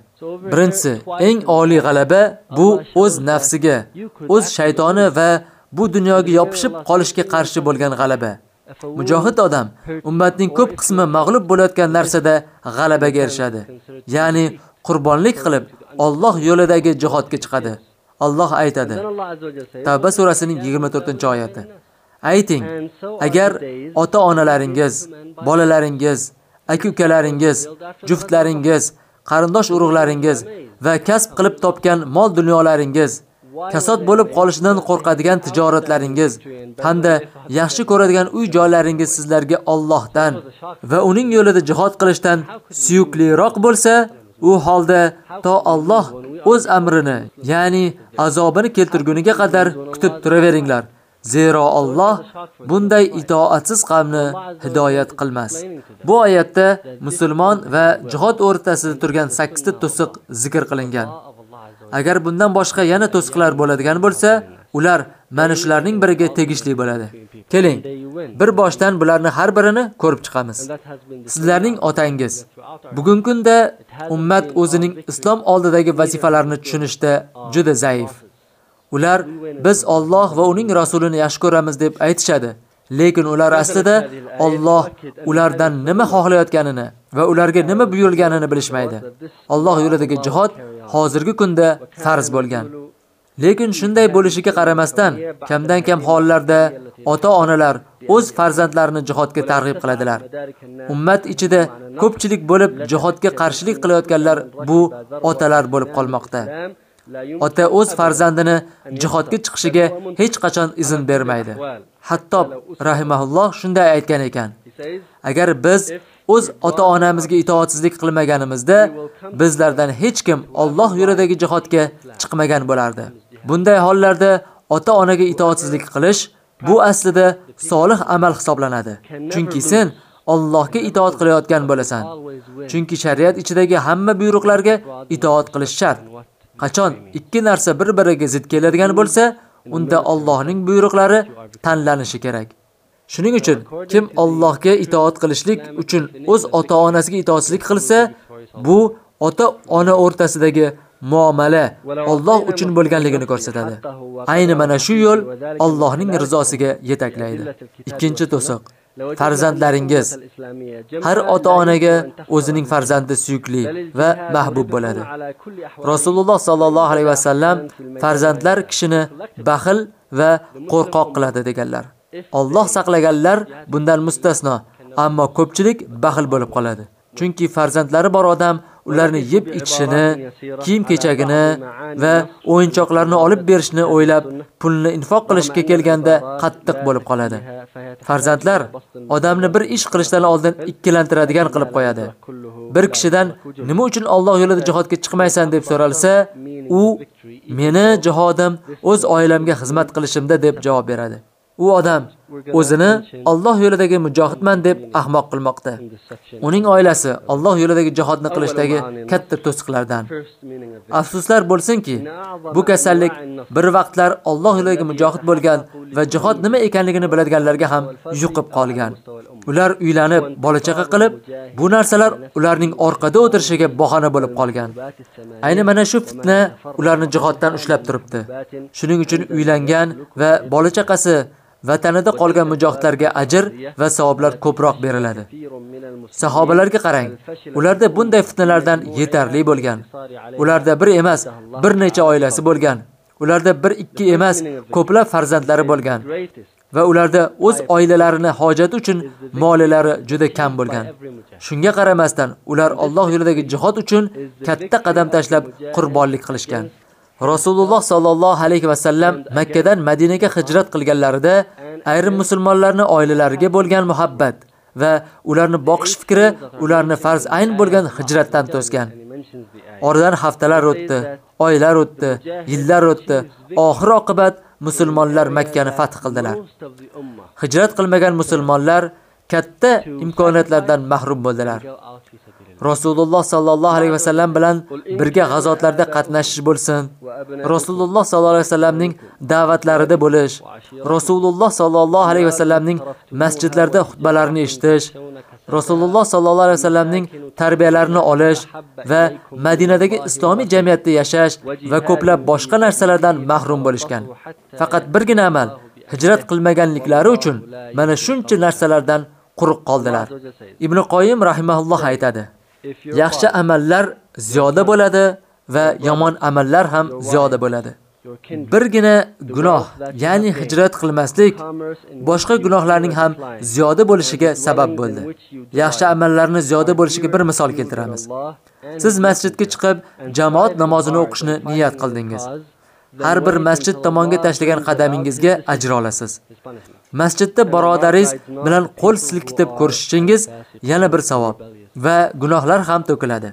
Birinchisi, eng oliy g'alaba bu o'z nafsiga, o'z shaytoni va bu dunyoga yopishib qolishga qarshi bo'lgan g'alaba. Mujohid odam ummatning ko'p qismi mag'lub bo'layotgan narsada g'alabaga erishadi. Ya'ni qurbonlik qilib Alloh yo'lidagi jihodga chiqadi. Alloh aytadi. Tavba surasining 24-oyati. Ayting, agar ota-onalaringiz, bolalaringiz, aka-ukalaringiz, juftlaringiz, qarindosh urug'laringiz va kasb qilib topgan mol dunyolaringiz kasod bo'lib qolishidan qo'rqadigan tijoratlaringiz hamda yaxshi ko'radigan uy joylaringiz sizlarga Allohdan va uning yo'lida jihad qilishdan suyukliroq bo'lsa, u holda to Alloh o'z amrini, ya'ni azobini keltirguniga qadar kutib turaveringlar. Zero Alloh bunday itoatsiz qavmni hidoyat qilmas. Bu oyatda musulmon va jihad o'rtasida turgan 8 ta to'siq zikr qilingan. Agar bundan boshqa yana to'siqlar bo'ladigan bo'lsa, ular mana shularning biriga tegishli bo'ladi. Keling, bir boshdan bularni har birini ko'rib chiqamiz. Sizlarning otangiz bugungi kunda ummat o'zining islom oldidagi vazifalarini tushunishda juda zaif. Ular biz Alloh va uning rasulini yaxshi ko'ramiz deb aytishadi. Lekin ular aslida Alloh ulardan nima xohlayotganini va ularga nima buyurilganini bilishmaydi. Alloh yo'lidagi jihad hozirgi kunda farz bo'lgan. Lekin shunday bo'lishiga qaramasdan, kamdan kam hollarda ota-onalar o'z farzandlarini jihodga targ'ib qiladilar. Ummat ichida ko'pchilik bo'lib jihodga qarshilik qilayotganlar bu otalar bo'lib qolmoqda. Ota o'z farzandini jihodga chiqishiga hech qachon izin bermaydi. Hatto rahimahulloh shunday aytgan ekan. Agar biz o'z ota-onamizga itoatsizlik qilmaganimizda, bizlardan hech kim Alloh yo'lidagi jihodga chiqmagan bo'lardi. Bunday hollarda ota-onaga itoatsizlik qilish bu aslida solih amal hisoblanadi. Chunki sen Allohga itoat qilayotgan bo'lasan. Chunki shariat ichidagi hamma buyruqlarga itoat qilish shart. Qachon ikki narsa bir-biriga zid keladigan bo'lsa, unda Allohning buyruqlari tanlanishi kerak. Shuning uchun kim Allohga itoat qilishlik uchun o'z ota-onasiga itoatsizlik qilsa, bu ota-ona o'rtasidagi muomala Alloh uchun bo'lganligini ko'rsatadi. Ayni mana shu yo'l Allohning rizosiga yetaklaydi. Ikkinchi to'siq farzandlaringiz har ota-onaga o'zining farzandi suyukli va mahbub bo'ladi. Rasululloh sallallohu alayhi vasallam farzandlar kishini baxil va qo'rqoq qiladi deganlar. Alloh saqlaganlar bundan mustasno, ammo ko'pchilik baxil bo'lib qoladi. Chunki farzandlari bor odam ularni yeb ichishini, kiyim-kechagini va o'yinchoqlarni olib berishni o'ylab, pulni infoq qilishga kelganda qattiq bo'lib qoladi. Farzandlar odamni bir ish qilishdan oldin ikkilantiradigan qilib qo'yadi. Bir kishidan nima uchun Alloh yo'lida jihodga chiqmaysan deb so'ralsa, u meni jihodim o'z oilamga xizmat qilishimda deb javob beradi. U odam o'zini Alloh yo'lidagi mujohidman deb ahmoq qilmoqda. Uning oilasi Alloh yo'lidagi jihodni qilishdagi katta to'siqlardan. Afsuslar bo'lsinki, bu kasallik bir vaqtlar Alloh yo'lidagi mujohid bo'lgan va jihod nima ekanligini biladiganlarga ham yuqib qolgan. Ular uylanib, bolachaqa qilib, bu narsalar ularning orqada o'tirishiga bahona bo'lib qolgan. Ayni mana shu fitna ularni jihoddan ushlab turibdi. Shuning uchun uylangan va bolachaqasi vatanida qolgan mujohidlarga ajr va savoblar ko'proq beriladi. Sahobalarga qarang, ularda bunday fitnalardan yetarli bo'lgan. Ularda bir emas, bir necha oilasi bo'lgan. Ularda bir ikki emas, ko'plab farzandlari bo'lgan. Va ularda o'z oilalarini hojat uchun mollari juda kam bo'lgan. Shunga qaramasdan, ular Alloh yo'lidagi jihod uchun katta qadam tashlab qurbonlik qilishgan. Rasululloh sallallohu alayhi va sallam Makka dan Madinaga hijrat qilganlarida ayrim musulmonlarning oilalariga bo'lgan muhabbat va ularni boqish fikri ularni farz ayn bo'lgan hijratdan to'sgan. Oradan haftalar o'tdi, oylar o'tdi, yillar o'tdi. Oxir oqibat musulmonlar Makkani fath qildilar. Hijrat qilmagan musulmonlar katta imkoniyatlardan mahrum bo'ldilar. Rasululloh sallallohu alayhi vasallam bilan birga g'azotlarda qatnashish bo'lsin. Rasululloh sallallohu alayhi vasallamning da'vatlarida bo'lish, Rasululloh sallallohu alayhi vasallamning masjidlarda xutbalarini eshitish, Rasululloh sallallohu alayhi vasallamning tarbiyalarini olish va Madinadagi islomiy jamiyatda yashash va ko'plab boshqa narsalardan mahrum bo'lishgan. Faqat birgina amal hijrat qilmaganliklari uchun mana shuncha narsalardan quruq qoldilar. Ibn Qoyim rahimahulloh aytadi: Yaxshi amallar ziyoda bo'ladi va yomon amallar ham ziyoda bo'ladi. birgina gunoh ya'ni hijrat qilmaslik boshqa gunohlarning ham ziyoda bo'lishiga sabab bo'ldi. yaxshi amallarni ziyoda bo'lishiga bir misol keltiramiz siz masjidga chiqib jamoat namozini o'qishni niyat qildingiz. har bir masjid tomonga tashlagan qadamingizga ajr olasiz masjidda birodaringiz bilan qo'l silkitib ko'rishishingiz yana bir savob va gunohlar ham to'kiladi.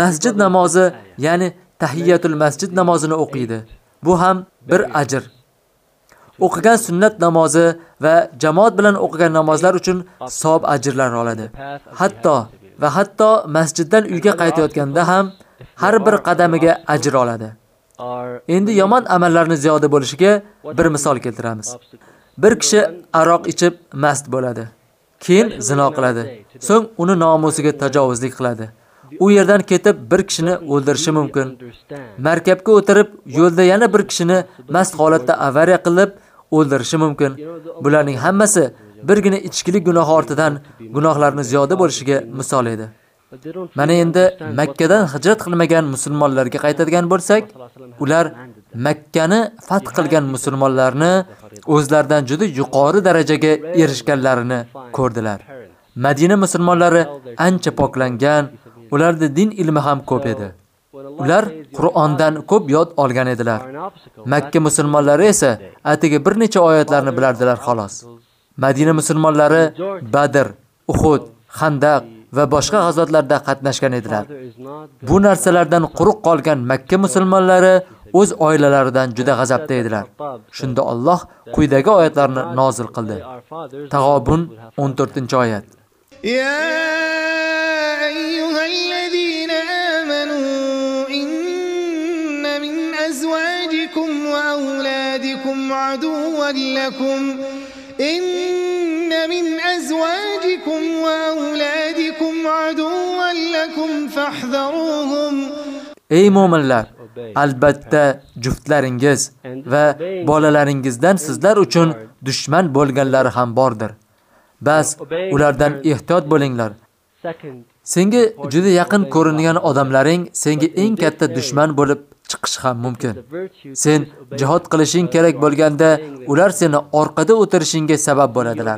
Masjid namozi ya'ni tahiyatul masjid namozini o'qiydi. Bu ham bir ajr. O'qigan sunnat namozi va jamoat bilan o'qigan namozlar uchun savob ajrlar oladi. Hatto va hatto masjiddan uyga qaytayotganda ham har bir qadamiga ajr oladi. Endi yomon amallarni ziyoda bo'lishiga bir misol keltiramiz. Bir kishi aroq ichib mast bo'ladi. Keyin zino qiladi. So'ng uni nomusiga tajovuzlik qiladi. U yerdan ketib bir kishini o'ldirishi mumkin. Markabga o'tirib yo'lda yana bir kishini mast holatda avariya qilib o'ldirishi mumkin. Bularning hammasi birgina ichkilik gunohi ortidan gunohlarni ziyoda bo'lishiga misol edi. Mana endi makkadan hijrat qilmagan musulmonlarga qaytadigan bo'lsak ular makkani fath qilgan musulmonlarni o'zlaridan juda yuqori darajaga erishganlarini ko'rdilar. Madina musulmonlari ancha poklangan ularda din ilmi ham ko'p edi. Ular qur'ondan ko'p yod olgan edilar. Makka musulmonlari esa atigi bir necha oyatlarni bilardilar xolos. Madina musulmonlari badr uhud Xandaq va boshqa g'azotlarda qatnashgan edilar. Bu narsalardan quruq qolgan makka musulmonlari o'z oilalaridan juda g'azabda edilar shunda Alloh quyidagi oyatlarni nozil qildi tag'obun 14 oyat يا أيها الذين آمنوا إن من أزواجكم وأولادكم عدوا لكم إن من أزواجكم وأولادكم عدوا لكم فاحذروهم Ey mu'minlar, albatta juftlaringiz va bolalaringizdan sizlar uchun dushman bo'lganlari ham bordir. Bas, ulardan ehtiyot bo'linglar. Senga juda yaqin ko'ringan odamlaring senga eng katta dushman bo'lib chiqishi ham mumkin. Sen jihad qilishing kerak bo'lganda, ular seni orqada o'tirishingga sabab bo'ladilar.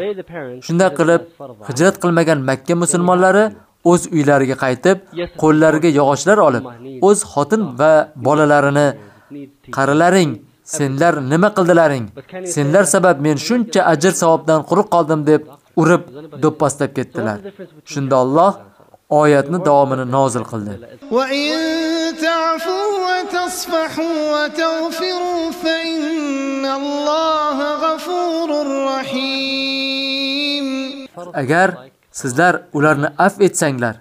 Shunday qilib, hijrat qilmagan Makka musulmonlari o'z uylariga qaytib, qo'llariga yog'ochlar olib, o'z xotin va bolalarini qarilaring, senlar nima qildilaring? Senlar sabab men shuncha ajr savobdan quruq qoldim deb urib, do'ppaslab ketdilar. Shunda Alloh oyatni davomini nozil qildi. In tasfahu fa g'afurur rahim. Agar sizlar ularni af etsanglar,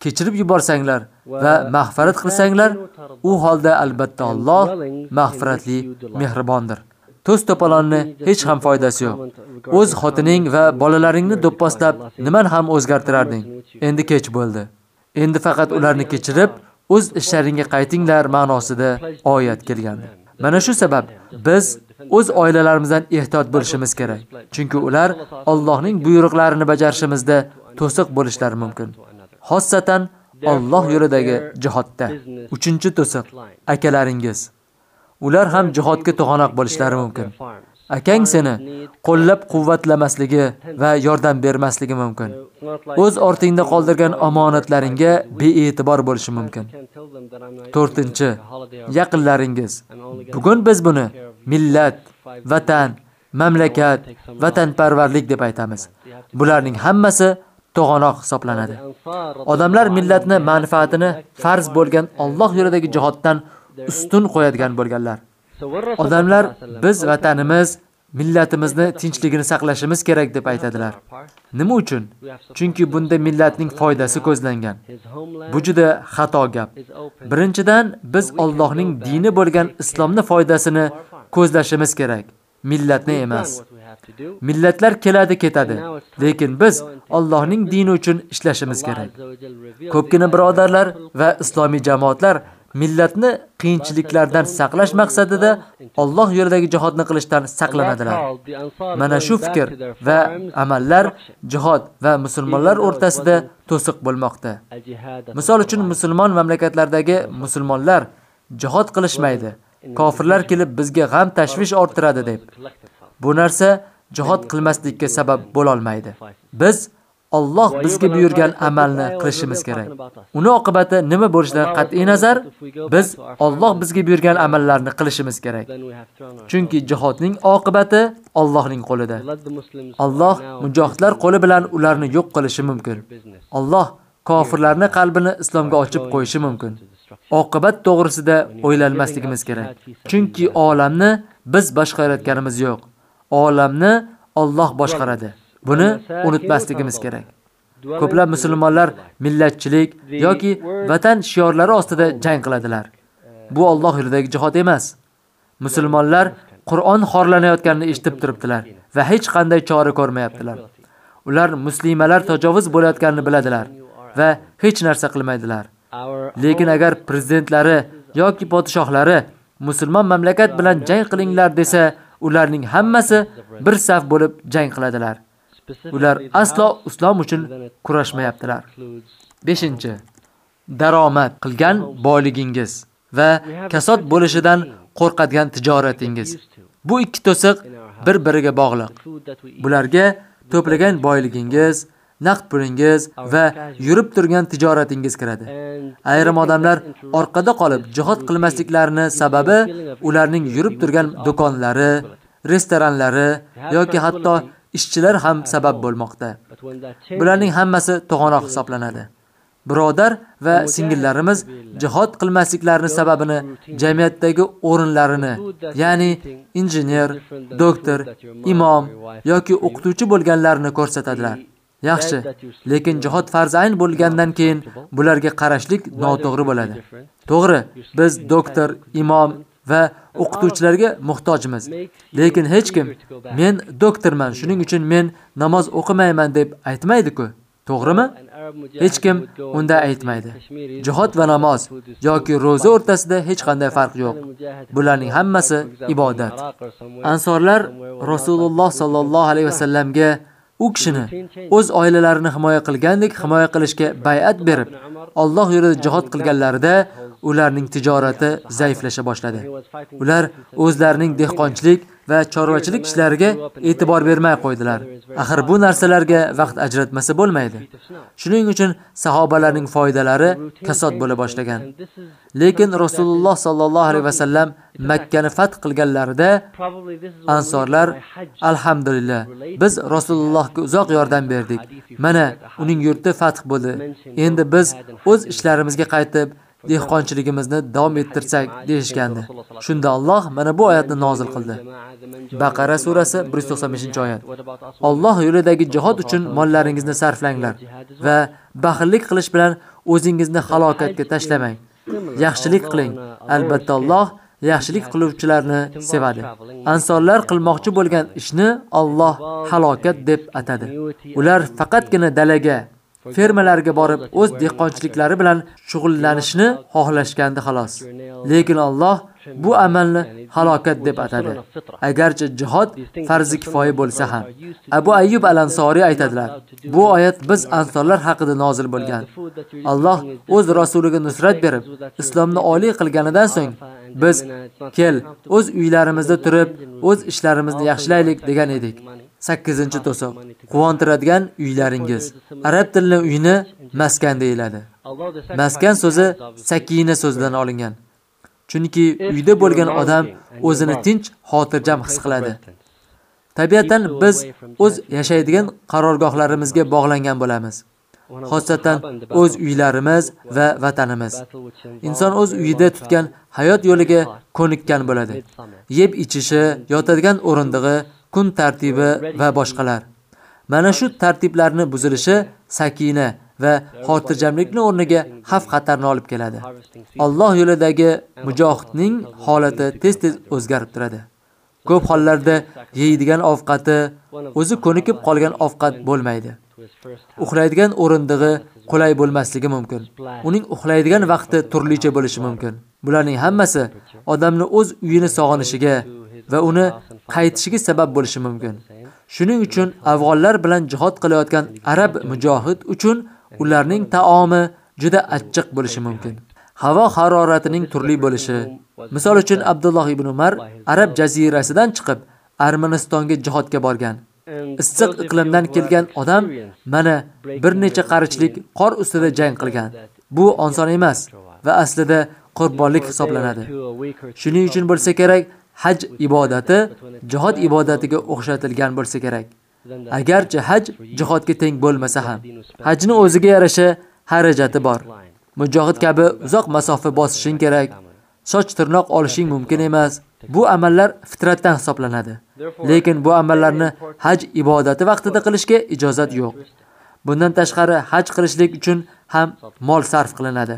kechirib yuborsanglar va mag'firat qilsanglar, u holda albatta Alloh mag'firatli, mehribondir. To's to'polonni hech ham foydasi yo'q. O'z xotining va bolalaringni do'pposlab niman ham o'zgartirarding? Endi kech bo'ldi. Endi faqat ularni kechirib, o'z ishlaringga qaytinglar ma'nosida oyat kelgandi. Mana shu sabab biz o'z oilalarimizdan ehtiyot bo'lishimiz kerak. Chunki ular Allohning buyruqlarini bajarishimizda to'siq bo'lishlari mumkin. Xossatan Alloh yo'lidagi jihodda. 3-to'siq akalaringiz. Ular ham jihodga to'g'anoq bo'lishlari mumkin. Akang seni qo'llab-quvvatlamasligi va yordam bermasligi mumkin. O'z ortingda qoldirgan omonatlaringga bee'tibor bo'lishi mumkin. 4. Yaqinlaringiz. Bugun biz buni millat, vatan, mamlakat, vatanparvarlik deb aytamiz. Bularning hammasi to'g'anoq hisoblanadi. Odamlar millatni manfaatini farz bo'lgan Alloh yo'lidagi jihoddan ustun qo'yadigan bo'lganlar. Odamlar biz vatanimiz, millatimizni tinchligini saqlashimiz kerak deb aytadilar. Nima uchun? Chunki bunda millatning foydasi ko'zlangan. Bu juda xato gap. Birinchidan biz Allohning dini bo'lgan islomni foydasini ko'zlashimiz kerak, millatni emas. Millatlar keladi ketadi, lekin biz Allohning dini uchun ishlashimiz kerak. Ko'pgina birodarlar va islomiy jamoatlar millatni qiyinchiliklardan saqlash maqsadida Alloh yo'lidagi jihodni qilishdan saqlanadilar. Mana shu fikr va amallar jihod va musulmonlar o'rtasida to'siq bo'lmoqda. Misol uchun musulmon mamlakatlardagi musulmonlar jihod qilishmaydi kofirlar kelib bizga g'am tashvish orttiradi deb. Bu narsa jihad qilmaslikka sabab bo'la olmaydi. Biz Alloh bizga buyurgan amalni qilishimiz kerak. Uni oqibati nima bo'lishidan qat'iy nazar, biz Alloh bizga buyurgan amallarni qilishimiz kerak. Chunki jihodning oqibati Allohning qo'lida. Alloh mujohidlar qo'li bilan ularni yo'q qilishi mumkin. Alloh kofirlarning qalbini islomga ochib qo'yishi mumkin. Oqibat to'g'risida o'ylanmasligimiz kerak. Chunki olamni biz boshqarayotganimiz yo'q. Olamni Alloh boshqaradi. Buni unutmasligimiz kerak. Ko'plab musulmonlar millatchilik yoki vatan shiorlari ostida jang qiladilar. Bu Alloh yo'lidagi jihod emas. Musulmonlar Qur'on xorlanayotganini eshitib turibdilar va hech qanday chora ko'rmayaptilar. Ular muslimalar tajovuz bo'layotganini biladilar va hech narsa qilmaydilar. Lekin agar prezidentlari yoki podshohlari musulmon mamlakat bilan jang qilinglar desa, ularning hammasi bir saf bo'lib jang qiladilar. Ular aslo islom uchun kurashmayaptilar. 5. Daromad qilgan boyligingiz va kasod bo'lishidan qo'rqadigan tijoratingiz. Bu ikki to'siq bir-biriga bog'liq. Bularga to'plagan boyligingiz, naqd pulingiz va yurib turgan tijoratingiz kiradi. Ayrim odamlar orqada qolib jihad qilmasliklarini sababi ularning yurib turgan do'konlari, restoranlari yoki hatto ishchilar ham sabab bo'lmoqda. Bularning hammasi to'g'anoq hisoblanadi. Birodar va singillarimiz jihad qilmasliklarini sababini jamiyatdagi o'rinlarini, ya'ni injener, doktor, imom yoki o'qituvchi bo'lganlarini ko'rsatadilar. Yaxshi, lekin jihad farz ayn bo'lgandan keyin bularga qarashlik noto'g'ri bo'ladi. To'g'ri, biz doktor, imom va o'qituvchilarga muhtojmiz. Lekin hech kim men doktorman, shuning uchun men namoz o'qimayman deb aytmaydi-ku. To'g'rimi? Hech kim unda aytmaydi. Jihod va namoz yoki roza o'rtasida hech qanday farq yo'q. Bularning hammasi ibodat. Ansorlar Rasululloh sallallohu alayhi vasallamga u kishini o'z oilalarini himoya qilgandek himoya qilishga bay'at berib, Alloh yo'lida jihad qilganlarida ularning tijorati zaiflasha boshladi. Ular o'zlarining dehqonchilik va chorvachilik ishlariga e'tibor bermay qo'ydilar. Axir bu narsalarga vaqt ajratmasa bo'lmaydi. Shuning uchun sahobalarning foydalari kasod bo'la boshlagan. Lekin Rasululloh sallallohu alayhi vasallam Makka ni fath qilganlarida ansorlar alhamdulillah biz Rasulullohga uzoq yordam berdik. Mana uning yurti fath bo'ldi. Endi biz o'z ishlarimizga qaytib dehqonchiligimizni davom ettirsak deyishgandi. Shunda Alloh mana bu oyatni nozil qildi. Baqara surasi 195-oyat. Alloh yo'lidagi jihad uchun mollaringizni sarflanglar va baxillik qilish bilan o'zingizni halokatga tashlamang. Yaxshilik qiling. Albatta Alloh yaxshilik qiluvchilarni sevadi. Ansonlar qilmoqchi bo'lgan ishni Alloh halokat deb atadi. Ular faqatgina dalaga fermalarga borib o'z dehqonchiliklari bilan shug'ullanishni xohlashgandi xolos. Lekin Alloh bu amalni halokat deb atadi. Agarchi jihod farzi kifoya bo'lsa ham. Abu Ayyub al-Ansori aytadilar: Bu oyat biz ansorlar haqida nozil bo'lgan. Alloh o'z rasuliga nusrat berib, islomni oliy qilganidan so'ng biz kel o'z uylarimizda turib, o'z ishlarimizni yaxshilaylik degan edik. 8-to'siq. Quvontiradigan uylaringiz. Arab tilli uyni maskan deyiladi. Maskan so'zi sakina so'zidan olingan. Chunki uyda bo'lgan odam o'zini tinch, xotirjam his qiladi. Tabiatan biz o'z yashaydigan qarorgohlarimizga bog'langan bo'lamiz. Xosatan o'z uylarimiz va vatanimiz. Inson o'z uyida tutgan hayot yo'liga ko'nikkan bo'ladi. Yeb ichishi, yotadigan o'rindig'i, kun tartibi va boshqalar. Mana shu tartiblarni buzilishi sakina va xotirjamlikni o'rniga xavf-xatarni olib keladi. Alloh yo'lidagi mujohidning holati tez-tez o'zgarib turadi. Ko'p hollarda yeydigan ovqati o'zi ko'nikib qolgan ovqat bo'lmaydi. Uxlaydigan o'rindig'i qulay bo'lmasligi mumkin. Uning uxlaydigan vaqti turlicha bo'lishi mumkin. Bularning hammasi odamni o'z uyini sog'inishiga va uni qaytishiga sabab bo'lishi mumkin. Shuning uchun afg'onlar bilan jihad qilayotgan arab mujohid uchun ularning taomi juda achchiq bo'lishi mumkin. havo haroratining turli bo'lishi. Misol uchun Abdulloh ibn Umar Arab jazirasidan chiqib Armanistonga jihodga borgan. Issiq iqlimdan kelgan odam mana bir necha qarichlik qor ustida jang qilgan. Bu oson emas va aslida qurbonlik hisoblanadi. Shuning uchun bo'lsa kerak, haj ibodati jihod ibodatiga o'xshatilgan bo'lsa kerak. Agarchi haj jihodga teng bo'lmasa ham, hajni o'ziga yarasha xarajati bor. Mujohid kabi uzoq masofa bosishing kerak. Soch tirnoq olishing mumkin emas. Bu amallar fitratdan hisoblanadi. Lekin bu amallarni haj ibodati vaqtida qilishga ijozat yo'q. Bundan tashqari haj qilishlik uchun ham mol sarf qilinadi.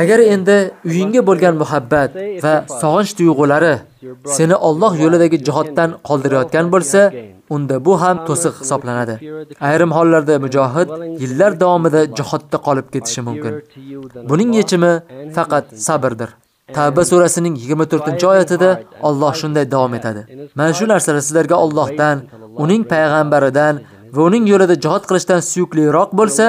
Agar endi uyinga bo'lgan muhabbat va sog'inch tuyg'ulari seni Alloh yo'lidagi jihoddan qoldirayotgan bo'lsa, unda bu ham to'siq hisoblanadi. Ayrim hollarda mujohid yillar davomida jihodda qolib ketishi mumkin. Buning yechimi faqat sabrdir. Tavba surasining 24-oyatida Alloh shunday davom etadi. Mana shu narsalar sizlarga Allohdan, uning payg'ambaridan va uning yo'lida jihad qilishdan suyukliroq bo'lsa,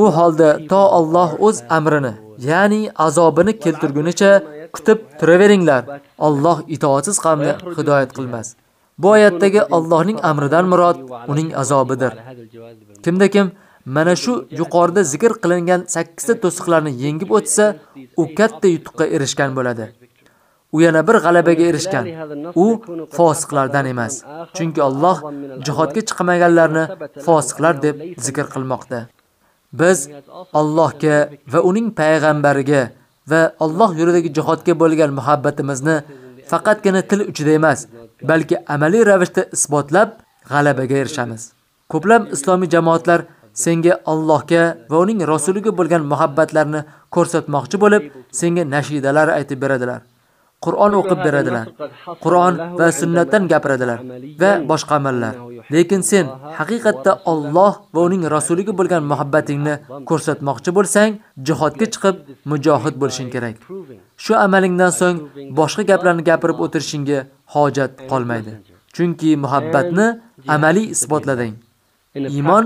u holda to Alloh o'z amrini, ya'ni azobini keltirgunicha kutib turaveringlar. Alloh itoatsiz qavmni hidoyat qilmas. Bu oyatdagi Allohning amridan murod uning azobidir. Kimda kim mana shu yuqorida zikr qilingan 8 ta to'siqlarni yengib o'tsa, u katta yutuqqa erishgan bo'ladi. U yana bir g'alabaga erishgan. U fosiqlardan emas. Chunki Alloh jihodga chiqmaganlarni fosiqlar deb zikr qilmoqda. Biz Allohga va uning payg'ambariga va Alloh yo'lidagi jihodga bo'lgan muhabbatimizni faqatgina til uchida emas, balki amaliy ravishda isbotlab g'alabaga erishamiz. Ko'plab islomiy jamoatlar senga Allohga va uning rasuliga bo'lgan muhabbatlarini ko'rsatmoqchi bo'lib, senga nashidalar aytib beradilar. Qur'on o'qib beradilar. Qur'on va sunnatdan gapiradilar va boshqa amallar. Lekin sen haqiqatda Alloh va uning rasuliga bo'lgan muhabbatingni ko'rsatmoqchi bo'lsang, jihodga chiqib mujohid bo'lishing kerak. Shu amalingdan so'ng boshqa gaplarni gapirib o'tirishingga hojat qolmaydi. Chunki muhabbatni amaliy isbotlading. Iymon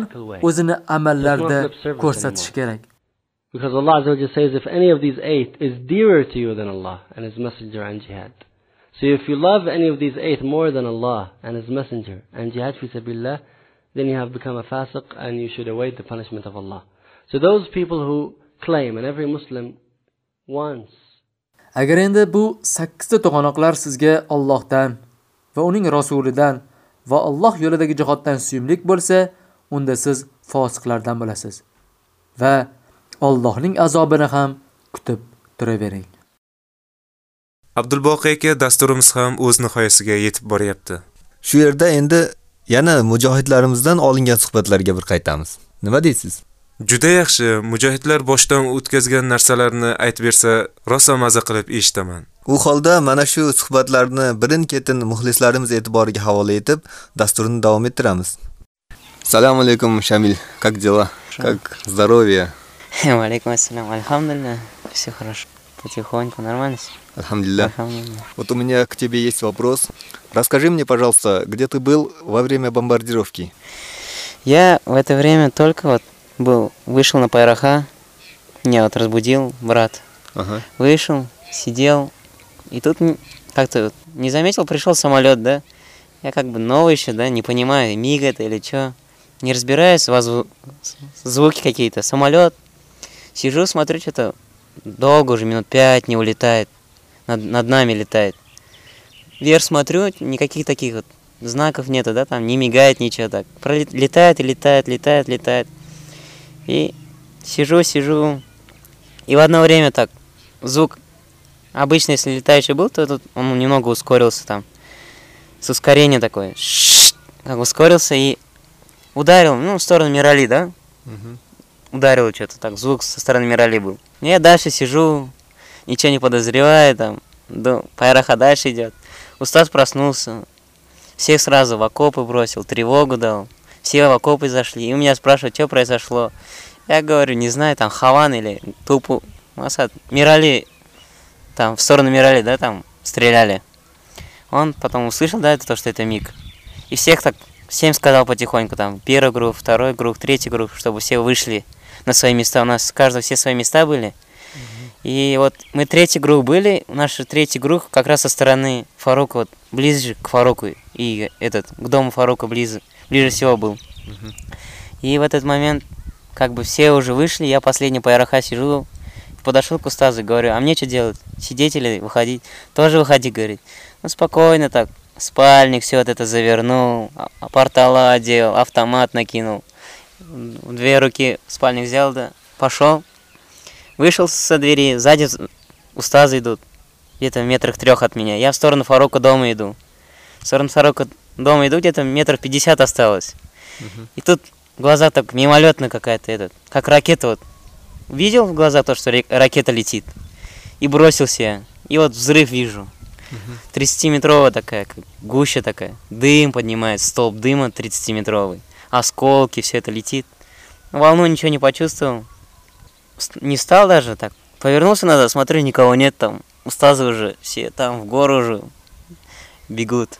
o'zini amallarda ko'rsatishi kerak. Because Allah Azza says, if any of these eight is dearer to you than Allah and His Messenger and jihad. So if you love any of these eight more than Allah and His Messenger and jihad fi sabilillah, then you have become a fasiq and you should await the punishment of Allah. So those people who claim, and every Muslim wants Agar endi bu 8 ta to'g'anoqlar sizga Allohdan va uning rasulidan va Alloh yo'lidagi jihoddan suyumlik bo'lsa, unda siz fosiqlardan bo'lasiz. Va Allohning azobini ham kutib turavering. Abdulboqi aka dasturimiz ham o'z nihoyasiga yetib boryapti. Shu yerda endi yana mujohidlarimizdan olingan suhbatlarga bir qaytamiz. Nima deysiz? Juda yaxshi, mujohidlar boshdan o'tkazgan narsalarni aytib bersa, rosa maza qilib eshitaman. U holda mana shu suhbatlarni birin-ketin muxlislarimiz e'tiboriga havola etib, dasturni davom ettiramiz. Assalomu alaykum Shamil, как дела? Как здоровье? *laughs* Валейкум ассалам. Альхамдулилlah. Все хорошо. Потихоньку, нормально все. Алхамдулилlah. Вот у меня к тебе есть вопрос. Расскажи мне, пожалуйста, где ты был во время бомбардировки? Я в это время только вот был, вышел на Пайраха, меня вот разбудил брат. Ага. Вышел, сидел, и тут как-то вот не заметил, пришел самолет, да? Я как бы новый еще, да, не понимаю, миг это или что. Не разбираюсь, возву... звуки какие-то, самолет. Сижу, смотрю, что-то долго уже, минут пять не улетает, над, над нами летает. Вверх смотрю, никаких таких вот знаков нету, да, там не мигает ничего так. Пролетает и летает, летает, летает. И сижу, сижу. И в одно время так звук обычно, если летающий был, то тут он немного ускорился там. С ускорением такое. Как ускорился и ударил, ну, в сторону Мирали, да? Угу. Ударил что-то так, звук со стороны Мирали был. Я дальше сижу, ничего не подозреваю, там, до, Пайраха дальше идет. Устат проснулся, всех сразу в окопы бросил, тревогу дал. Все в окопы зашли, и у меня спрашивают, что произошло. Я говорю, не знаю, там Хаван или Тупу, Масад, Мирали, там, в сторону Мирали, да, там, стреляли. Он потом услышал, да, это то, что это Миг. И всех так, всем сказал потихоньку, там, первый групп, второй групп, третий групп, чтобы все вышли на свои места. У нас каждого все свои места были. И вот мы третий групп были, наш третий групп как раз со стороны Фарука, вот ближе к Фаруку, и этот, к дому Фарука ближе, ближе всего был. И в этот момент, как бы все уже вышли, я последний по Яраха сижу, подошел к устазу, говорю, а мне что делать? Сидеть или выходить? Тоже выходи, говорит. Ну, спокойно так, спальник все вот это завернул, а- а портала одел, автомат накинул. В две руки спальник взял, да, пошел. Вышел со двери, сзади устазы идут, где-то в метрах трех от меня. Я в сторону Фарука дома иду. В сторону Фарука дома иду, где-то метров пятьдесят осталось. И тут глаза так мимолетно какая-то этот, как ракета вот. Видел в глаза то, что ракета летит? И бросился я. И вот взрыв вижу. 30-метровая такая, гуща такая. Дым поднимается, столб дыма 30-метровый. Осколки, все это летит. Волну ничего не почувствовал. Не стал даже так. Повернулся назад, смотрю, никого нет там. Устазы уже все там в гору уже бегут.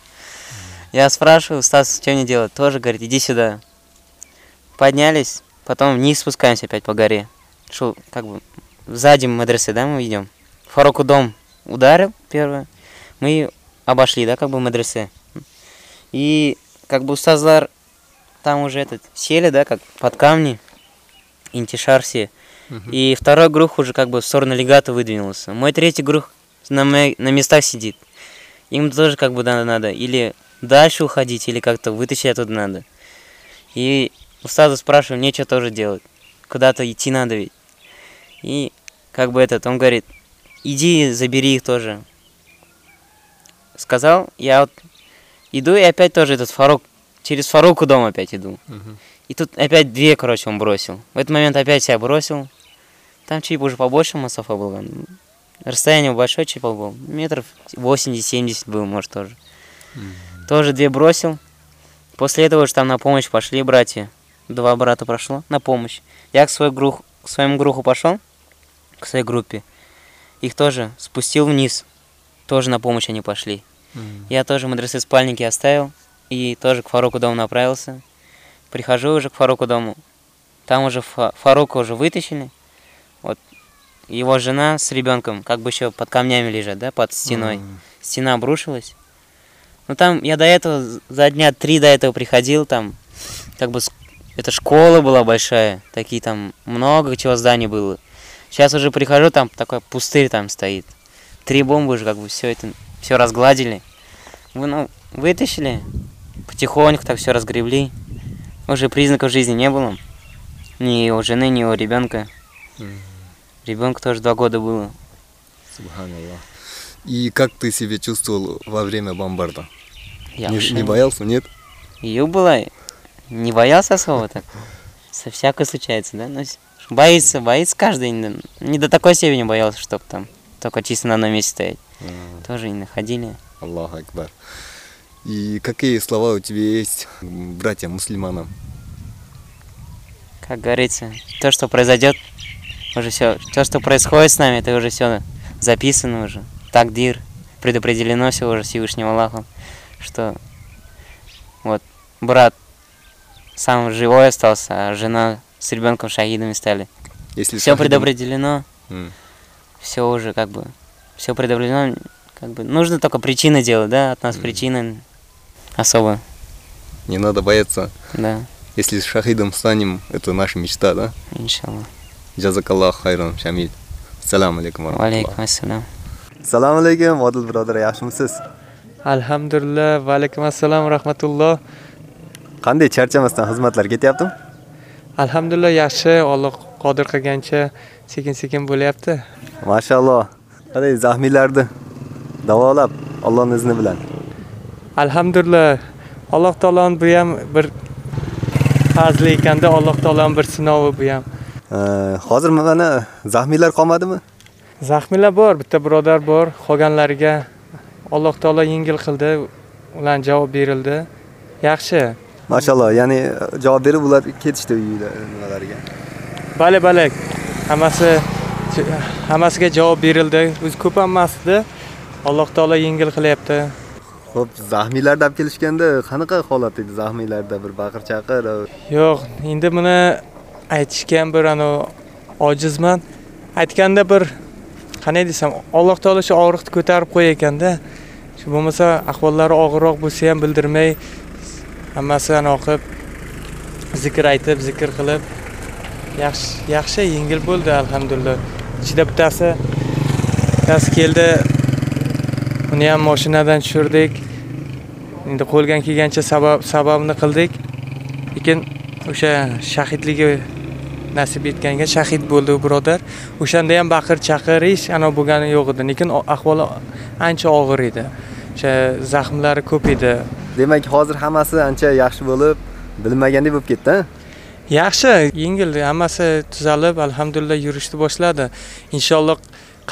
Я спрашиваю, Стас, что мне делать? Тоже говорит, иди сюда. Поднялись, потом вниз спускаемся опять по горе. Шел, как бы, сзади мадресе, да, мы идем. Фаруку дом ударил первое. Мы обошли, да, как бы мадресе. И как бы устазлар там уже этот сели, да, как под камни. Интишар все. И второй групп уже как бы в сторону легата выдвинулся. Мой третий групп на, ме- на местах сидит. Им тоже как бы надо, надо или дальше уходить, или как-то вытащить оттуда надо. И устазу спрашиваю, мне что тоже делать? Куда-то идти надо ведь. И как бы этот, он говорит, иди забери их тоже. Сказал, я вот иду и опять тоже этот Фарук, через Фаруку дом опять иду. И тут опять две, короче, он бросил. В этот момент опять себя бросил. Там чуть уже побольше Масафа было. М, Расстояние большое чуть было. Метров 80-70 был, может, тоже. Тоже две бросил. После этого уже там на помощь пошли братья. Два брата прошло на помощь. Я к, свой грух, к своему группу пошел, к своей группе. Их тоже спустил вниз. Тоже на помощь они пошли. Я тоже мадрасы спальники оставил и тоже к Фаруку дому направился. Прихожу уже к Фаруку дому. Там уже Фа- Фарука уже вытащили. Вот его жена с ребенком как бы еще под камнями лежат, да, под стеной. Стена обрушилась. Ну там я до этого, за дня три до этого приходил, там как бы это школа была большая, такие там много чего зданий было. Сейчас уже прихожу, там такой пустырь там стоит. Три бомбы уже как бы все это, все разгладили. Вы, ну, вытащили, потихоньку так все разгребли. Уже признаков жизни не было. Ни у жены, ни у ребенка. Ребенку тоже два года было. Субханаллах. И как ты себя чувствовал во время бомбарда? Я не, не боялся, нет? Ее было, не боялся особо так. Со всякое случается, да? Но боится, боится каждый. Не до такой степени боялся, чтобы там только чисто на одном месте стоять. Тоже и находили. Аллаху Акбар. И какие слова у тебя есть м, братьям мусульманам? Как говорится, то, что произойдет, уже все, то, что происходит с нами, это уже все записано уже. Тагдир, предопределено все уже Всевышним Аллахом, что вот брат сам живой остался, а жена с ребенком шахидами стали. Если все шахидом- предопределено, М. все уже как бы, все предопределено, как бы нужно только причины делать, да, от нас причины особо. Не надо бояться. Да. Если с шахидом станем, это наша мечта, да? Иншаллах. Джазакаллах хайран, Шамиль. Assalomu alaykum. va Алейкум ассалам. Assalomu alaykum, Odil birodar, yaxshimisiz? alhamdulillah va alaykum assalom rahmatulloh Qanday charchamasdan xizmatlar ketyaptimi? alhamdulillah yaxshi alloh qodir qilgancha sekin sekin bo'lyapti Mashalloh. Qanday zahmiylarni davolab Allohning izni bilan. Alhamdulillah. Alloh taoloni bu ham bir fazli ekanda alloh taoloni bir sinovi bu ham. Hozir mana zahmiylar qolmadimi? zaxmiylar bor bitta birodar bor. Qolganlariga alloh taolo yengil qildi. Ularga javob berildi. Yaxshi. Mashalloh, ya'ni javob berib ular ketishdi nimalariga. bale bale. Hammasi hammasiga javob berildi. O'zi ko'p ham emas edi alloh taolo yengil qilyapti Xo'p, zahmiylarda olib kelishganda qanaqa holat edi zahmiylarda? Bir baqir chaqir? yo'q endi buni aytishga ham bir anu ojizman. Aytganda bir qanday desam alloh taolo shu og'riqni ko'tarib qo'yayotganda shu bo'lmasa ahvollari og'irroq bo'lsa ham bildirmay hammasi anaqa qilib zikr aytib zikr qilib yaxshi yaxshi yengil bo'ldi alhamdulillah. Ichida bittasi bittasi keldi. Uni ham moshinadan tushirdik. Endi qo'lgan kelgancha sabab sababini qildik. Lekin o'sha shahidligi nasib etganga shahid bo'ldi u birodar. O'shanda ham baqir chaqirish anavi bo'lgani yo'q edi. Lekin ahvoli ancha og'ir edi. O'sha zaxmlari ko'p edi. Demak hozir hammasi ancha yaxshi bo'lib bilmagandek bo'lib ketdi yaxshi yengil hammasi tuzalib alhamdulillah yurishni boshladi. Inshaalloh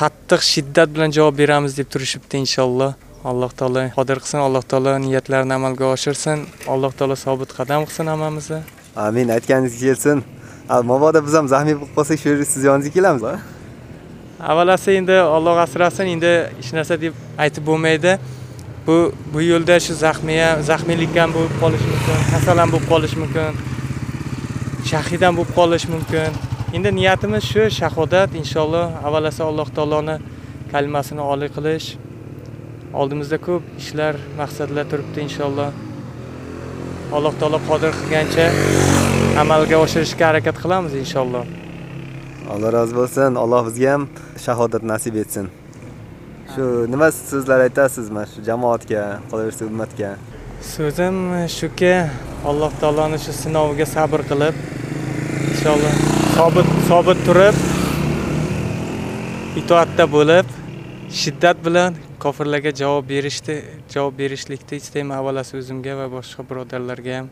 qattiq shiddat bilan javob beramiz deb turishibdi inshaalloh. Alloh taolo qodir qilsin alloh taolo niyatlarini amalga oshirsin. Alloh taolo sobit qadam qilsin hammamizni. Amin aytganingiz kelsin. Mabodo biz ham zaxmiy bo'lib qolsak shu yerga sizni yoningizga kelamiz avvalasi endi olloh asrasin endi hech narsa deb aytib bo'lmaydi. Bu bu yo'lda shu zaxmiy ham zaxmiylik ham bo'lib qolishi mumkin kasal ham bo'lib qolishi mumkin shahid ham bo'lib qolishi mumkin endi niyatimiz shu shahodat inshaalloh avvalasi alloh taoloni kalimasini oliy qilish. Oldimizda ko'p ishlar maqsadlar turibdi inshaalloh. Alloh taolo qodir qilgancha amalga oshirishga harakat qilamiz inshaalloh. Alloh rozi bo'lsin alloh bizga ham shahodat nasib etsin. Shu nima so'zlar aytasiz mana shu jamoatga qolaversa ummatga. So'zim shuki alloh taoloni shu sinoviga sabr qilib inshaalloh sobit sobit turib itoatda bo'lib shiddat bilan kofirlarga javob berishni javob berishlikni istayman avvalasi o'zimga va boshqa birodarlarga ham.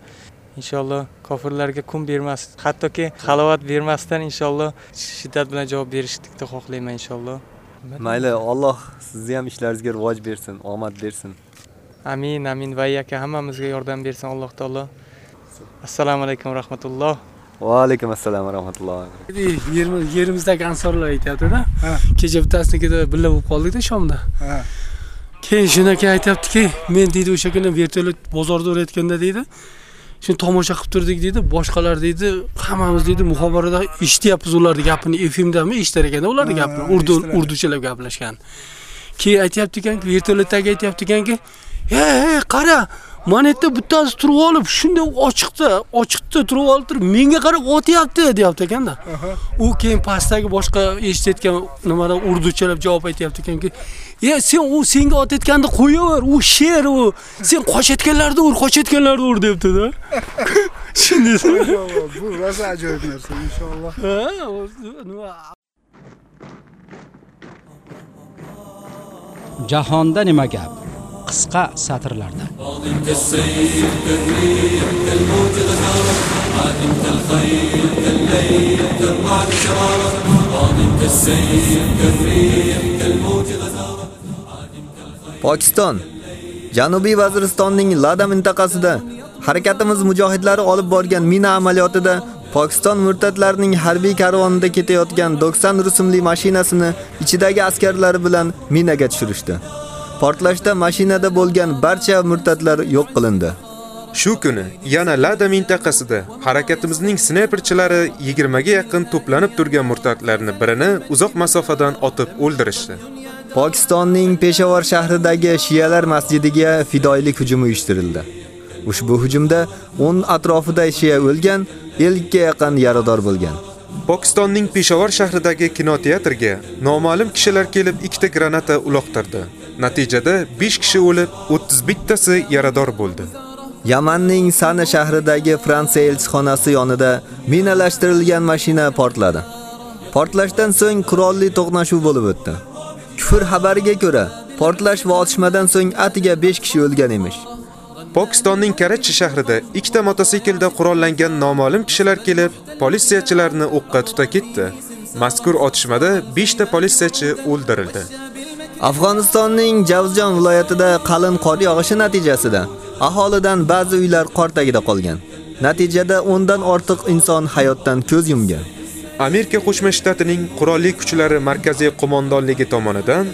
Inshaalloh kofirlarga kun bermas hattoki halovat bermasdan inshaalloh shiddat bilan javob berishlikni xohlayman inshaalloh. Mayli olloh sizni ham ishlaringizga rivoj bersin omad bersin. Amin amin. Va aka hammamizga yordam bersin alloh taolo. Assalomu alaykum rahmatulloh va alaykum assalom va rahmatulloh. Yerimiz- yerimizdagi ansorlar aytyaptida. Kecha bittasinikida birga bo'lib qoldikda shomda. Keyin shunaki aytyaptiki men deydi o'sha kuni vertolyot bozorda urayotganda deydi shuni tomosha qilib turdik deydi boshqalar deydi hammamiz deydi muhobarada eshityapmiz ularni gapini fmdami eshitar ekanda ularni gapini urdu urduchalar gaplashgan. Keyin aytyapti ekanki vertolyotdagi aytyapti ekanki hey qara mana yerda bittasi turib olib shunday ochiqda ochiqda turib olib turib menga qarab otyapti deyapti ekanda. U keyin pastdagi boshqa eshitayotgan nimadan urduchalab javob aytyapti ekanki e sen u senga otayotganini qo'yaver u sher u. Sen qochayotganlarni ur qochayotganlarni ur debdida *laughs* shunday bu rosa ajoyib narsa inshaalloh. Ha, o- nima? Jahonda nima gap qisqa satrlarda pokiston janubiy vaziristonning lada mintaqasida harakatimiz mujohidlari olib borgan mina amaliyotida Pokiston murtadlarining harbiy karvonida ketayotgan 90 rusumli mashinasini ichidagi askarlari bilan minaga tushirishdi. Portlashda mashinada bo'lgan barcha murtadlar yo'q qilindi. Shu kuni yana Lada mintaqasida harakatimizning snayperchilari 20 ga yaqin to'planib turgan murtadlarni birini uzoq masofadan otib o'ldirishdi. Pokistonning Peshawar shahridagi shiyalar masjidiga fidoilik hujumi uyushtirildi. Ushbu hujumda 10 atrofida shiya o'lgan, 50 ga yaqin yarador bo'lgan. Pokistonning Peshawar shahridagi kinoteatrga noma'lum kishilar kelib ikkita granata uloqtirdi. Natijada 5 kishi o'lib, 31 tasi yarador bo'ldi. Yamanning Sana shahridagi Fransiya elchixonasi yonida minalashtirilgan mashina portladi. Portlashdan so'ng qurolli to'qnashuv bo'lib o'tdi. Kufr xabariga ko'ra, portlash va otishmadan so'ng atiga 5 kishi o'lgan emish. Pokistonning Karachi shahrida ikkita mototsiklda qurollangan noma'lum kishilar kelib, politsiyachilarni o'qqa tuta ketdi. Mazkur otishmada 5 ta politsiyachi o'ldirildi. Afg'onistonning Javzjon viloyatida qalin qor yog'ishi natijasida aholidan ba'zi uylar qor tagida qolgan. Natijada 10 dan ortiq inson hayotdan ko'z yumgan. Amerika Qo'shma Shtatining qurolli kuchlari markaziy qo'mondonligi tomonidan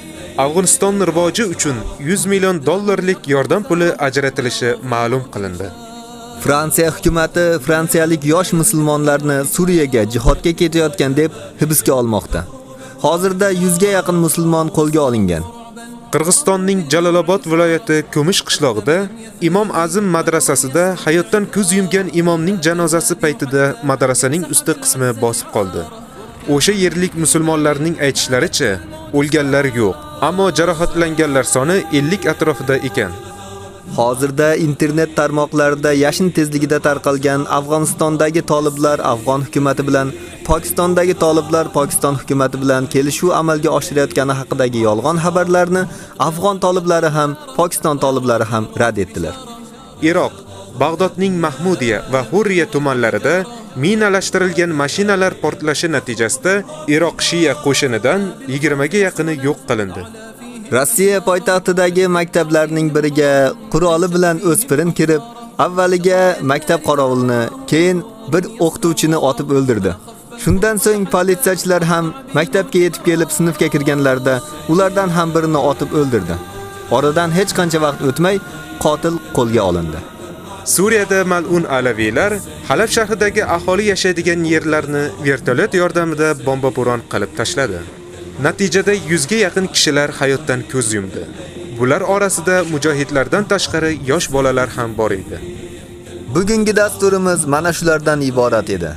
Afg'oniston rivoji uchun 100 million dollarlik yordam puli ajratilishi ma'lum qilindi. Fransiya hukumatı fransiyalik yosh musulmonlarni Suriyaga jihodga ketayotgan deb hibsga olmoqda. Hozirda 100 ga yaqin musulmon qo'lga olingan. Qirg'izistonning Jalolobod viloyati Ko'mish qishlog'ida Imom Azim madrasasida hayotdan ko'z yumgan imomning janozasi paytida madrasaning usti qismi bosib qoldi. O'sha yerlik musulmonlarning aytishlaricha, o'lganlar yo'q, ammo jarohatlanganlar soni 50 atrofida ekan. Hozirda internet tarmoqlarida yashin tezligida tarqalgan Afg'onistondagi toliblar Afg'on hukumatı bilan Pokistondagi toliblar Pokiston hukumatı bilan kelishuv amalga oshirayotgani haqidagi yolg'on xabarlarni Afg'on toliblari ham, Pokiston toliblari ham rad etdilar. Iroq, Bag'dodning Mahmudiya va Hurriya tumanlarida minalashtirilgan mashinalar portlashi natijasida Iroq Shiya qo'shinidan 20 ga yaqini yo'q qilindi. Rossiya poytaxtidagi maktablarning biriga quroli bilan o'spirin kirib, avvaliga maktab qorovulini, keyin bir o'qituvchini otib o'ldirdi. Shundan so'ng politsiyachilar ham maktabga yetib kelib sinfga kirganlarida ulardan ham birini otib o'ldirdi. Oradan hech qancha vaqt o'tmay qotil qo'lga olindi. Suriyada mal'un alaviylar Halab shahridagi aholi yashaydigan yerlarni vertolyot yordamida bomba bo'ron qilib tashladi. Natijada 100 ga yaqin kishilar hayotdan ko'z yumdi. Bular orasida mujohidlardan tashqari yosh bolalar ham bor edi. Bugungi dasturimiz mana shulardan iborat edi.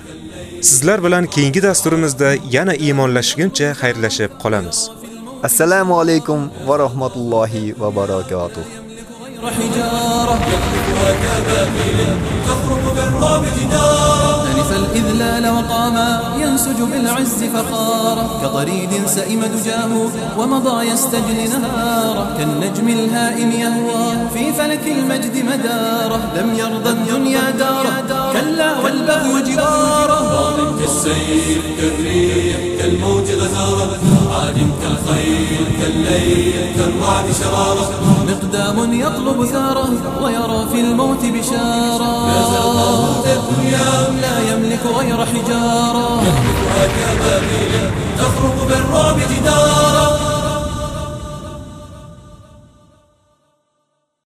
Sizlar bilan keyingi dasturimizda yana iymonlashguncha xayrlashib qolamiz. Assalomu alaykum va rahmatullohi va barakatuh. حجارة يقذفها كبابيل تخرج بالرعب جدارا أنف الإذلال وقاما ينسج بالعز فخارا كطريد سئم دجاه ومضى يستجلي نهارا كالنجم الهائم يهوى في فلك المجد مداره لم يرضى الدنيا داره كلا والبغي جداره ظالم كالسيف كالريح كالموج غزارة. عادم كالخيل كالليل كالرعد شرارة. مقدام يطلب ثاره ويرى في الموت بشارة. لا يملك غير حجارة. يخلقها كبابيل تخرق بالرعب جدارا